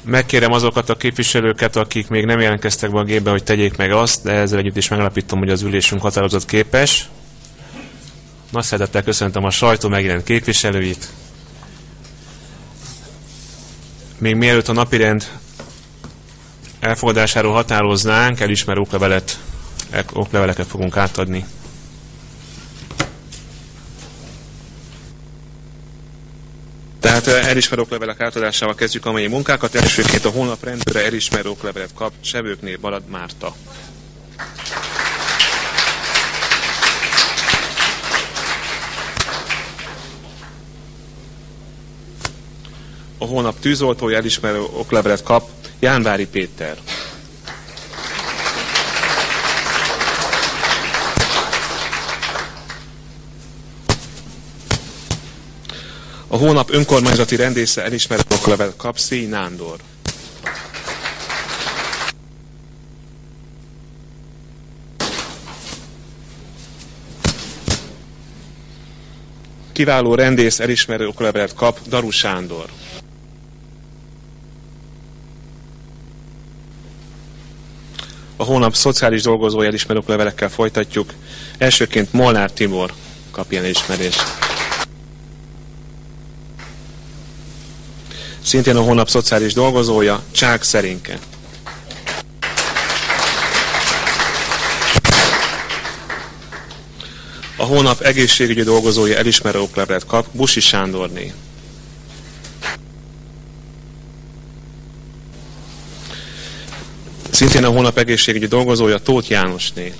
Megkérem azokat a képviselőket, akik még nem jelentkeztek be a gépbe, hogy tegyék meg azt, de ezzel együtt is megalapítom, hogy az ülésünk határozott képes. Nagy szeretettel köszöntöm a sajtó megjelent képviselőit. Még mielőtt a napirend elfogadásáról határoznánk, elismerő oklevelet, okleveleket fogunk átadni. Tehát elismerő oklevelek átadásával kezdjük a mai munkákat. Elsőként a hónap rendőre elismerő oklevelet kap Sevőknél Balad Márta. A hónap tűzoltója elismerő oklevelet kap Jánvári Péter. A hónap önkormányzati rendésze elismerő oklevel kap Szély Nándor. Kiváló rendész elismerő oklevelet kap Daru Sándor. A hónap szociális dolgozói elismerő oklevelekkel folytatjuk. Elsőként Molnár Timor kap ilyen elismerést. Szintén a hónap szociális dolgozója, Csák Szerinke. A hónap egészségügyi dolgozója elismerő oklevelet kap, Busi Sándorné. Szintén a hónap egészségügyi dolgozója Tóth Jánosné.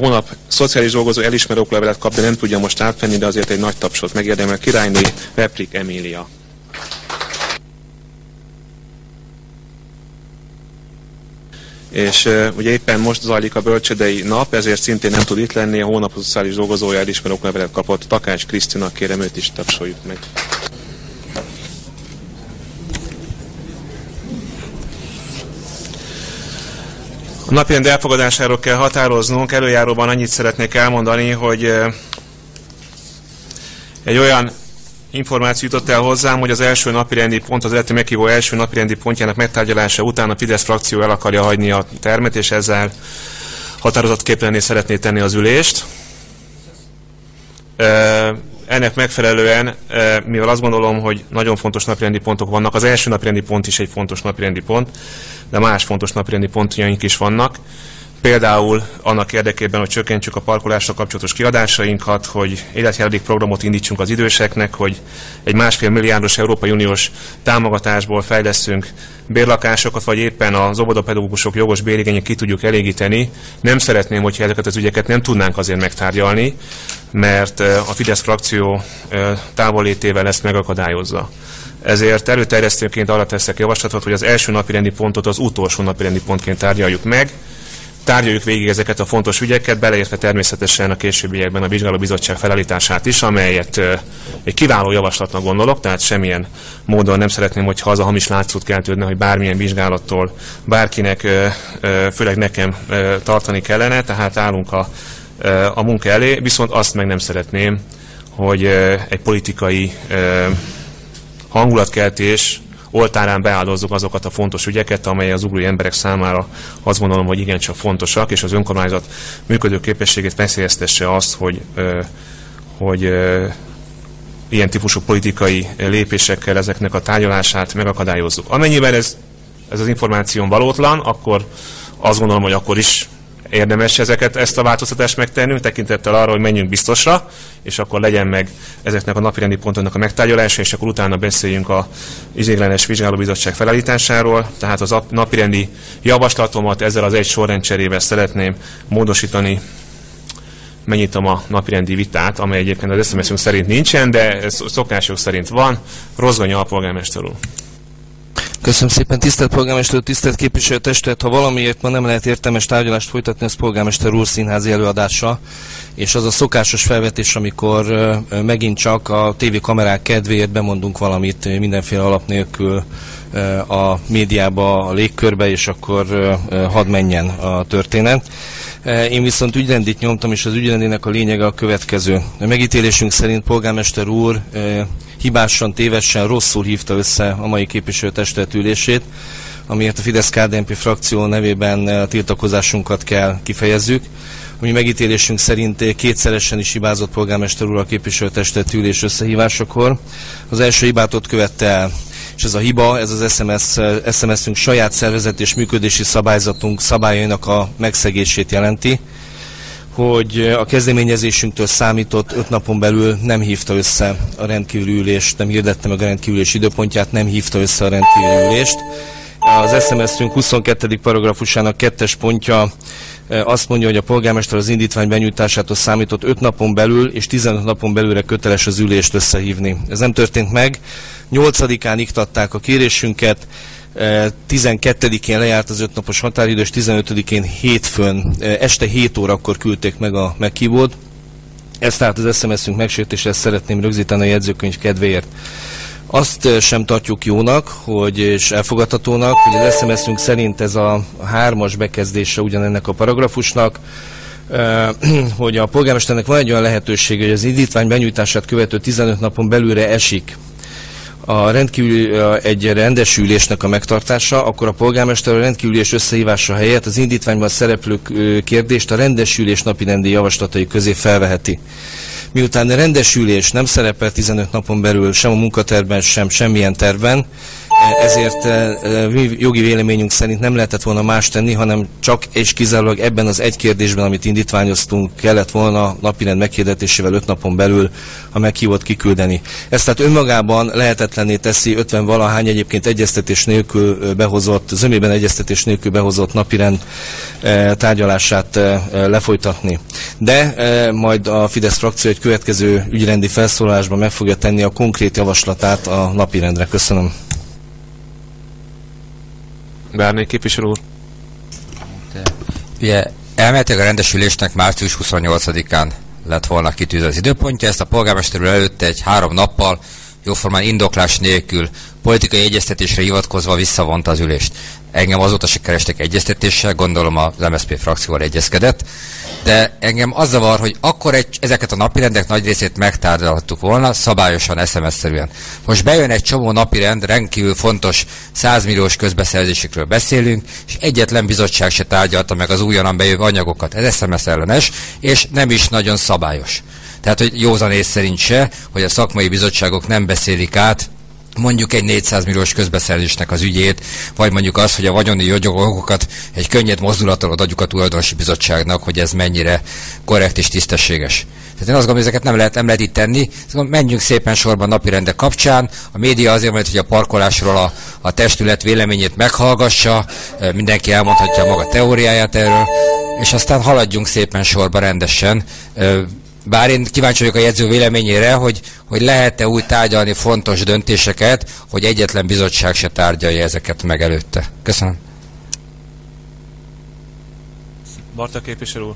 Hónap szociális dolgozó elismerő oklevelet kap, de nem tudja most átvenni, de azért egy nagy tapsot megérdemel királyné Replik Emília. És uh, ugye éppen most zajlik a bölcsödei nap, ezért szintén nem tud itt lenni, a hónap szociális dolgozója elismerő oklevelet kapott Takács Krisztina, kérem őt is tapsoljuk meg. A napirend elfogadásáról kell határoznunk. Előjáróban annyit szeretnék elmondani, hogy egy olyan információ jutott el hozzám, hogy az első napirendi pont, az eredeti meghívó első napirendi pontjának megtárgyalása után a Fidesz frakció el akarja hagyni a termet, és ezzel határozott képlenné szeretné tenni az ülést. Ennek megfelelően, eh, mivel azt gondolom, hogy nagyon fontos napirendi pontok vannak, az első napirendi pont is egy fontos napirendi pont, de más fontos napirendi pontjaink is vannak. Például annak érdekében, hogy csökkentsük a parkolással kapcsolatos kiadásainkat, hogy életjáradék programot indítsunk az időseknek, hogy egy másfél milliárdos Európai Uniós támogatásból fejleszünk bérlakásokat, vagy éppen az óvodapedagógusok jogos bérigényét ki tudjuk elégíteni. Nem szeretném, hogyha ezeket az ügyeket nem tudnánk azért megtárgyalni, mert a Fidesz frakció távolétével ezt megakadályozza. Ezért előterjesztőként arra teszek javaslatot, hogy az első napi rendi pontot az utolsó napi rendi pontként tárgyaljuk meg, tárgyaljuk végig ezeket a fontos ügyeket, beleértve természetesen a későbbiekben a vizsgálóbizottság felállítását is, amelyet egy kiváló javaslatnak gondolok, tehát semmilyen módon nem szeretném, hogyha az a hamis látszót keltődne, hogy bármilyen vizsgálattól bárkinek, főleg nekem tartani kellene, tehát állunk a, a munka elé, viszont azt meg nem szeretném, hogy egy politikai hangulatkeltés oltárán beáldozzuk azokat a fontos ügyeket, amely az ugrói emberek számára azt gondolom, hogy igencsak fontosak, és az önkormányzat működő képességét veszélyeztesse azt, hogy, hogy ilyen típusú politikai lépésekkel ezeknek a tárgyalását megakadályozzuk. Amennyiben ez, ez az információ valótlan, akkor azt gondolom, hogy akkor is érdemes ezeket, ezt a változtatást megtenni, tekintettel arra, hogy menjünk biztosra, és akkor legyen meg ezeknek a napirendi pontoknak a megtárgyalása, és akkor utána beszéljünk a izéglenes vizsgálóbizottság felállításáról. Tehát az ap- napirendi javaslatomat ezzel az egy sorrendcserével szeretném módosítani megnyitom a napirendi vitát, amely egyébként az sms szerint nincsen, de szokások szerint van. Rozganya alpolgármester úr. Köszönöm szépen, tisztelt polgármester, úr, tisztelt képviselőtestet. Ha valamiért ma nem lehet értelmes tárgyalást folytatni, az polgármester úr színházi előadása, és az a szokásos felvetés, amikor megint csak a tévékamerák kedvéért bemondunk valamit mindenféle alap nélkül a médiába, a légkörbe, és akkor hadd menjen a történet. Én viszont ügyrendit nyomtam, és az ügyrendének a lényege a következő. A megítélésünk szerint polgármester úr hibásan, tévesen, rosszul hívta össze a mai képviselőtestület ülését, amiért a fidesz KDNP frakció nevében e, tiltakozásunkat kell kifejezzük. A mi megítélésünk szerint kétszeresen is hibázott polgármester úr a képviselőtestület ülés összehívásakor. Az első hibát ott követte el, és ez a hiba, ez az SMS, SMS-ünk saját szervezet és működési szabályzatunk szabályainak a megszegését jelenti, hogy a kezdeményezésünktől számított öt napon belül nem hívta össze a rendkívüli ülést, nem hirdette meg a rendkívüli időpontját, nem hívta össze a rendkívüli ülést. Az SMS-ünk 22. paragrafusának kettes pontja eh, azt mondja, hogy a polgármester az indítvány benyújtásától számított 5 napon belül és 15 napon belülre köteles az ülést összehívni. Ez nem történt meg. 8-án iktatták a kérésünket, eh, 12-én lejárt az 5 napos határidő, és 15-én hétfőn, este 7 órakor küldték meg a meghívót. Ez tehát az SMS-ünk megsértése, szeretném rögzíteni a jegyzőkönyv kedvéért. Azt sem tartjuk jónak, hogy, és elfogadhatónak, hogy az SMS-ünk szerint ez a hármas bekezdése ugyanennek a paragrafusnak, hogy a polgármesternek van egy olyan lehetőség, hogy az indítvány benyújtását követő 15 napon belülre esik a rendkívül egy rendes ülésnek a megtartása, akkor a polgármester a rendkívülés összehívása helyett az indítványban szereplő kérdést a rendesülés napirendi javaslatai közé felveheti. Miután a rendesülés nem szerepel 15 napon belül sem a munkatervben, sem semmilyen tervben, e, ezért e, e, mi jogi véleményünk szerint nem lehetett volna más tenni, hanem csak és kizárólag ebben az egy kérdésben, amit indítványoztunk, kellett volna napirend meghirdetésével 5 napon belül a meghívott kiküldeni. Ez tehát önmagában lehetetlenné teszi 50 valahány egyébként egyeztetés nélkül ö, behozott, zömében egyeztetés nélkül behozott napirend e, tárgyalását lefolytatni. De majd a Fidesz frakció egy következő ügyrendi felszólalásban meg fogja tenni a konkrét javaslatát a napirendre. Köszönöm. Bárnék képviselő úr. Ugye elméletileg a rendesülésnek március 28-án lett volna kitűzve az időpontja, ezt a polgármester előtte egy három nappal, jóformán indoklás nélkül, politikai egyeztetésre hivatkozva visszavonta az ülést. Engem azóta se kerestek egyeztetéssel, gondolom az MSZP frakcióval egyezkedett, de engem az zavar, hogy akkor egy, ezeket a napirendek nagy részét megtárgyalhattuk volna, szabályosan, SMS-szerűen. Most bejön egy csomó napirend, rendkívül fontos 100 milliós közbeszerzésekről beszélünk, és egyetlen bizottság se tárgyalta meg az újonnan bejövő anyagokat. Ez SMS ellenes, és nem is nagyon szabályos. Tehát, hogy józanész szerint se, hogy a szakmai bizottságok nem beszélik át mondjuk egy 400 milliós közbeszerzésnek az ügyét, vagy mondjuk az, hogy a vagyoni jogokat egy könnyed mozdulattal adjuk a tulajdonosi bizottságnak, hogy ez mennyire korrekt és tisztességes. Tehát én azt gondolom, hogy ezeket nem lehet, nem lehet itt tenni. Menjünk szépen sorban napirendek kapcsán. A média azért mondja, hogy a parkolásról a, a testület véleményét meghallgassa, mindenki elmondhatja maga teóriáját erről, és aztán haladjunk szépen sorba rendesen. Bár én kíváncsi vagyok a jegyző véleményére, hogy, hogy lehet-e úgy tárgyalni fontos döntéseket, hogy egyetlen bizottság se tárgyalja ezeket meg előtte. Köszönöm. Barta képviselő úr.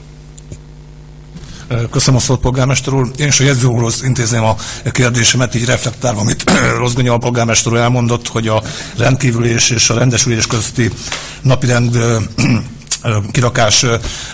Köszönöm a szót, polgármester úr. Én is a jegyzőúrhoz intézném a kérdésemet, így reflektálva, amit Rozgonya a polgármester úr elmondott, hogy a rendkívülés és a rendesülés közti napirend kirakás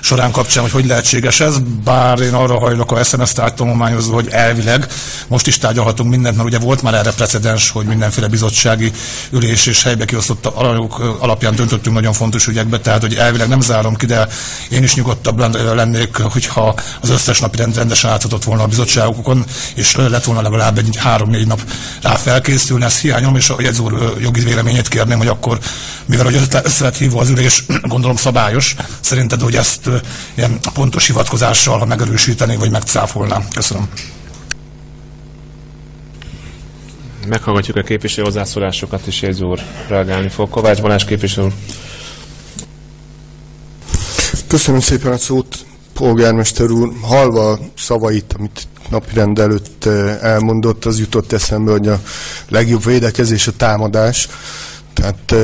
során kapcsán, hogy hogy lehetséges ez, bár én arra hajlok a SMS tárgyalományozó, hogy elvileg most is tárgyalhatunk mindent, mert ugye volt már erre precedens, hogy mindenféle bizottsági ülés és helybe kiosztott alanyok alapján döntöttünk nagyon fontos ügyekbe, tehát hogy elvileg nem zárom ki, de én is nyugodtabb lennék, hogyha az összes napi rend rendesen átadott volna a bizottságokon, és lett volna legalább egy három-négy nap rá felkészülni, ez hiányom, és a jegyzúr jogi véleményét kérném, hogy akkor, mivel hogy össze lett hívva az ülés, gondolom szabályos, Lajos. Szerinted, hogy ezt ilyen pontos hivatkozással megerősíteni, vagy megcáfolná? Köszönöm. Meghallgatjuk a képviselő hozzászólásokat, és Jézus úr reagálni fog. Kovács Balázs képviselő úr. Köszönöm szépen a szót, polgármester úr. Halva szavait, amit napirend előtt elmondott, az jutott eszembe, hogy a legjobb védekezés a támadás. Tehát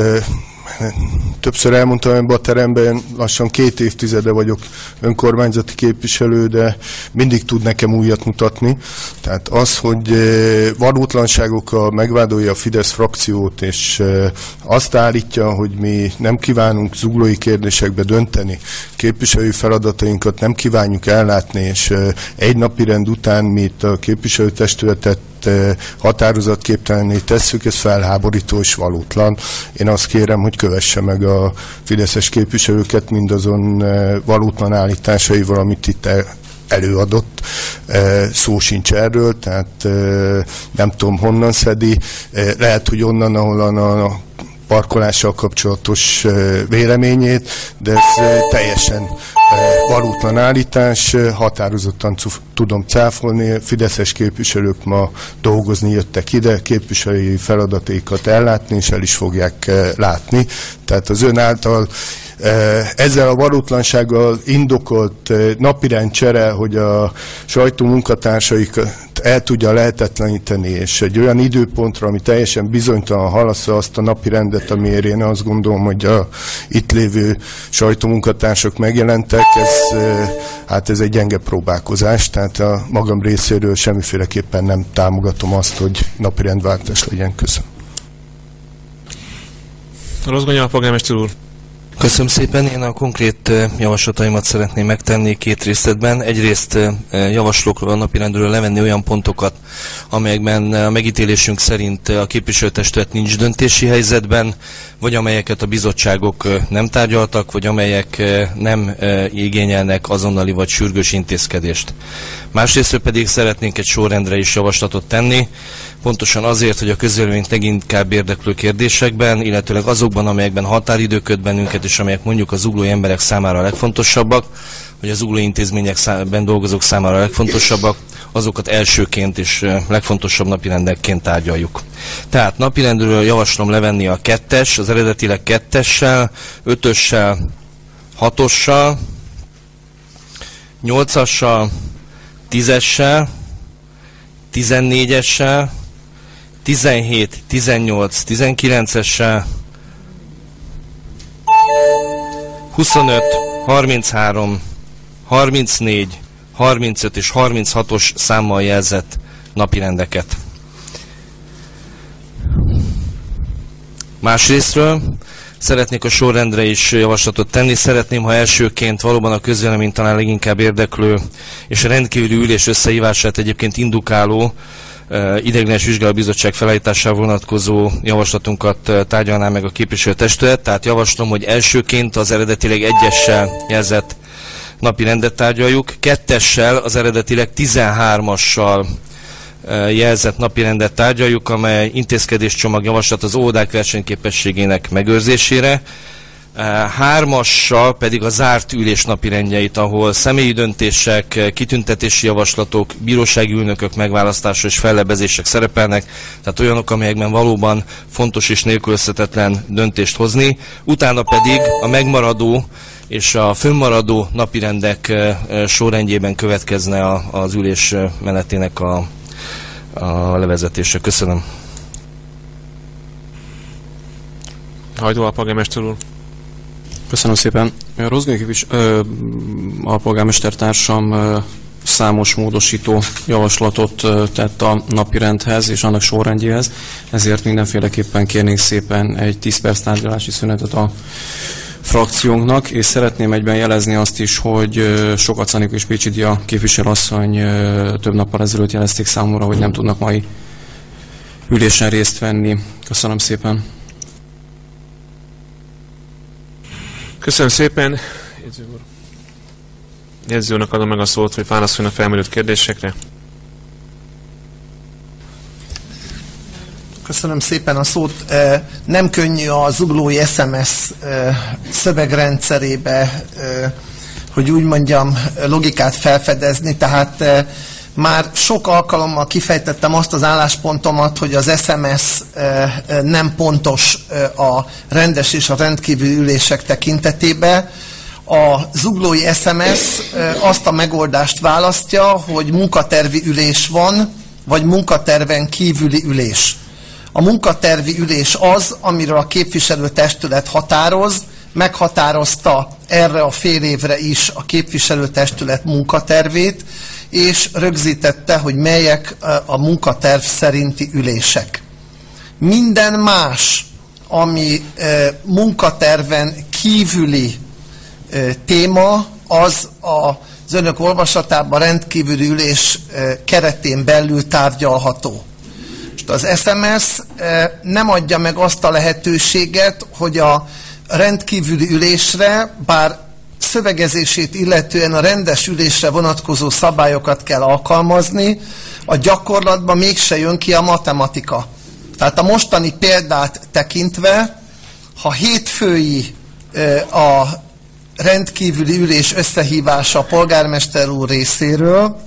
többször elmondtam ebben a teremben, lassan két évtizede vagyok önkormányzati képviselő, de mindig tud nekem újat mutatni. Tehát az, hogy eh, valótlanságokkal megvádolja a Fidesz frakciót, és eh, azt állítja, hogy mi nem kívánunk zuglói kérdésekbe dönteni, képviselői feladatainkat nem kívánjuk ellátni, és eh, egy napi rend után mi itt a képviselőtestületet határozatképtelenné tesszük, ez felháborító és valótlan. Én azt kérem, hogy kövesse meg a fideszes képviselőket mindazon valótlan állításaival, amit itt előadott, szó sincs erről, tehát nem tudom honnan szedi, lehet, hogy onnan, ahol a parkolással kapcsolatos véleményét, de ez teljesen valótlan állítás, határozottan tudom cáfolni. Fideszes képviselők ma dolgozni jöttek ide, képviselői feladatékat ellátni, és el is fogják látni. Tehát az ön által ezzel a valótlansággal indokolt napirend csere, hogy a sajtó munkatársaikat el tudja lehetetleníteni, és egy olyan időpontra, ami teljesen bizonytalan halassza azt a napi rendet, amiért én azt gondolom, hogy a itt lévő sajtómunkatársak megjelentek, ez, hát ez egy gyenge próbálkozás, tehát a magam részéről semmiféleképpen nem támogatom azt, hogy napi rendváltás legyen. Köszönöm. Rozgonya, polgármester úr. Köszönöm szépen. Én a konkrét javaslataimat szeretném megtenni két részletben. Egyrészt javaslok a napirendről levenni olyan pontokat, amelyekben a megítélésünk szerint a képviselőtestület nincs döntési helyzetben, vagy amelyeket a bizottságok nem tárgyaltak, vagy amelyek nem igényelnek azonnali vagy sürgős intézkedést. Másrészt pedig szeretnénk egy sorrendre is javaslatot tenni, pontosan azért, hogy a közvéleményt leginkább érdeklő kérdésekben, illetőleg azokban, amelyekben határidő köt bennünket, és amelyek mondjuk az uglói emberek számára a legfontosabbak, vagy az uglói intézményekben dolgozók számára a legfontosabbak, azokat elsőként és legfontosabb napirendekként tárgyaljuk. Tehát napirendről javaslom levenni a kettes, az eredetileg kettessel, ötössel, hatossal, nyolcassal, tízessel, tizennégyessel, 17, 18, 19-essel, 25, 33, 34, 35 és 36-os számmal jelzett napirendeket. Másrésztről szeretnék a sorrendre is javaslatot tenni. Szeretném, ha elsőként valóban a közvélemény talán leginkább érdeklő és rendkívüli ülés összehívását egyébként indukáló ideiglenes vizsgálóbizottság felállításával vonatkozó javaslatunkat tárgyalná meg a képviselőtestület, tehát javaslom, hogy elsőként az eredetileg egyessel jelzett napi rendet tárgyaljuk. Kettessel, az eredetileg 13-assal jelzett napirendet tárgyaljuk, amely intézkedéscsomag javaslat az óvodák versenyképességének megőrzésére. Hármassal pedig a zárt ülés napirendjeit, ahol személyi döntések, kitüntetési javaslatok, bírósági ülnökök megválasztása és fellebezések szerepelnek, tehát olyanok, amelyekben valóban fontos és nélkülözhetetlen döntést hozni. Utána pedig a megmaradó és a fönnmaradó napirendek sorrendjében következne az ülés menetének a a levezetése. Köszönöm. Hajdó alpolgármester úr. Köszönöm szépen. Rozgai is, a polgármester társam ö, számos módosító javaslatot ö, tett a napirendhez és annak sorrendjéhez, ezért mindenféleképpen kérnék szépen egy 10 perc tárgyalási szünetet a frakciónknak, és szeretném egyben jelezni azt is, hogy sokat Szanik és Pécsi Dia képviselőasszony több nappal ezelőtt jelezték számomra, hogy nem tudnak mai ülésen részt venni. Köszönöm szépen. Köszönöm szépen. Jegyző adom meg a szót, hogy válaszoljon a felmerült kérdésekre. Köszönöm szépen a szót. Nem könnyű a zuglói SMS szövegrendszerébe, hogy úgy mondjam, logikát felfedezni, tehát már sok alkalommal kifejtettem azt az álláspontomat, hogy az SMS nem pontos a rendes és a rendkívüli ülések tekintetében. A zuglói SMS azt a megoldást választja, hogy munkatervi ülés van, vagy munkaterven kívüli ülés. A munkatervi ülés az, amiről a képviselőtestület határoz, meghatározta erre a fél évre is a képviselőtestület munkatervét, és rögzítette, hogy melyek a munkaterv szerinti ülések. Minden más, ami munkaterven kívüli téma, az az önök olvasatában rendkívüli ülés keretén belül tárgyalható. Az SMS nem adja meg azt a lehetőséget, hogy a rendkívüli ülésre, bár szövegezését illetően a rendes ülésre vonatkozó szabályokat kell alkalmazni, a gyakorlatban mégse jön ki a matematika. Tehát a mostani példát tekintve, ha hétfői a rendkívüli ülés összehívása a polgármester úr részéről,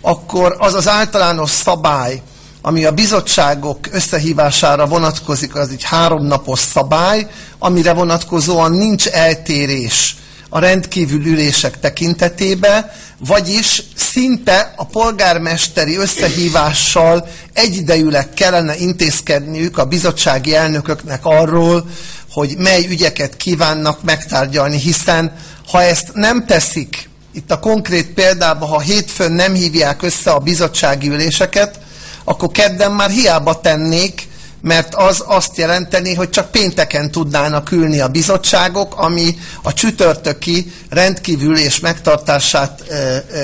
akkor az az általános szabály, ami a bizottságok összehívására vonatkozik, az egy háromnapos szabály, amire vonatkozóan nincs eltérés a rendkívül ülések tekintetébe, vagyis szinte a polgármesteri összehívással egyidejűleg kellene intézkedniük a bizottsági elnököknek arról, hogy mely ügyeket kívánnak megtárgyalni, hiszen ha ezt nem teszik, itt a konkrét példában, ha hétfőn nem hívják össze a bizottsági üléseket, akkor kedden már hiába tennék, mert az azt jelenteni, hogy csak pénteken tudnának ülni a bizottságok, ami a csütörtöki rendkívül és megtartását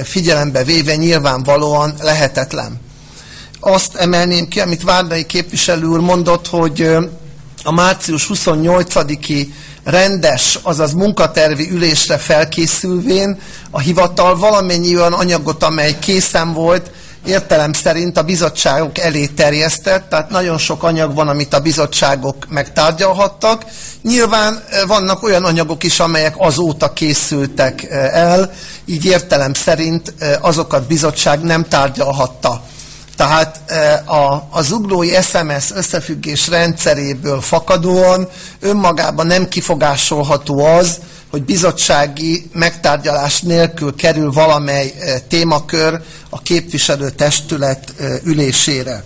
figyelembe véve nyilvánvalóan lehetetlen. Azt emelném ki, amit Várdai képviselő úr mondott, hogy a március 28-i rendes, azaz munkatervi ülésre felkészülvén a hivatal valamennyi olyan anyagot, amely készen volt, értelem szerint a bizottságok elé terjesztett, tehát nagyon sok anyag van, amit a bizottságok megtárgyalhattak. Nyilván eh, vannak olyan anyagok is, amelyek azóta készültek eh, el, így értelem szerint eh, azokat bizottság nem tárgyalhatta. Tehát a, a zuglói SMS összefüggés rendszeréből fakadóan önmagában nem kifogásolható az, hogy bizottsági megtárgyalás nélkül kerül valamely témakör a képviselőtestület ülésére.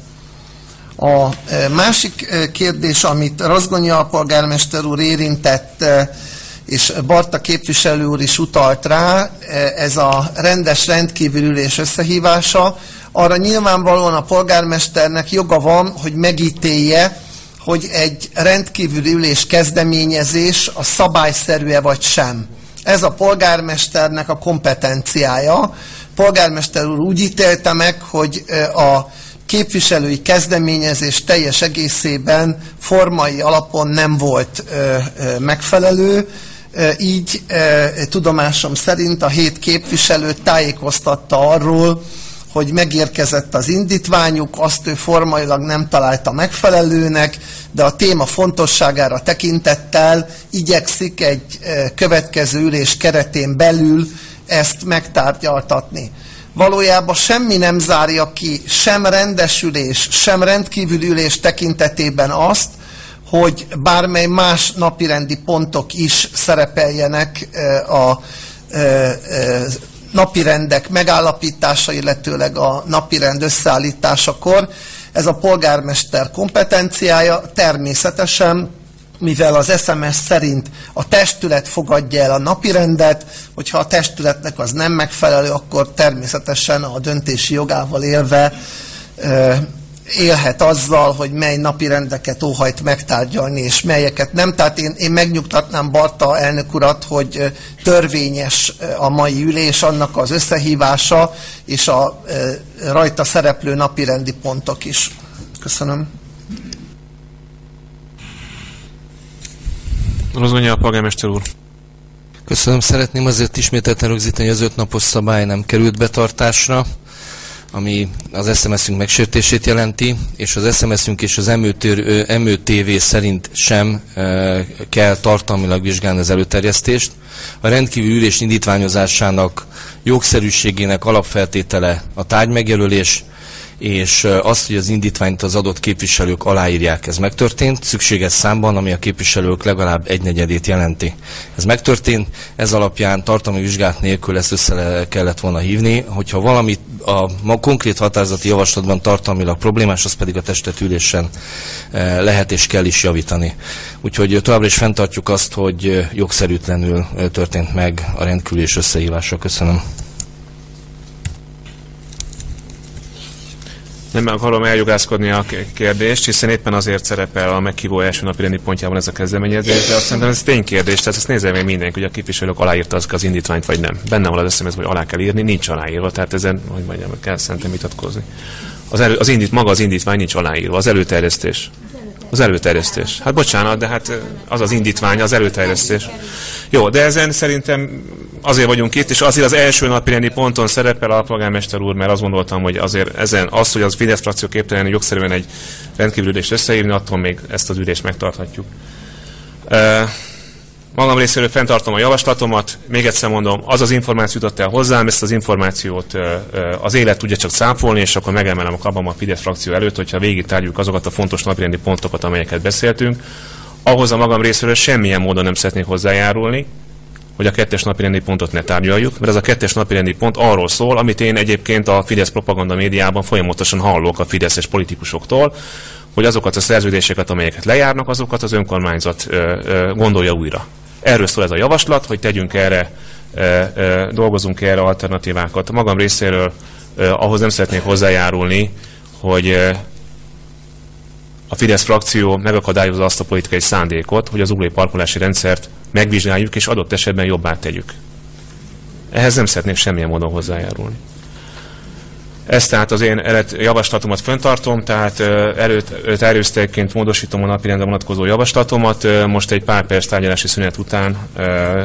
A másik kérdés, amit Razgonyi alpolgármester úr érintett, és Barta képviselő úr is utalt rá, ez a rendes rendkívülülés összehívása, arra nyilvánvalóan a polgármesternek joga van, hogy megítélje, hogy egy rendkívüli ülés kezdeményezés a szabályszerű-e vagy sem. Ez a polgármesternek a kompetenciája. Polgármester úr úgy ítélte meg, hogy a képviselői kezdeményezés teljes egészében formai alapon nem volt megfelelő, E, Így tudomásom szerint a hét képviselő tájékoztatta arról, hogy megérkezett az indítványuk, azt ő formailag nem találta megfelelőnek, de a téma fontosságára tekintettel igyekszik egy következő ülés keretén belül ezt megtárgyaltatni. Valójában semmi nem zárja ki sem rendesülés, sem rendkívüli ülés tekintetében azt, hogy bármely más napirendi pontok is szerepeljenek eh, a eh, napirendek megállapítása, illetőleg a napirend összeállításakor. Ez a polgármester kompetenciája természetesen, mivel az SMS szerint a testület fogadja el a napirendet, hogyha a testületnek az nem megfelelő, akkor természetesen a döntési jogával élve élhet azzal, hogy mely napi rendeket óhajt megtárgyalni, és melyeket nem. Tehát én, én megnyugtatnám Barta elnök urat, hogy törvényes a mai ülés, annak az összehívása, és a rajta szereplő napi rendi pontok is. Köszönöm. Rozgonya a polgármester úr. Köszönöm, szeretném azért ismételten rögzíteni, hogy az öt napos szabály nem került betartásra ami az SMS-ünk megsértését jelenti, és az SMS-ünk és az MÖTV szerint sem kell tartalmilag vizsgálni az előterjesztést. A rendkívül ülés indítványozásának jogszerűségének alapfeltétele a tárgymegjelölés, és azt, hogy az indítványt az adott képviselők aláírják. Ez megtörtént, szükséges számban, ami a képviselők legalább egynegyedét jelenti. Ez megtörtént, ez alapján tartalmi vizsgát nélkül ezt össze kellett volna hívni, hogyha valamit a ma konkrét határozati javaslatban tartalmilag problémás, az pedig a testetülésen lehet és kell is javítani. Úgyhogy továbbra is fenntartjuk azt, hogy jogszerűtlenül történt meg a rendkülés összehívása. Köszönöm. Nem akarom eljogászkodni a kérdést, hiszen éppen azért szerepel a meghívó első napi rendi pontjában ez a kezdeményezés, de azt szerintem ez ténykérdés, tehát ezt nézze meg mindenki, hogy a képviselők aláírta az, az indítványt, vagy nem. Benne van az eszemhez, hogy alá kell írni, nincs aláírva, tehát ezen, hogy mondjam, kell szerintem vitatkozni. Az, elő, az indít, maga az indítvány nincs aláírva, az előterjesztés. Az előterjesztés. Hát bocsánat, de hát az az indítvány, az előterjesztés. Jó, de ezen szerintem azért vagyunk itt, és azért az első napi rendi ponton szerepel a polgármester úr, mert azt gondoltam, hogy azért ezen az, hogy az Fidesz frakció képtelen jogszerűen egy rendkívül ülést összehívni, attól még ezt az ülést megtarthatjuk. Magam részéről fenntartom a javaslatomat, még egyszer mondom, az az információ jutott el hozzám, ezt az információt az élet tudja csak száfolni, és akkor megemelem a kabam a Fidesz frakció előtt, hogyha végig tárgyuk azokat a fontos napirendi pontokat, amelyeket beszéltünk. Ahhoz a magam részéről semmilyen módon nem szeretnék hozzájárulni, hogy a kettes napirendi pontot ne tárgyaljuk, mert ez a kettes napirendi pont arról szól, amit én egyébként a Fidesz propaganda médiában folyamatosan hallok a fideszes politikusoktól, hogy azokat a szerződéseket, amelyeket lejárnak, azokat az önkormányzat gondolja újra. Erről szól ez a javaslat, hogy tegyünk erre, ö, ö, dolgozunk erre alternatívákat. A magam részéről ö, ahhoz nem szeretnék hozzájárulni, hogy a Fidesz frakció megakadályozza azt a politikai szándékot, hogy az uglói parkolási rendszert megvizsgáljuk és adott esetben jobbá tegyük. Ehhez nem szeretnék semmilyen módon hozzájárulni. Ezt tehát az én ered javaslatomat föntartom, tehát előtt terjesztéként módosítom a napirendre vonatkozó javaslatomat. Most egy pár perc tárgyalási szünet után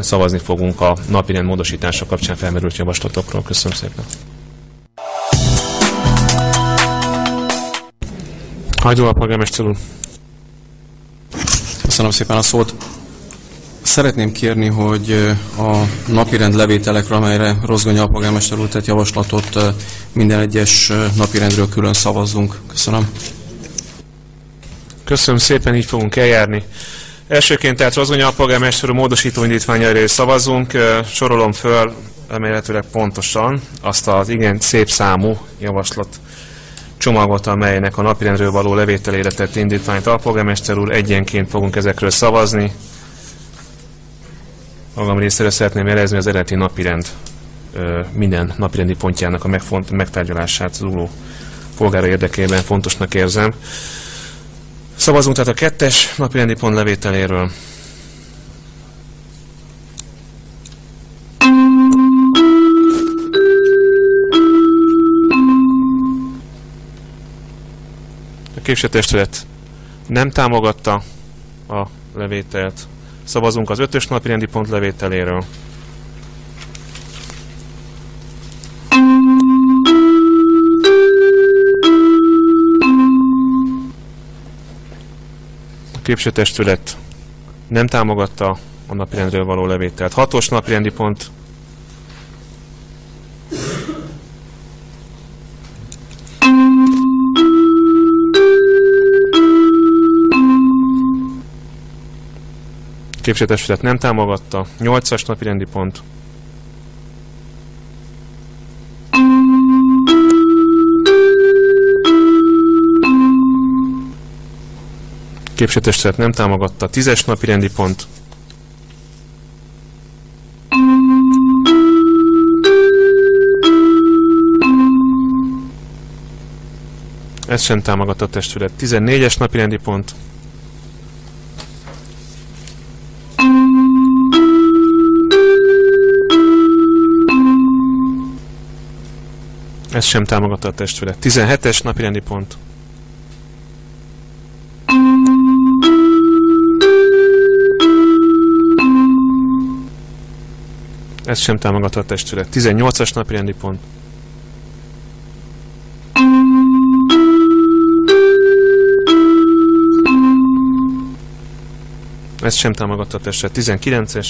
szavazni fogunk a napirend módosítása kapcsán felmerült javaslatokról. Köszönöm szépen. Hajdó a polgármester úr. Köszönöm szépen a szót. Szeretném kérni, hogy a napirend levételekre, amelyre Rozgonya alpolgármester úr tett javaslatot, minden egyes napirendről külön szavazzunk. Köszönöm. Köszönöm szépen, így fogunk eljárni. Elsőként tehát Rozgonya alpolgármester úr módosító indítványára szavazunk. Sorolom föl remélhetőleg pontosan azt az igen szép számú javaslat csomagot, amelynek a napirendről való levételére tett indítványt alpolgármester úr. Egyenként fogunk ezekről szavazni. Magam részéről szeretném jelezni az eredeti napirend minden napirendi pontjának a megfont, megtárgyalását az ugló polgára érdekében fontosnak érzem. Szavazunk tehát a kettes napirendi pont levételéről. A képviselőtestület nem támogatta a levételt, Szavazunk az ötös napirendi pont levételéről. A képviselőtestület nem támogatta a napirendről való levételt. Hatos napirendi pont képviselőtestület nem támogatta. 8-as napi rendi pont. Képviselőtestület nem támogatta. 10-es napi rendi pont. Ezt sem támogatta a testület. 14-es napi rendi pont. Ezt sem támogatta a testület. 17-es napirendi pont. Ezt sem támogatta a testület. 18-as napirendi pont. Ezt sem támogatta a testület. 19-es.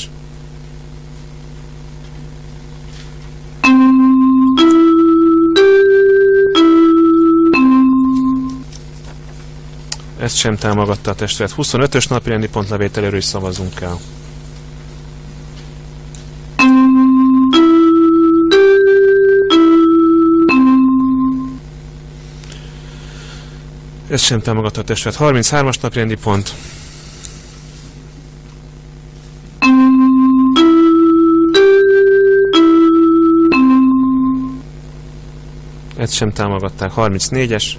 Sem támogatta a testület. 25-ös napirendi pont levételéről is szavazunk kell. Ezt sem támogatta a testület. 33-as napirendi pont. Ezt sem támogatták. 34-es.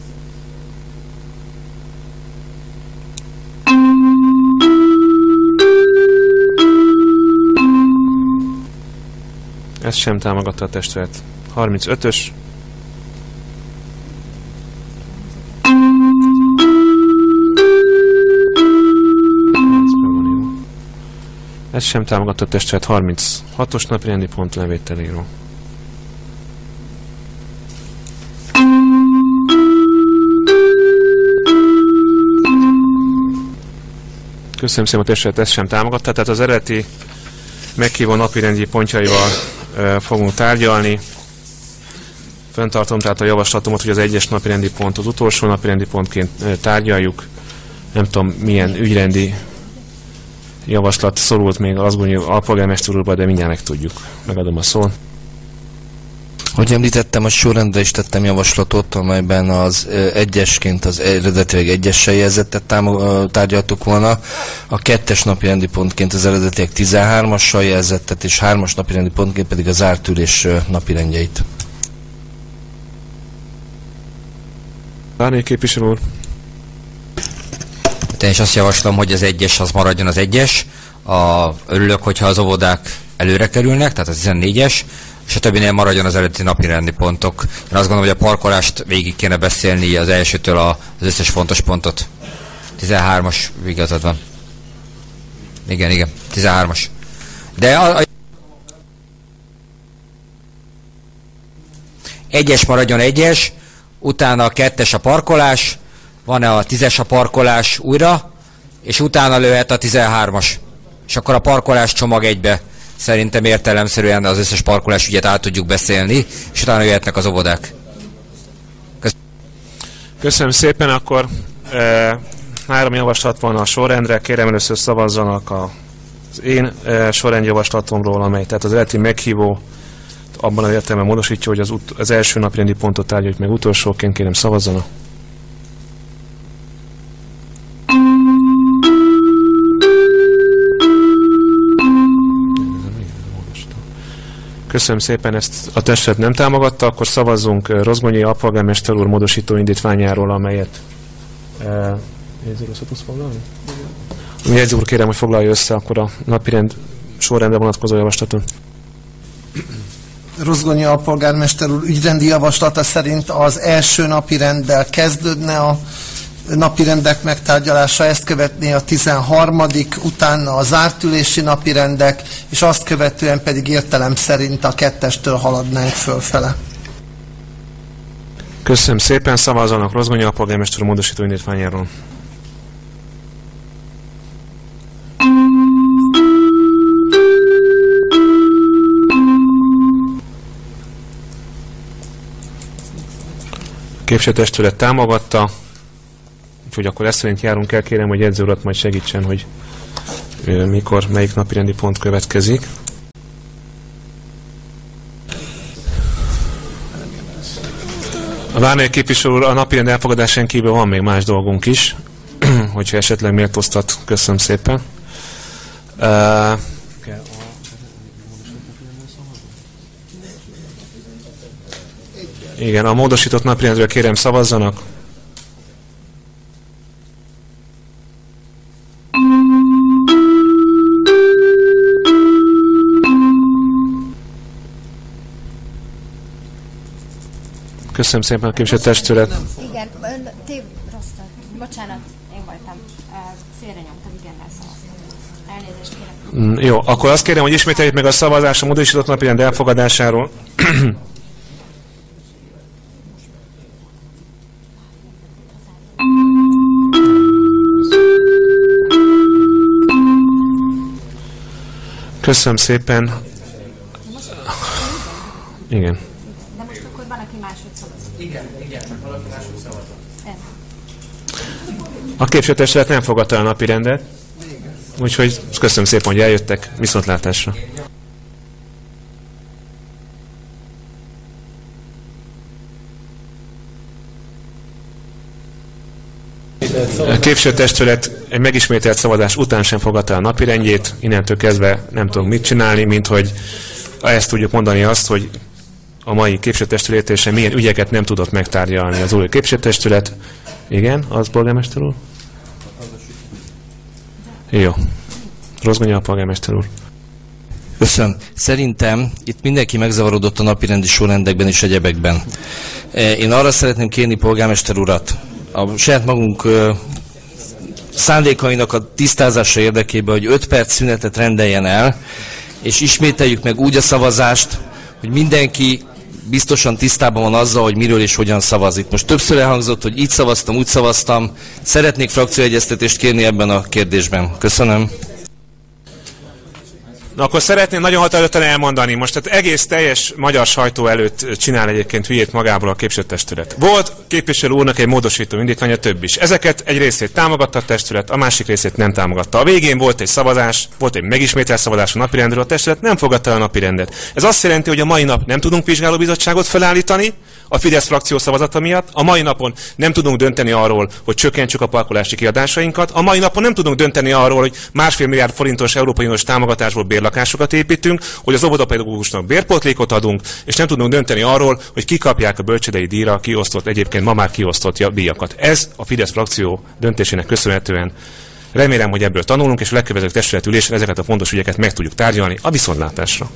Sem támogatta a testület. 35-ös. Ez sem támogatta a testület. 36-os napirendi pont levételéről. Köszönöm szépen, a testület ezt sem támogatta, tehát az eredeti meghívó napirendi pontjaival fogunk tárgyalni. Föntartom tehát a javaslatomat, hogy az egyes napirendi pont az utolsó napirendi pontként tárgyaljuk. Nem tudom, milyen ügyrendi javaslat szorult még az alpolgármester úrba, de mindjárt megtudjuk. Megadom a szót. Hogy említettem, a sorrendre is tettem javaslatot, amelyben az egyesként az eredetileg egyessel jelzettet tárgyaltuk volna, a kettes napi rendi pontként az eredetileg 13-assal jelzettet, és hármas napi rendi pontként pedig az árt ülés napi rendjeit. Bármilyen képviselő úr. Én is azt javaslom, hogy az egyes az maradjon az egyes. A, örülök, hogyha az óvodák előre kerülnek, tehát az 14-es, és a többinél maradjon az eredeti napi rendi pontok. Én azt gondolom, hogy a parkolást végig kéne beszélni az elsőtől az összes fontos pontot. 13-as igazad van. Igen, igen, 13-as. De a, a egyes maradjon egyes, utána a kettes a parkolás, van-e a tízes a parkolás újra, és utána lőhet a 13-as. És akkor a parkolás csomag egybe szerintem értelemszerűen az összes parkolás ügyet át tudjuk beszélni, és utána jöhetnek az óvodák. Köszönöm, Köszönöm szépen, akkor e, három javaslat van a sorrendre, kérem először szavazzanak a, az én e, sorrendjavaslatomról, amely tehát az eredeti meghívó abban az értelemben módosítja, hogy az, ut- az első napi rendi pontot tárgyaljuk meg utolsóként, kérem szavazzanak. Köszönöm szépen, ezt a testet nem támogatta, akkor szavazzunk Rozgonyi alpolgármester úr módosító indítványáról, amelyet eh, Jegyző tudsz foglalni? Jegyző úr, kérem, hogy foglalja össze akkor a napirend sorrendre vonatkozó javaslatot. Rozgonyi alpolgármester úr ügyrendi javaslata szerint az első napi renddel kezdődne a napirendek megtárgyalása, ezt követné a 13 utána a zárt ülési napirendek, és azt követően pedig értelem szerint a kettestől haladnánk fölfele. Köszönöm szépen, szavazzanak Rozgonyi a polgármester módosító indítványáról. képviselőtestület támogatta, úgyhogy akkor ezt szerint járunk el, kérem, hogy edző urat majd segítsen, hogy mikor, melyik napirendi pont következik. A Vármely képviselő úr, a napirend elfogadásán kívül van még más dolgunk is, hogyha esetleg méltóztat, köszönöm szépen. Uh, Igen, a módosított napirendről kérem szavazzanak. Köszönöm szépen a képviselőtestület. Igen, tév, rossz, bocsánat, én voltam. Félrenyomtam, igennel szavaztam. Elnézést kérek. Mm, Jó, akkor azt kérem, hogy ismételjük meg a szavazás a módosított napirend elfogadásáról. Köszönöm szépen. Igen. De most akkor van, aki máshogy szavazott. Igen, igen, valaki máshogy szavazott. A képviselőtestület nem fogadta el a napi rendet, úgyhogy köszönöm szépen, hogy eljöttek. Viszontlátásra. A képviselőtestület egy megismételt szavazás után sem fogadta el a napirendjét, innentől kezdve nem tudunk mit csinálni, mint hogy ezt tudjuk mondani azt, hogy a mai képviselőtestületésen milyen ügyeket nem tudott megtárgyalni az új képviselőtestület. Igen, az polgármester úr? Jó. Rozgonya a polgármester úr. Köszönöm. Szerintem itt mindenki megzavarodott a napirendi sorrendekben és egyebekben. Eh, Én arra szeretném kérni polgármester urat, a saját magunk szándékainak a tisztázása érdekében, hogy 5 perc szünetet rendeljen el, és ismételjük meg úgy a szavazást, hogy mindenki biztosan tisztában van azzal, hogy miről és hogyan szavaz. Itt most többször elhangzott, hogy így szavaztam, úgy szavaztam. Szeretnék frakcióegyeztetést kérni ebben a kérdésben. Köszönöm. Na akkor szeretném nagyon határozottan elmondani, most tehát egész teljes magyar sajtó előtt csinál egyébként hülyét magából a képviselőtestület. Volt képviselő úrnak egy módosító indítványa több is. Ezeket egy részét támogatta a testület, a másik részét nem támogatta. A végén volt egy szavazás, volt egy megismételt szavazás a napirendről, a testület nem fogadta el a napirendet. Ez azt jelenti, hogy a mai nap nem tudunk vizsgálóbizottságot felállítani, a Fidesz frakció szavazata miatt. A mai napon nem tudunk dönteni arról, hogy csökkentsük a parkolási kiadásainkat. A mai napon nem tudunk dönteni arról, hogy másfél milliárd forintos Európai Uniós támogatásból bérlakásokat építünk, hogy az óvodapedagógusnak bérpótlékot adunk, és nem tudunk dönteni arról, hogy kikapják a bölcsödei díjra kiosztott, egyébként ma már kiosztott ja- díjakat. Ez a Fidesz frakció döntésének köszönhetően Remélem, hogy ebből tanulunk, és a legközelebbi testületülésen ezeket a fontos ügyeket meg tudjuk tárgyalni a viszontlátásra.